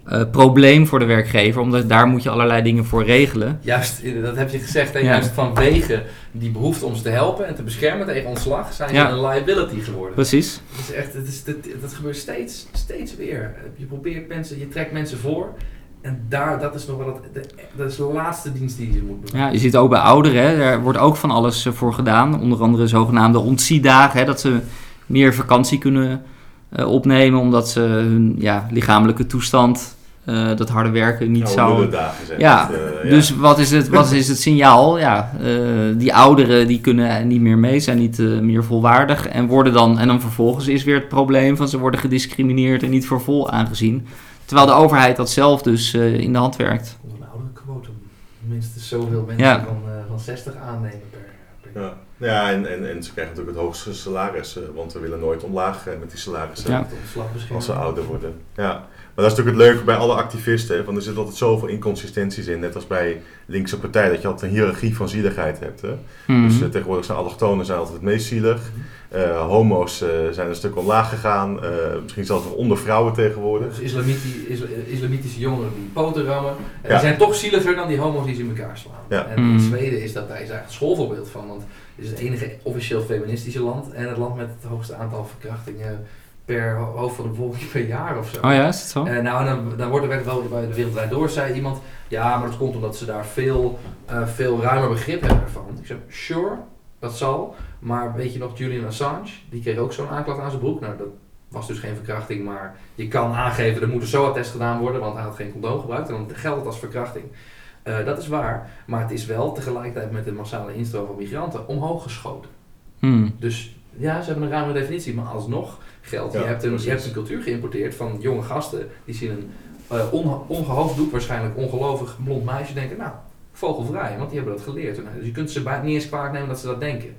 eh, probleem voor de werkgever, omdat daar moet je allerlei dingen voor regelen. Juist, dat heb je gezegd. En Ja. juist vanwege die behoefte om ze te helpen en te beschermen tegen ontslag, zijn ze een liability geworden. Precis. Het is echt, is, dat, dat gebeurt steeds, steeds weer. Je probeert mensen, je trekt mensen voor. En daar, dat is nog wel het, de, dat is de laatste dienst die je moet doen. Ja, je ziet ook bij ouderen, hè, daar wordt ook van alles eh, voor gedaan. Onder andere zogenaamde ontziedagen, hè, dat ze meer vakantie kunnen opnemen omdat ze hun ja, lichamelijke toestand, eh, dat harde werken niet Nou, zou... Ja, eh, ja. Dus wat is het, wat is het signaal? Ja, eh, die ouderen die kunnen niet meer mee, zijn niet eh, meer volwaardig. En, worden dan, en dan vervolgens is weer het probleem van ze worden gediscrimineerd en niet voor vol aangezien. Terwijl de overheid dat zelf dus eh, in de hand werkt. Onder een oude quotum. Minstens zoveel mensen Ja. van, eh, van 60 aannemen per, per Ja, ja en, en, en ze krijgen natuurlijk het hoogste salaris, eh, want we willen nooit omlaag eh, met die salarissen Ja. Als ze ouder worden. Ja. Maar dat is natuurlijk het leuke bij alle activisten, want er zitten altijd zoveel inconsistenties in, net als bij linkse partij, dat je altijd een hiërarchie van zieligheid hebt. Hè. Mhm. Dus eh, tegenwoordig zijn allochtonen zijn altijd het meest zielig. Eh, homo's eh, zijn een stuk omlaag gegaan, eh, misschien zelfs nog onder vrouwen tegenwoordig. Dus islamiti- isla- islamitische jongeren die poten rammen. En Ja. die zijn toch zieliger dan die homo's die ze in elkaar slaan. Ja. En in Mm. Zweden is dat daar is eigenlijk het schoolvoorbeeld van. Want is het enige officieel feministische land. En het land met het hoogste aantal verkrachtingen per ho- hoofd van de bevolking per jaar of zo. Oh ja, is het zo? Eh, nou, dan, dan wordt er werd wel bij de Wereldwijd Door, zei iemand... Ja, maar dat komt omdat ze daar veel, eh, veel ruimer begrip hebben ervan. Ik zei, sure, dat zal. Maar weet je nog, Julian Assange, die kreeg ook zo'n aanklacht aan zijn broek. Nou, dat was dus geen verkrachting, maar je kan aangeven... er moet een SOA-test gedaan worden, want hij had geen condoom gebruikt. En dan geldt het als verkrachting. Eh, dat is waar, maar het is wel tegelijkertijd met de massale instroom van migranten omhoog geschoten. Hmm. Dus ja, ze hebben een ruime definitie, maar alsnog geldt. Ja, je, hebt een, je precies. hebt een cultuur geïmporteerd van jonge gasten die zien een eh onge- ongehoofd waarschijnlijk ongelovig blond meisje denken, nou, vogelvrij, want die hebben dat geleerd. En, Dus je kunt ze bij, niet eens kwalijk nemen dat ze dat denken.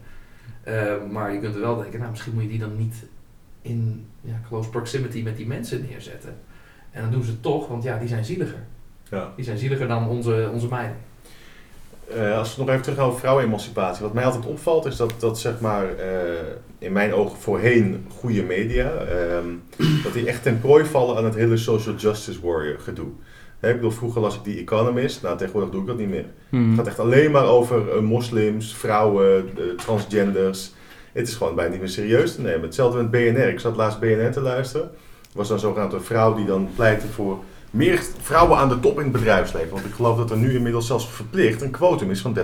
Eh, maar je kunt er wel denken, nou, misschien moet je die dan niet in ja, close proximity met die mensen neerzetten. En dan doen ze het toch, want ja, die zijn zieliger. Ja. Die zijn zieliger dan onze, onze meiden. Eh, als we nog even terug gaan over vrouwenemancipatie. Wat mij altijd opvalt is dat, dat zeg maar, eh, in mijn ogen voorheen goede media, ehm, dat die echt ten prooi vallen aan het hele social justice warrior gedoe. Hè, ik bedoel, vroeger las ik die Economist, nou tegenwoordig doe ik dat niet meer. Hmm. Het gaat echt alleen maar over eh, moslims, vrouwen, transgenders. Het is gewoon bijna niet meer serieus te nemen. Hetzelfde met BNR. Ik zat laatst BNR te luisteren. Er was dan zogenaamd een vrouw die dan pleitte voor meer vrouwen aan de top in het bedrijfsleven. Want ik geloof dat er nu inmiddels zelfs verplicht een quotum is van 30%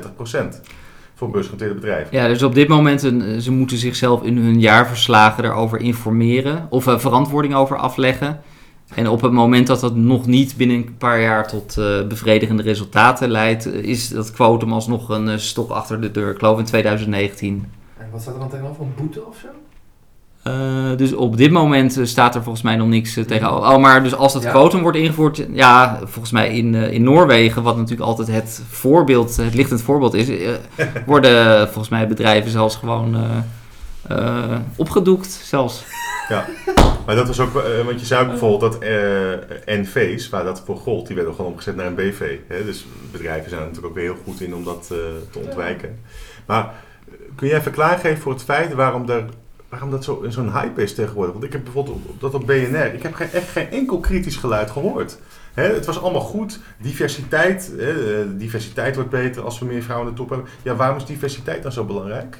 voor beursgenoteerde bedrijven. Ja, dus op dit moment, een, ze moeten zichzelf in hun jaarverslagen daarover informeren of eh, verantwoording over afleggen. En op het moment dat dat nog niet binnen een paar jaar tot eh, bevredigende resultaten leidt, eh, is dat quotum alsnog een eh, stok achter de deur. Ik geloof in 2019. En wat staat er dan tegenover? Een boete of zo? Eh, dus op dit moment eh, staat er volgens mij nog niks eh, tegen. Oh, maar dus als dat Ja. quotum wordt ingevoerd, ja, volgens mij in, in Noorwegen, wat natuurlijk altijd het voorbeeld, het lichtend voorbeeld is, worden volgens mij bedrijven zelfs gewoon opgedoekt zelfs. Maar dat was ook, want je zou bijvoorbeeld dat NV's, waar dat voor gold, die werden gewoon omgezet naar een BV. Hè? Dus bedrijven zijn er natuurlijk ook weer heel goed in om dat te ontwijken. Maar kun jij even klaargeven voor het feit waarom, er, waarom dat zo- zo'n hype is tegenwoordig? Want ik heb bijvoorbeeld op, dat op BNR, ik heb geen, echt geen enkel kritisch geluid gehoord. Het was allemaal goed. Diversiteit, eh, diversiteit wordt beter als we meer vrouwen aan de top hebben. Ja, waarom is diversiteit dan zo belangrijk?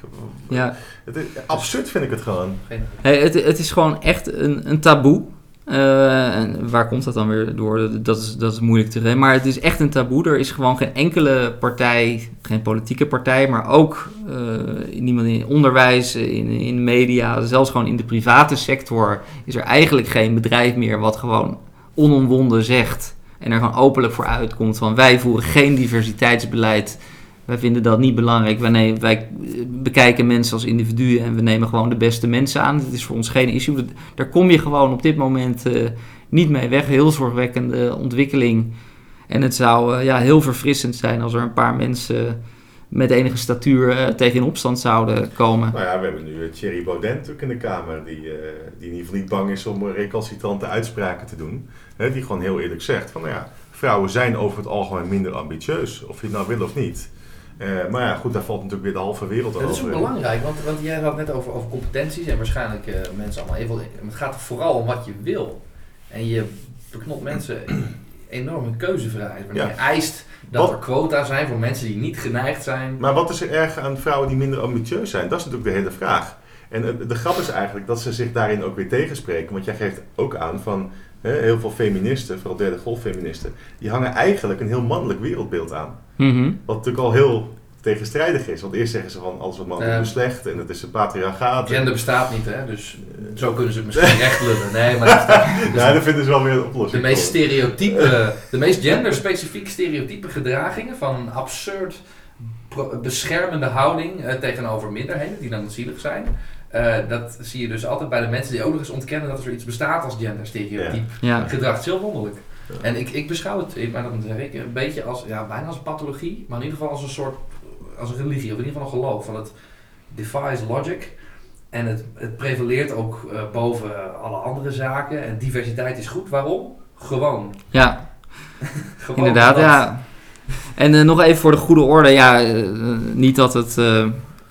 Ja, Het is, absurd vind ik het gewoon. Hey, het, het is gewoon echt een, een taboe. Eh, en waar komt dat dan weer door? Dat is, dat is moeilijk te zeggen. Maar het is echt een taboe. Er is gewoon geen enkele partij, geen politieke partij, maar ook eh, niemand in onderwijs, in, in media, zelfs gewoon in de private sector, is er eigenlijk geen bedrijf meer wat gewoon onomwonden zegt en er gewoon openlijk voor uitkomt van wij voeren geen diversiteitsbeleid. Wij vinden dat niet belangrijk. Wij, wij bekijken mensen als individuen en we nemen gewoon de beste mensen aan. Het is voor ons geen issue. Dat- Daar kom je gewoon op dit moment eh, niet mee weg. Heel zorgwekkende ontwikkeling. En het zou eh, ja, heel verfrissend zijn als er een paar mensen met enige statuur eh, tegen in opstand zouden komen. Nou ja, we hebben nu Thierry Baudet natuurlijk in de Kamer, die, die in ieder geval niet bang is om recalcitrante uitspraken te doen. Die gewoon heel eerlijk zegt van, nou ja, vrouwen zijn over het algemeen minder ambitieus, of je het nou wil of niet. Eh, maar ja, goed, daar valt natuurlijk weer de halve wereld Dat is ook over. belangrijk, want, want jij had net over, over competenties en waarschijnlijk eh, mensen allemaal even. Het gaat vooral om wat je wil. En je beknot mensen enorm hun keuzevrijheid. Wanneer Ja. je eist dat Wat- er quota zijn voor mensen die niet geneigd zijn. Maar wat is er erg aan vrouwen die minder ambitieus zijn? Dat is natuurlijk de hele vraag. En eh, de grap is eigenlijk dat ze zich daarin ook weer tegenspreken. Want jij geeft ook aan van hè, heel veel feministen, vooral derde golffeministen, die hangen eigenlijk een heel mannelijk wereldbeeld aan. Mhm. Wat natuurlijk al heel tegenstrijdig is. Want eerst zeggen ze van alles wat mannen doen is slecht en het is een patriarchaat. Gender bestaat niet, hè? Dus zo kunnen ze het misschien recht lullen. Nee, maar dat. Dus Ja, dan vinden ze wel weer een de oplossing. meest voor. stereotype, de meest genderspecifiek stereotype gedragingen van een absurd beschermende houding eh, tegenover minderheden die dan zielig zijn. Eh, dat zie je dus altijd bij de mensen die ook nog eens ontkennen dat er zoiets bestaat als genderstereotype. Ja. Gedrag is heel wonderlijk. En ik, ik beschouw het, ik- maar dat zeg ik, een beetje als, ja, bijna als een pathologie, maar in ieder geval als een soort als een religie, of in ieder geval een geloof. Van het defies logic. En het, het prevaleert ook eh, boven alle andere zaken. En diversiteit is goed. Waarom? Gewoon. Ja, Gewoon inderdaad. dat. Ja. En eh, nog even voor de goede orde. Ja, eh, niet dat het...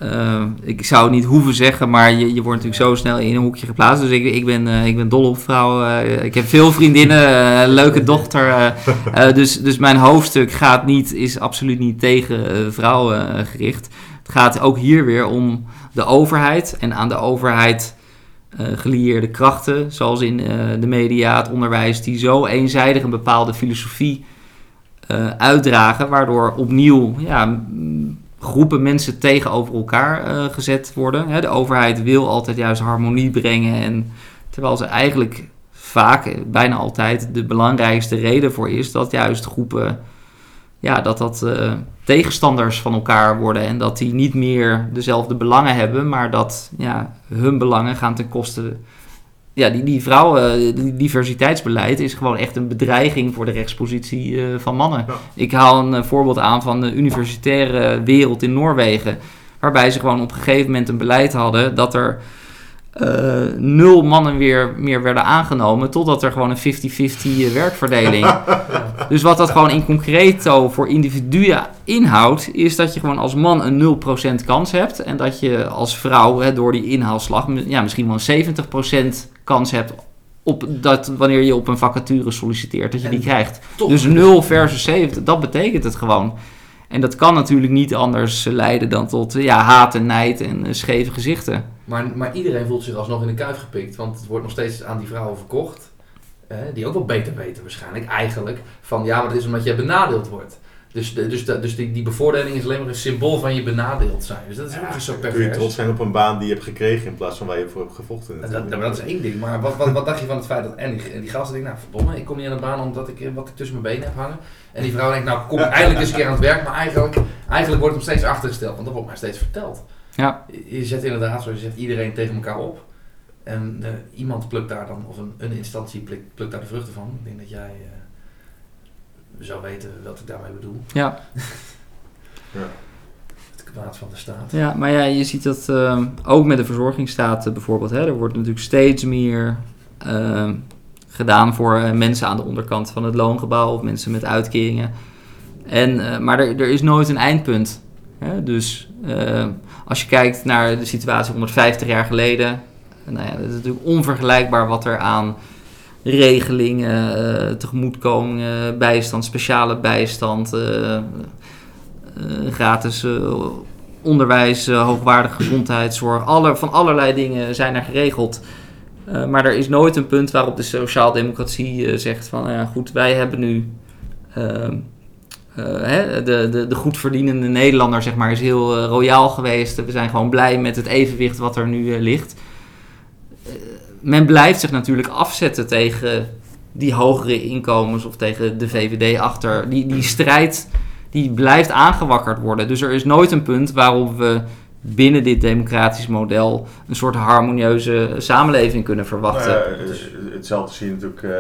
eh, ik zou het niet hoeven zeggen, maar je, je wordt natuurlijk zo snel in een hoekje geplaatst. Dus ik, ik, ben, eh, ik ben dol op vrouwen. eh, ik heb veel vriendinnen, leuke dochter. dus, dus mijn hoofdstuk gaat niet, is absoluut niet tegen vrouwen gericht. Het gaat ook hier weer om de overheid en aan de overheid gelieerde krachten, zoals in de media, het onderwijs, die zo eenzijdig een bepaalde filosofie uitdragen, waardoor opnieuw ja, groepen mensen tegenover elkaar eh, gezet worden. De overheid wil altijd juist harmonie brengen, en terwijl ze eigenlijk vaak, eh, bijna altijd, de belangrijkste reden voor is dat juist groepen, ja, dat dat eh, tegenstanders van elkaar worden en dat die niet meer dezelfde belangen hebben, maar dat ja, hun belangen gaan ten koste. Ja, die, die vrouwen, die diversiteitsbeleid is gewoon echt een bedreiging voor de rechtspositie eh, van mannen. Ja. Ik haal een eh, voorbeeld aan van de universitaire wereld in Noorwegen, waarbij ze gewoon op een gegeven moment een beleid hadden dat er eh, nul mannen weer meer werden aangenomen, totdat er gewoon een 50-50 werkverdeling. dus wat dat gewoon in concreto voor individuen inhoudt, is dat je gewoon als man een 0% kans hebt. En dat je als vrouw hè, door die inhaalslag ja, misschien wel een 70% kans hebt op dat wanneer je op een vacature solliciteert, dat je die krijgt. Dus 0 versus 70, dat betekent het gewoon. En dat kan natuurlijk niet anders leiden dan tot ja, haat en nijd en eh, scheve gezichten. Maar, maar iedereen voelt zich alsnog in de kuif gepikt. Want het wordt nog steeds aan die vrouwen verkocht. die ook wel beter weten waarschijnlijk. Eigenlijk. Van ja, maar dat is omdat je benadeeld wordt. Dus, de, dus, de, dus die, die bevoordeling is alleen maar een symbool van je benadeeld zijn. Dus dat is ook eens zo Dan kun je trots zijn op een baan die je hebt gekregen in plaats van waar je voor hebt gevochten. Dat, dat, maar dat is één ding. Maar wat, wat, wat dacht je van het feit dat... En die, die gasten denken, nou verdomme, ik kom niet aan de baan omdat ik eh, wat ik tussen mijn benen heb hangen. En die vrouw denkt, nou kom ik eindelijk eens een keer aan het werk. Maar eigenlijk, eigenlijk wordt het nog steeds achtergesteld. Want dat wordt mij steeds verteld. Ja. Je- zet inderdaad, zoals je zegt, iedereen tegen elkaar op. En eh, iemand plukt daar dan, of een, een instantie plukt, plukt daar de vruchten van. Ik denk dat jij eh, zou weten wat ik daarmee bedoel. Ja. Het kwaad van de staat. Ja, maar ja, je ziet dat eh, ook met de verzorgingsstaat eh, bijvoorbeeld. Hè, er wordt natuurlijk steeds meer eh, gedaan voor eh, mensen aan de onderkant van het loongebouw of mensen met uitkeringen. En, eh, maar er, er is nooit een eindpunt. Hè? Dus eh, als je kijkt naar de situatie 150 jaar geleden, nou ja, dat is natuurlijk onvergelijkbaar wat er aan regelingen, eh, tegemoetkomingen, bijstand, speciale bijstand, eh, eh, gratis onderwijs, hoogwaardige gezondheidszorg, alle, van allerlei dingen zijn er geregeld. Maar er is nooit een punt waarop de sociaaldemocratie zegt van, ja goed, wij hebben nu ehm, eh, hè, de, de, de goedverdienende Nederlander zeg maar, is heel royaal geweest. We zijn gewoon blij met het evenwicht wat er nu ligt. Men blijft zich natuurlijk afzetten tegen die hogere inkomens of tegen de VVD achter. Die, die strijd die blijft aangewakkerd worden. Dus er is nooit een punt waarop we binnen dit democratisch model een soort harmonieuze samenleving kunnen verwachten. Nou hetzelfde zie je natuurlijk, eh,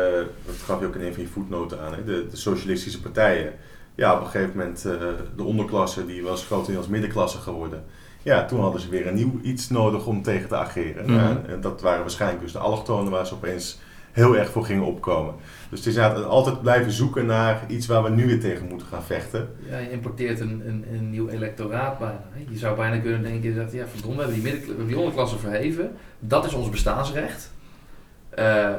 dat gaf je ook in een van je voetnoten aan, de, socialistische partijen. Ja, op een gegeven moment, eh, de onderklasse, die was grotendeels middenklasse geworden. Ja, toen hadden ze weer een nieuw iets nodig om tegen te ageren. Mhm. En dat waren waarschijnlijk dus de allochtonen waar ze opeens heel erg voor gingen opkomen. Dus het is altijd blijven zoeken naar iets waar we nu weer tegen moeten gaan vechten. Ja, je importeert een, een, een nieuw electoraat bijna. hè. Je zou bijna kunnen denken, dat, ja verdomme, we hebben die, midden, die onderklasse verheven. Dat is ons bestaansrecht. Eh,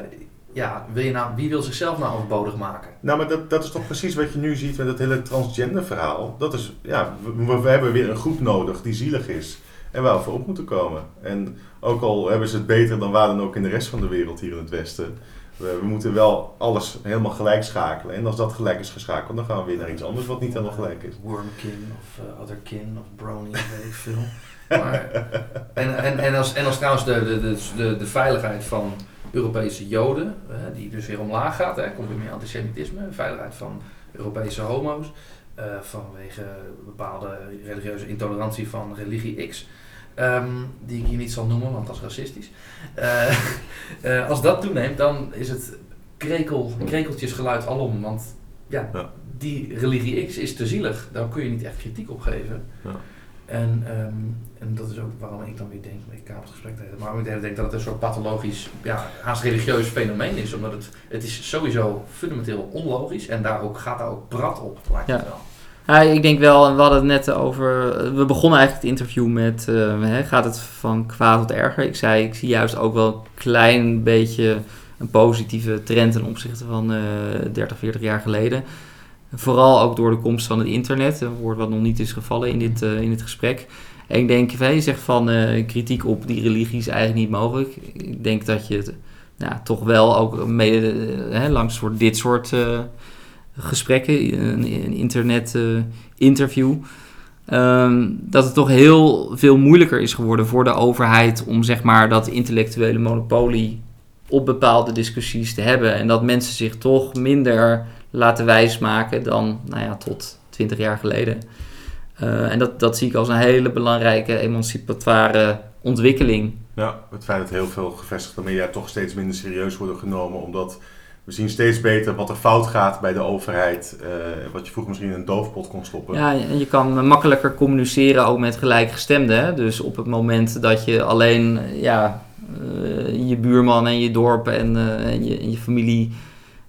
ja, wil je nou, wie wil zichzelf nou overbodig maken? Nou, maar dat, dat is toch precies wat je nu ziet met het hele transgender verhaal. Dat is, ja, we, we hebben weer een groep nodig die zielig is en waar we voor op moeten komen. En ook al hebben ze het beter dan waar dan ook in de rest van de wereld hier in het Westen. We, we moeten wel alles helemaal gelijk schakelen. En als dat gelijk is geschakeld, dan gaan we weer naar iets anders wat niet helemaal gelijk is. Wormkin of uh, Otherkin of Brony, weet ik veel. Maar, en, en, en, als, en als trouwens de, de, de, de, de veiligheid van Europese Joden, die dus weer omlaag gaat, hè, komt weer meer antisemitisme, veiligheid van Europese homo's, eh, vanwege bepaalde religieuze intolerantie van religie X, ehm, die ik hier niet zal noemen, want dat is racistisch. Eh, eh, als dat toeneemt, dan is het krekel, krekeltjesgeluid alom, want ja, Ja. die religie X is te zielig, daar kun je niet echt kritiek op geven. Ja. En, ehm, en dat is ook waarom ik dan weer denk, ik kaap het gesprek tegen, maar ik denk dat het een soort pathologisch, ja, haast religieus fenomeen is. Omdat het, het is sowieso fundamenteel onlogisch en daar ook, gaat daar ook prat op, lijkt Ja. het wel. Ja, ik denk wel, en we hadden het net over. We begonnen eigenlijk het interview met: eh, hè, gaat het van kwaad tot erger? Ik zei, ik zie juist ook wel een klein beetje een positieve trend ten opzichte van eh 30, 40 jaar geleden. Vooral ook door de komst van het internet, een woord wat nog niet is gevallen in dit, eh, in dit gesprek. En ik denk, je zegt van eh, kritiek op die religie is eigenlijk niet mogelijk. Ik denk dat je het nou, toch wel ook eh, hè, langs voor dit soort eh, gesprekken, een, internet interview, ehm, dat het toch heel veel moeilijker is geworden voor de overheid om zeg maar dat intellectuele monopolie op bepaalde discussies te hebben. En dat mensen zich toch minder laten wijsmaken dan nou ja, tot 20 jaar geleden. Eh, en dat, dat zie ik als een hele belangrijke emancipatoire ontwikkeling. Ja, het feit dat heel veel gevestigde media toch steeds minder serieus worden genomen, omdat we zien steeds beter wat er fout gaat bij de overheid, eh, wat je vroeger misschien in een doofpot kon stoppen. Ja, en je kan makkelijker communiceren ook met gelijkgestemden. Hè? Dus op het moment dat je alleen ja, eh, je buurman en je dorp en, en, je, en je familie...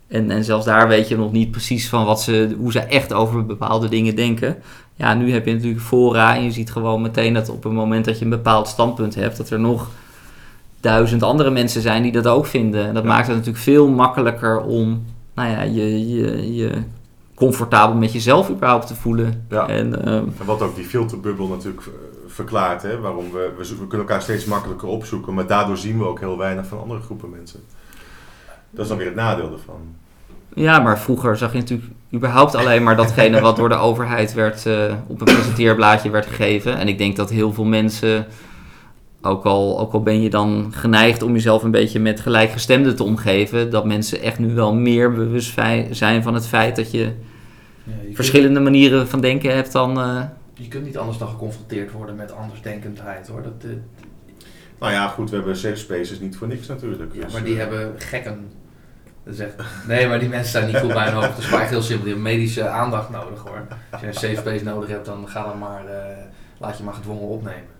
En, en zelfs daar weet je nog niet precies van wat ze, hoe ze echt over bepaalde dingen denken. Ja, nu heb je natuurlijk fora en je ziet gewoon meteen dat op het moment dat je een bepaald standpunt hebt... dat er nog duizend andere mensen zijn die dat ook vinden. En dat Ja. maakt het natuurlijk veel makkelijker om nou ja, je, je, je comfortabel met jezelf überhaupt te voelen. Ja. En, ehm, En wat ook die filterbubbel natuurlijk eh, verklaart, hè, waarom we, we, we kunnen elkaar steeds makkelijker opzoeken, maar daardoor zien we ook heel weinig van andere groepen mensen. Dat is dan weer het nadeel ervan. Ja, maar vroeger zag je natuurlijk überhaupt alleen maar datgene wat door de overheid werd, eh, op een presenteerblaadje werd gegeven. En ik denk dat heel veel mensen, ook al, ook al ben je dan geneigd om jezelf een beetje met gelijkgestemden te omgeven, dat mensen echt nu wel meer bewust zijn van het feit dat je Ja, je kunt- verschillende manieren van denken hebt dan... eh, Je kunt niet anders dan geconfronteerd worden met andersdenkendheid hoor. Dat, eh, Nou ja, goed, we hebben safe spaces niet voor niks natuurlijk. ja, dus, maar die hebben gekken. Dat is echt, nee, maar die mensen zijn niet goed bij hun hoofd. Dat is maar echt heel simpel. Die hebben medische aandacht nodig hoor. Als je een safe space nodig hebt, dan ga dan maar, eh, laat je maar gedwongen opnemen.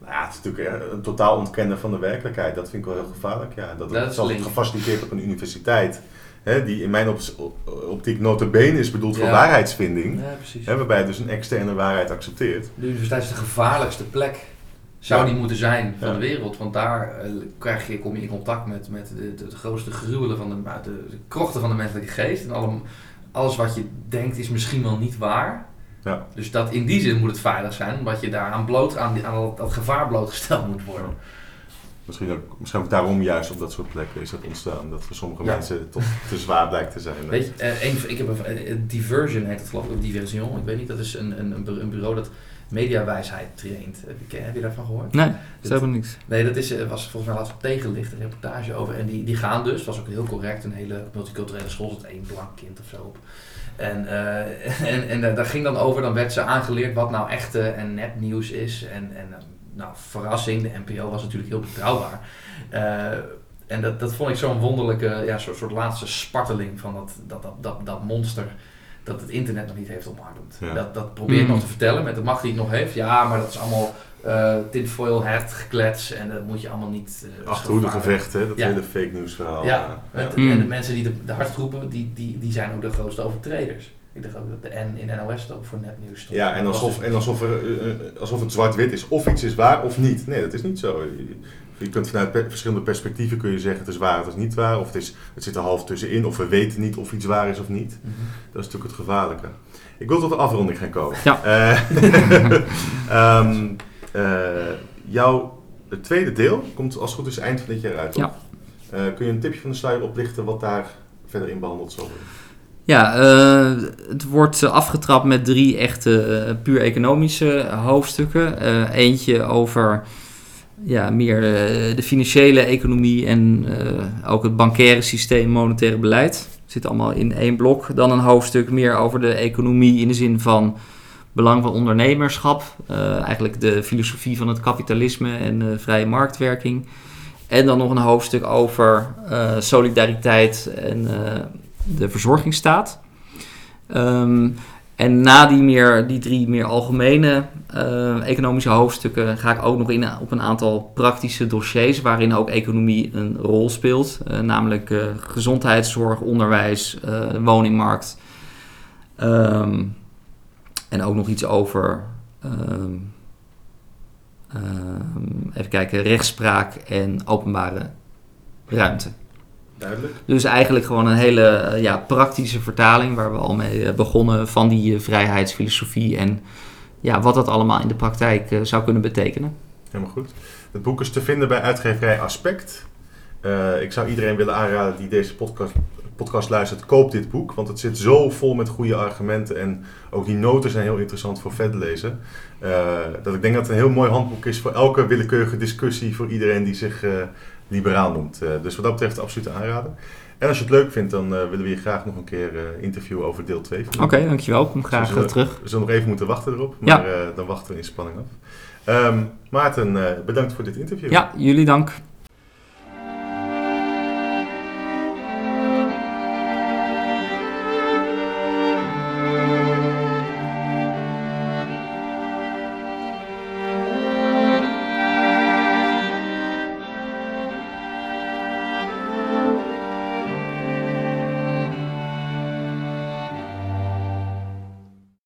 Nou ja, het is natuurlijk eh, een totaal ontkennen van de werkelijkheid. Dat vind ik wel heel gevaarlijk. Ja. Dat, is link. gefaciliteerd op een universiteit. Hè, die in mijn op- op- optiek notabene is bedoeld voor waarheidsvinding. Ja, precies. Hè, waarbij je dus een externe waarheid accepteert. De universiteit is de gevaarlijkste plek. Zou die moeten zijn van de wereld. Want daar eh, krijg je, kom je in contact met, met de, de, de grootste gruwelen van de, de, de krochten van de menselijke geest. En alle, alles wat je denkt is misschien wel niet waar. Ja. Dus dat in die zin moet het veilig zijn. Omdat je daar aan, bloot, aan, die- aan dat, dat gevaar blootgesteld moet worden. Misschien ook, misschien ook daarom juist op dat soort plekken is dat ontstaan. Dat voor sommige Ja. mensen toch te zwaar blijkt te zijn. Weet je, eh, een, ik heb een, eh, Diversion heet het geloof ik, of Diversion, ik weet niet. Dat is een, een, een bureau dat mediawijsheid traint. Heb je, heb je daarvan gehoord? nee, dat hebben niks. Nee, dat is, eh, was volgens mij laatst op tegenlicht, een reportage over. En die, die gaan dus, was ook heel correct, een hele multiculturele school, zat één blank kind of zo op. En, eh, en, en eh, daar ging dan over, dan werd ze aangeleerd wat nou echte en nepnieuws is. En, en nou, verrassing, de NPO was natuurlijk heel betrouwbaar. En dat, dat vond ik zo'n wonderlijke, ja, soort, soort laatste sparteling van dat, dat, dat, dat, dat monster dat het internet nog niet heeft omarmd. Ja. Dat, dat probeert Mm. nog te vertellen met de macht die het nog heeft. Ja, maar dat is allemaal eh tinfoil hat geklets en dat moet je allemaal niet... eh, dat is Achterhoedegevecht, hè, dat Ja. hele fake news verhaal. Ja, het- Mm. en de mensen die de, de hardst roepen, die, die, die zijn ook de grootste overtreders. Ik dacht ook dat de N in NOS ook voor nepnieuws stond. Ja, en alsof, en alsof, er, eh, eh, alsof het zwart-wit is. Of iets is waar of niet. Nee, dat is niet zo. Je, kunt vanuit pe- verschillende perspectieven kun je zeggen het is waar of het is niet waar. Of het, is, het zit er half tussenin. Of we weten niet of iets waar is of niet. Mhm. Dat is natuurlijk het gevaarlijke. Ik wil tot de afronding gaan komen. Ja. Eh, ehm, eh, jouw het tweede deel komt als het goed is eind van dit jaar uit. Ja. Eh, kun je een tipje van de sluier oplichten wat daar verder in behandeld zal worden? Ja, het wordt afgetrapt met drie echte puur economische hoofdstukken. Eentje over ja, meer eh, de financiële economie en eh, ook het bankaire systeem, monetaire beleid. Zit allemaal in één blok. Dan een hoofdstuk meer over de economie in de zin van belang van ondernemerschap. Eh, eigenlijk de filosofie van het kapitalisme en vrije marktwerking. En dan nog een hoofdstuk over solidariteit en de verzorgingsstaat. Ehm, En na die, meer, die drie meer algemene eh, economische hoofdstukken ga ik ook nog in op een aantal praktische dossiers waarin ook economie een rol speelt. Eh, namelijk eh, gezondheidszorg, onderwijs, woningmarkt. Ehm, en ook nog iets over, ehm, ehm, even kijken, rechtspraak en openbare ruimte. Duidelijk. Dus eigenlijk gewoon een hele eh, ja, praktische vertaling waar we al mee eh, begonnen van die eh, vrijheidsfilosofie en ja, wat dat allemaal in de praktijk zou kunnen betekenen. Helemaal goed. Het boek is te vinden bij uitgeverij Aspect. Ik zou iedereen willen aanraden die deze podcast, podcast luistert, koop dit boek. Want het zit zo vol met goede argumenten. En ook die noten zijn heel interessant voor verder lezen. Dat ik denk dat het een heel mooi handboek is voor elke willekeurige discussie. Voor iedereen die zich liberaal noemt. Eh, dus wat dat betreft absoluut aanraden. En als je het leuk vindt, dan eh, willen we je graag nog een keer eh, interviewen over deel 2. van Oké, dankjewel. Kom graag terug. We zullen nog even moeten wachten erop. Maar dan wachten we in spanning af. Ehm, Maarten, bedankt voor dit interview. Ja, jullie dank.